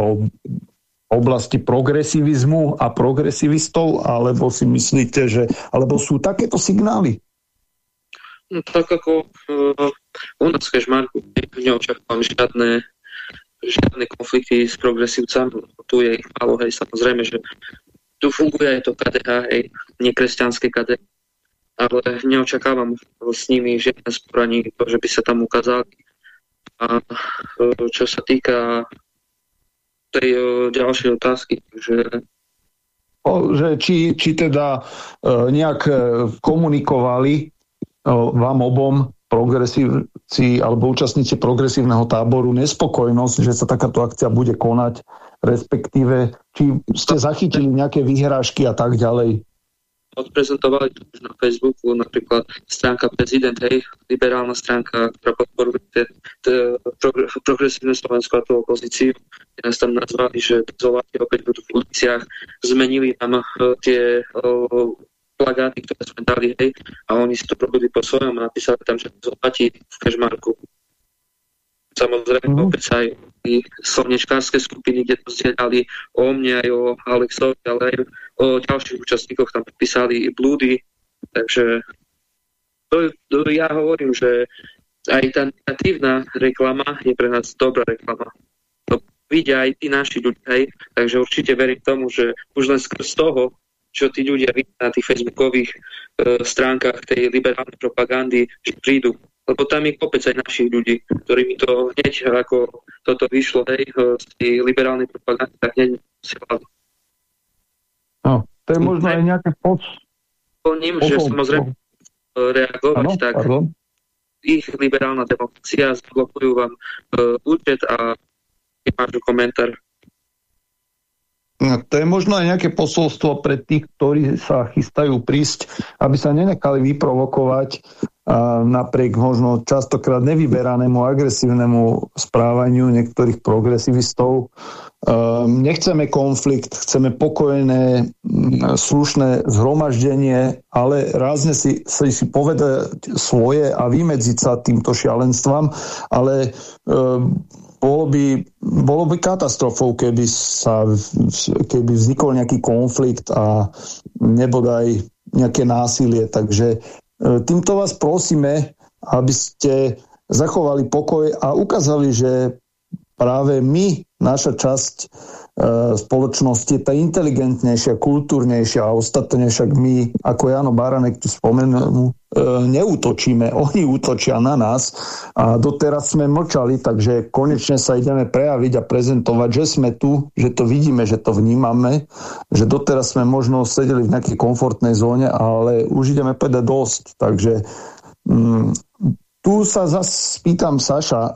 oblasti progresivizmu a progresivistov, alebo si myslíte, že alebo sú takéto signály? No, tak ako uh, u nás v Kešmarku neočakávam žiadne, žiadne konflikty s progresívcami. Tu je ich málo, hej, samozrejme, že tu funguje aj to KDH, hej, nekresťanské KDH, ale neočakávam s nimi žiadne sporanie, že by sa tam ukázali. A e, čo sa týka tej e, ďalšej otázky, že že či, či teda e, nejak komunikovali vám obom progresívci alebo účastníci progresívneho táboru nespokojnosť, že sa takáto akcia bude konať, respektíve či ste zachytili nejaké vyhrážky a tak ďalej odprezentovali to už na Facebooku, napríklad stránka prezident, hej, liberálna stránka, ktorá podporuje progresívne Slovensko a tú opozíciu. Nás tam nazvali, že Slováci opäť budú v uliciach, zmenili tam uh, tie uh, plagáty, ktoré sme dali, hej, a oni si to robili po svojom a napísali tam, že Slováci v Kežmarku. Samozrejme, mm. opäť aj slnečkárske skupiny, kde to zdieľali o mne aj o Alexovi, ale aj o ďalších účastníkoch tam písali blúdy, takže to, to ja hovorím, že aj tá negatívna reklama je pre nás dobrá reklama. To vidia aj tí naši ľudia, hej? takže určite verím tomu, že už len skrz toho, čo tí ľudia vidia na tých facebookových e, stránkach tej liberálnej propagandy, že prídu. Lebo tam je kopec aj našich ľudí, ktorí mi to hneď, ako toto vyšlo hej, z tej liberálnej propagandy, tak hneď posielali. No, to je možno aj nejaké pod... Plním, že samozrejme reagovať, ano, tak pardon. ich liberálna demokracia zblokujú vám uh, účet a máš komentár. No, to je možno aj nejaké posolstvo pre tých, ktorí sa chystajú prísť, aby sa nenechali vyprovokovať napriek možno častokrát nevyberanému agresívnemu správaniu niektorých progresivistov. Um, nechceme konflikt, chceme pokojné, slušné zhromaždenie, ale rázne si, si, povedať svoje a vymedziť sa týmto šialenstvám, ale um, bolo by, bolo by katastrofou, keby, sa, keby vznikol nejaký konflikt a nebodaj nejaké násilie. Takže týmto vás prosíme, aby ste zachovali pokoj a ukázali, že práve my, naša časť E, spoločnosti, tá inteligentnejšia, kultúrnejšia a ostatne však my, ako Jano Baranek tu spomenul, e, neútočíme, oni útočia na nás a doteraz sme mlčali, takže konečne sa ideme prejaviť a prezentovať, že sme tu, že to vidíme, že to vnímame, že doteraz sme možno sedeli v nejakej komfortnej zóne, ale už ideme povedať dosť, takže mm, tu sa zase spýtam, Saša, e,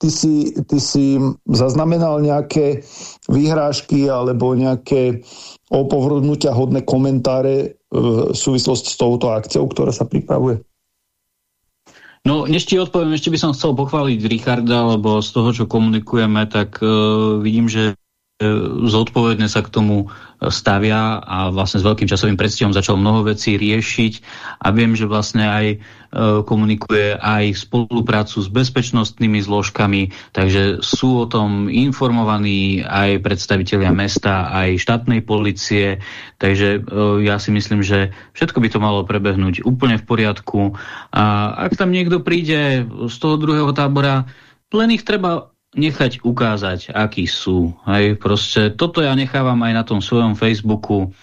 ty si, ty si zaznamenal nejaké výhrážky alebo nejaké opovrhnutia hodné komentáre e, v súvislosti s touto akciou, ktorá sa pripravuje? No, než ti odpoviem, ešte by som chcel pochváliť Richarda, lebo z toho, čo komunikujeme, tak uh, vidím, že zodpovedne sa k tomu stavia a vlastne s veľkým časovým predstihom začal mnoho vecí riešiť. A viem, že vlastne aj e, komunikuje aj spoluprácu s bezpečnostnými zložkami, takže sú o tom informovaní aj predstavitelia mesta, aj štátnej policie, takže e, ja si myslím, že všetko by to malo prebehnúť úplne v poriadku. A ak tam niekto príde z toho druhého tábora, len ich treba nechať ukázať, akí sú. Hej, proste toto ja nechávam aj na tom svojom Facebooku.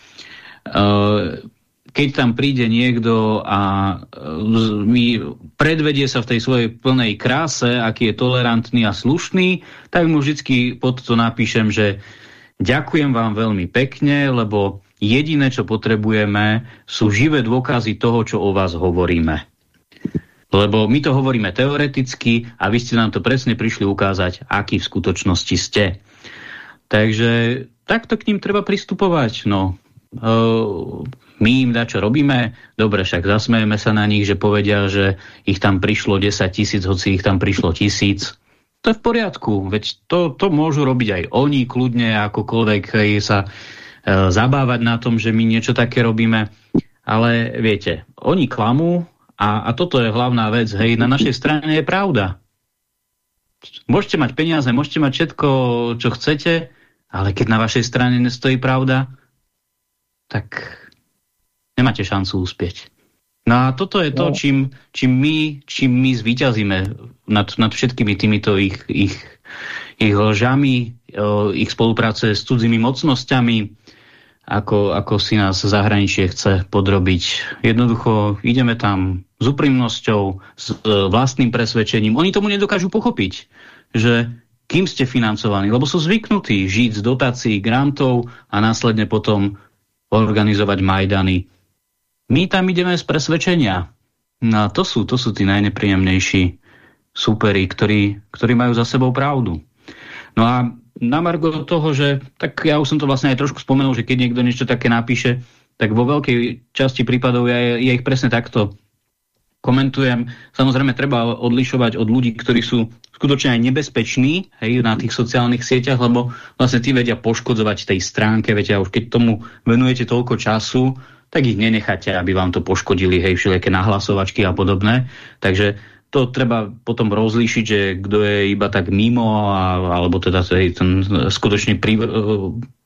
Uh, keď tam príde niekto a uh, mi predvedie sa v tej svojej plnej kráse, aký je tolerantný a slušný, tak mu vždy pod to napíšem, že ďakujem vám veľmi pekne, lebo jediné, čo potrebujeme, sú živé dôkazy toho, čo o vás hovoríme. Lebo my to hovoríme teoreticky a vy ste nám to presne prišli ukázať, aký v skutočnosti ste. Takže takto k ním treba pristupovať. No, my im dá čo robíme, dobre, však zasmejeme sa na nich, že povedia, že ich tam prišlo 10 tisíc, hoci ich tam prišlo tisíc. To je v poriadku, veď to, to môžu robiť aj oni kľudne, akokoľvek sa uh, zabávať na tom, že my niečo také robíme. Ale viete, oni klamú, a, a toto je hlavná vec, hej, na našej strane je pravda. Môžete mať peniaze, môžete mať všetko, čo chcete, ale keď na vašej strane nestojí pravda, tak nemáte šancu uspieť. No a toto je to, no. čím, čím, my, čím my zvíťazíme nad, nad všetkými týmito ich, ich, ich lžami, ich spolupráce s cudzými mocnosťami, ako, ako si nás zahraničie chce podrobiť. Jednoducho ideme tam s úprimnosťou, s e, vlastným presvedčením. Oni tomu nedokážu pochopiť, že kým ste financovaní, lebo sú zvyknutí žiť z dotácií, grantov a následne potom organizovať Majdany. My tam ideme z presvedčenia. No to sú, to sú tí najnepríjemnejší superi, ktorí, ktorí majú za sebou pravdu. No a na margo toho, že tak ja už som to vlastne aj trošku spomenul, že keď niekto niečo také napíše, tak vo veľkej časti prípadov ja, ja ich presne takto komentujem. Samozrejme, treba odlišovať od ľudí, ktorí sú skutočne aj nebezpeční hej, na tých sociálnych sieťach, lebo vlastne tí vedia poškodzovať tej stránke, viete, a už keď tomu venujete toľko času, tak ich nenecháte, aby vám to poškodili, hej, všelijaké nahlasovačky a podobné. Takže to treba potom rozlíšiť, že kto je iba tak mimo, a, alebo teda hej, ten skutočný prí,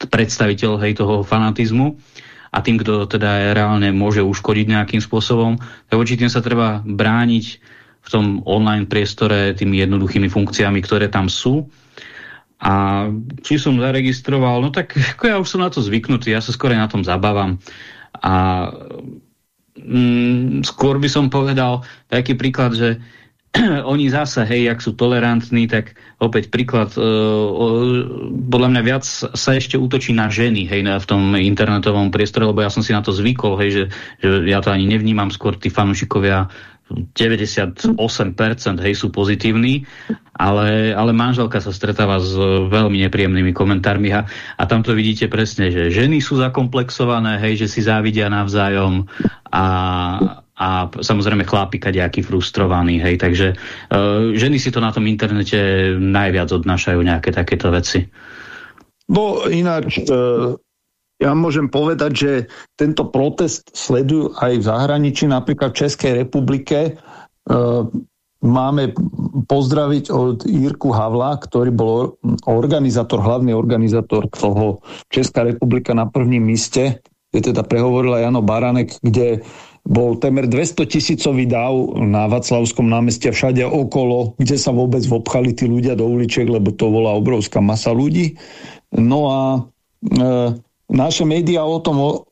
predstaviteľ hej, toho fanatizmu. a tým, kto teda reálne môže uškodiť nejakým spôsobom, tak voči sa treba brániť v tom online priestore tými jednoduchými funkciami, ktoré tam sú. A či som zaregistroval, no tak ako ja už som na to zvyknutý, ja sa skôr na tom zabávam. A mm, skôr by som povedal taký príklad, že oni zase, hej, ak sú tolerantní, tak opäť príklad, uh, podľa mňa viac sa ešte útočí na ženy, hej, v tom internetovom priestore, lebo ja som si na to zvykol, hej, že, že ja to ani nevnímam, skôr tí fanúšikovia 98% hej, sú pozitívni, ale, ale manželka sa stretáva s veľmi nepríjemnými komentármi a, a tam to vidíte presne, že ženy sú zakomplexované, hej, že si závidia navzájom a, a samozrejme chlapi kadejaký frustrovaný, hej, takže uh, ženy si to na tom internete najviac odnášajú nejaké takéto veci. No ináč, uh ja môžem povedať, že tento protest sledujú aj v zahraničí, napríklad v Českej republike. E, máme pozdraviť od Jirku Havla, ktorý bol organizátor, hlavný organizátor toho Česká republika na prvním míste, kde teda prehovorila Jano Baranek, kde bol temer 200 tisícový dáv na Vaclavskom námestí všade okolo, kde sa vôbec vopchali tí ľudia do uličiek, lebo to bola obrovská masa ľudí. No a e, naše médiá o tom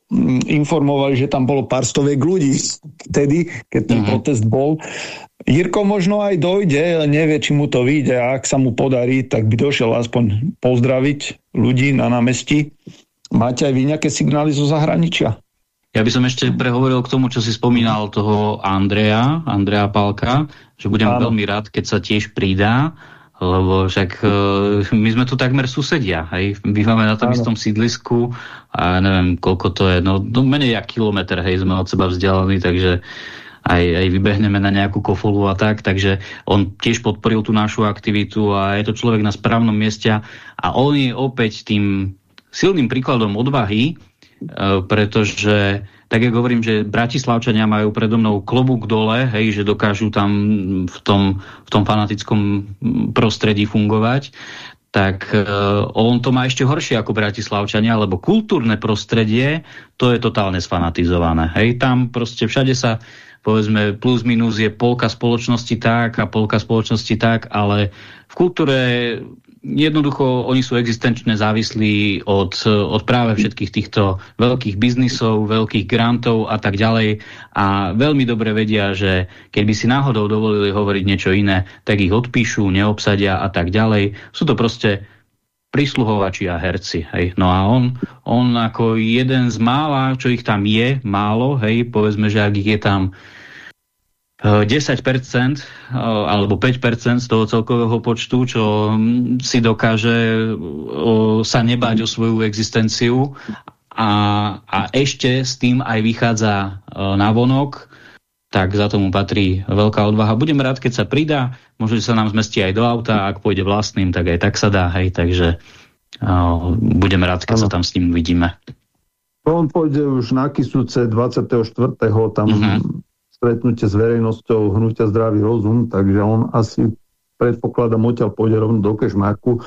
informovali, že tam bolo pár stoviek ľudí vtedy, keď ten uh mhm. protest bol. Jirko možno aj dojde, nevie, či mu to vyjde a ak sa mu podarí, tak by došiel aspoň pozdraviť ľudí na námestí. Máte aj vy nejaké signály zo zahraničia? Ja by som ešte prehovoril k tomu, čo si spomínal toho Andreja, Andreja Palka, že budem Áno. veľmi rád, keď sa tiež pridá lebo však uh, my sme tu takmer susedia, hej, bývame na tom Áno. istom sídlisku a neviem, koľko to je, no, no menej jak kilometr, hej, sme od seba vzdialení, takže aj, aj vybehneme na nejakú kofolu a tak, takže on tiež podporil tú našu aktivitu a je to človek na správnom mieste a on je opäť tým silným príkladom odvahy, uh, pretože tak ja hovorím, že Bratislavčania majú predo mnou klobúk dole, hej, že dokážu tam v tom, v tom fanatickom prostredí fungovať, tak uh, on to má ešte horšie ako Bratislavčania, lebo kultúrne prostredie, to je totálne sfanatizované. Hej, tam proste všade sa povedzme plus minus je polka spoločnosti tak a polka spoločnosti tak, ale v kultúre jednoducho oni sú existenčne závislí od, od práve všetkých týchto veľkých biznisov, veľkých grantov a tak ďalej a veľmi dobre vedia, že keby si náhodou dovolili hovoriť niečo iné, tak ich odpíšu, neobsadia a tak ďalej. Sú to proste prisluhovači a herci. Hej. No a on, on ako jeden z mála, čo ich tam je, málo, hej, povedzme, že ak ich je tam 10% eh, alebo 5% z toho celkového počtu, čo hm, si dokáže sa nebáť o svoju existenciu a, a ešte s tým aj vychádza na vonok, tak za tomu patrí veľká odvaha. Budem rád, keď sa pridá, možno, že sa nám zmestí aj do auta, ak pôjde vlastným, tak aj tak sa dá, hej, takže uh, budem rád, keď ano. sa tam s ním uvidíme. On pôjde už na Kisúce 24. tam uh mhm. Stretnutie s verejnosťou hnutia zdravý rozum, takže on asi predpokladám odtiaľ pôjde rovno do Kešmarku.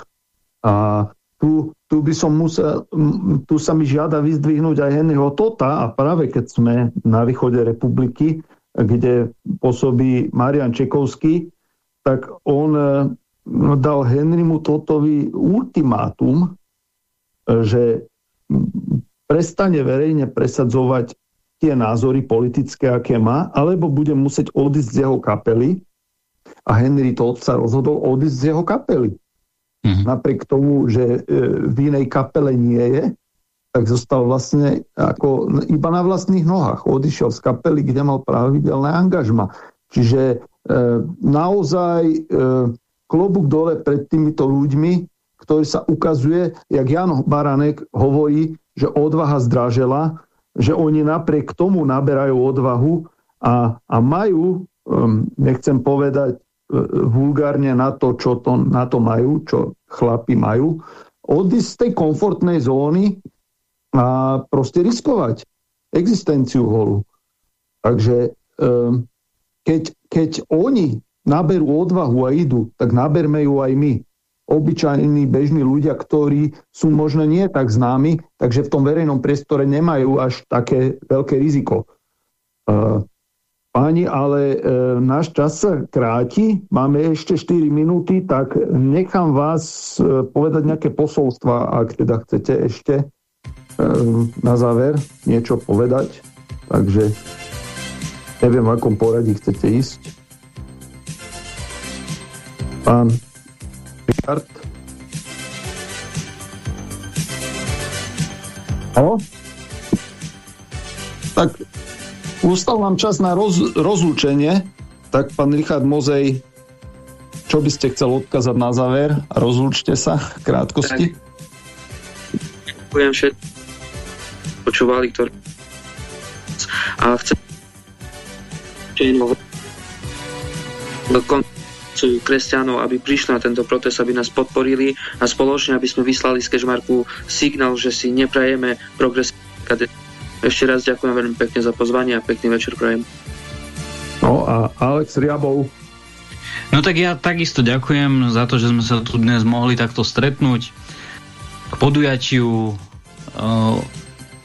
A tu, tu by som musel, tu sa mi žiada vyzdvihnúť aj Henryho Tota a práve keď sme na východe republiky, kde pôsobí Marian Čekovský, tak on e, dal Henrymu Totovi ultimátum, že prestane verejne presadzovať tie názory politické, aké má, alebo bude musieť odísť z jeho kapely a Henry Todd sa rozhodol odísť z jeho kapely. Mm-hmm. Napriek tomu, že e, v inej kapele nie je, tak zostal vlastne ako iba na vlastných nohách. Odišiel z kapely, kde mal pravidelné angažma. Čiže e, naozaj e, klobúk dole pred týmito ľuďmi, ktorý sa ukazuje, jak Jan Baranek hovorí, že odvaha zdražela, že oni napriek tomu naberajú odvahu a, a majú, um, nechcem povedať uh, vulgárne na to, čo to, na to majú, čo chlapi majú, odísť z tej komfortnej zóny a proste riskovať existenciu holu. Takže um, keď, keď oni naberú odvahu a idú, tak naberme ju aj my. Obyčajní bežní ľudia, ktorí sú možno nie tak známi, takže v tom verejnom priestore nemajú až také veľké riziko. Uh, Páni, ale e, náš čas sa kráti, máme ešte 4 minúty, tak nechám vás e, povedať nejaké posolstva, ak teda chcete ešte na záver niečo povedať. Takže neviem, v akom poradí chcete ísť. Pán Richard. Halo? Tak Ustal nám čas na roz, rozlúčenie, tak pán Richard Mozej, čo by ste chcel odkázať na záver? Rozlúčte sa v krátkosti. Ďakujem všetkým počúvali, ktorí a chcem do koncu kresťanov, aby prišli na tento protest, aby nás podporili a spoločne, aby sme vyslali z Kežmarku signál, že si neprajeme progres ešte raz ďakujem veľmi pekne za pozvanie a pekný večer prajem. No a Alex Riabov. No tak ja takisto ďakujem za to, že sme sa tu dnes mohli takto stretnúť. K podujatiu,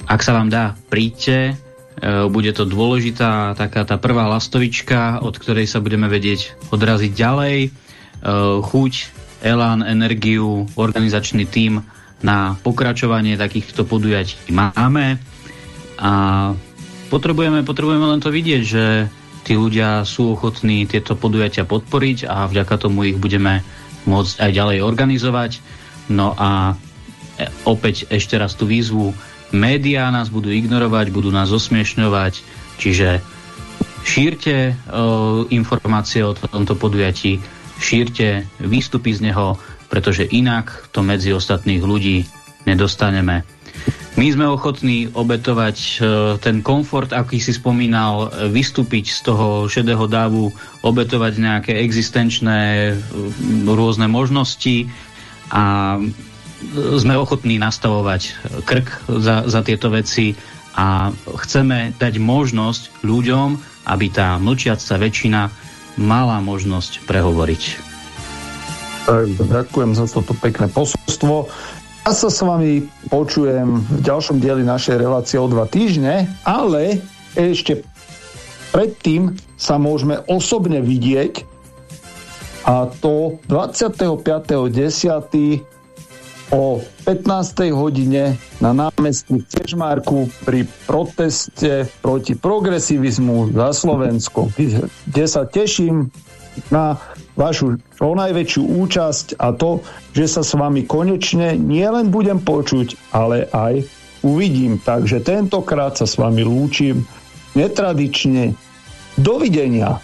ak sa vám dá, príďte. Bude to dôležitá taká tá prvá lastovička, od ktorej sa budeme vedieť odraziť ďalej. Chuť, elán, energiu, organizačný tím na pokračovanie takýchto podujatí máme. A potrebujeme, potrebujeme len to vidieť, že tí ľudia sú ochotní tieto podujatia podporiť a vďaka tomu ich budeme môcť aj ďalej organizovať. No a e, opäť ešte raz tú výzvu. Médiá nás budú ignorovať, budú nás osmiešňovať, čiže šírte o, informácie o tomto podujatí, šírte výstupy z neho, pretože inak to medzi ostatných ľudí nedostaneme. My sme ochotní obetovať e, ten komfort, aký si spomínal, e, vystúpiť z toho šedého dávu, obetovať nejaké existenčné e, rôzne možnosti a sme ochotní nastavovať krk za, za tieto veci a chceme dať možnosť ľuďom, aby tá mlčiaca väčšina mala možnosť prehovoriť. ďakujem za toto pekné posolstvo. Ja sa s vami počujem v ďalšom dieli našej relácie o dva týždne, ale ešte predtým sa môžeme osobne vidieť a to 25.10. o 15. hodine na námestí v Težmárku pri proteste proti progresivizmu za Slovensko, kde sa teším na vašu najväčšiu účasť a to, že sa s vami konečne nielen budem počuť, ale aj uvidím. Takže tentokrát sa s vami lúčim netradične. Dovidenia.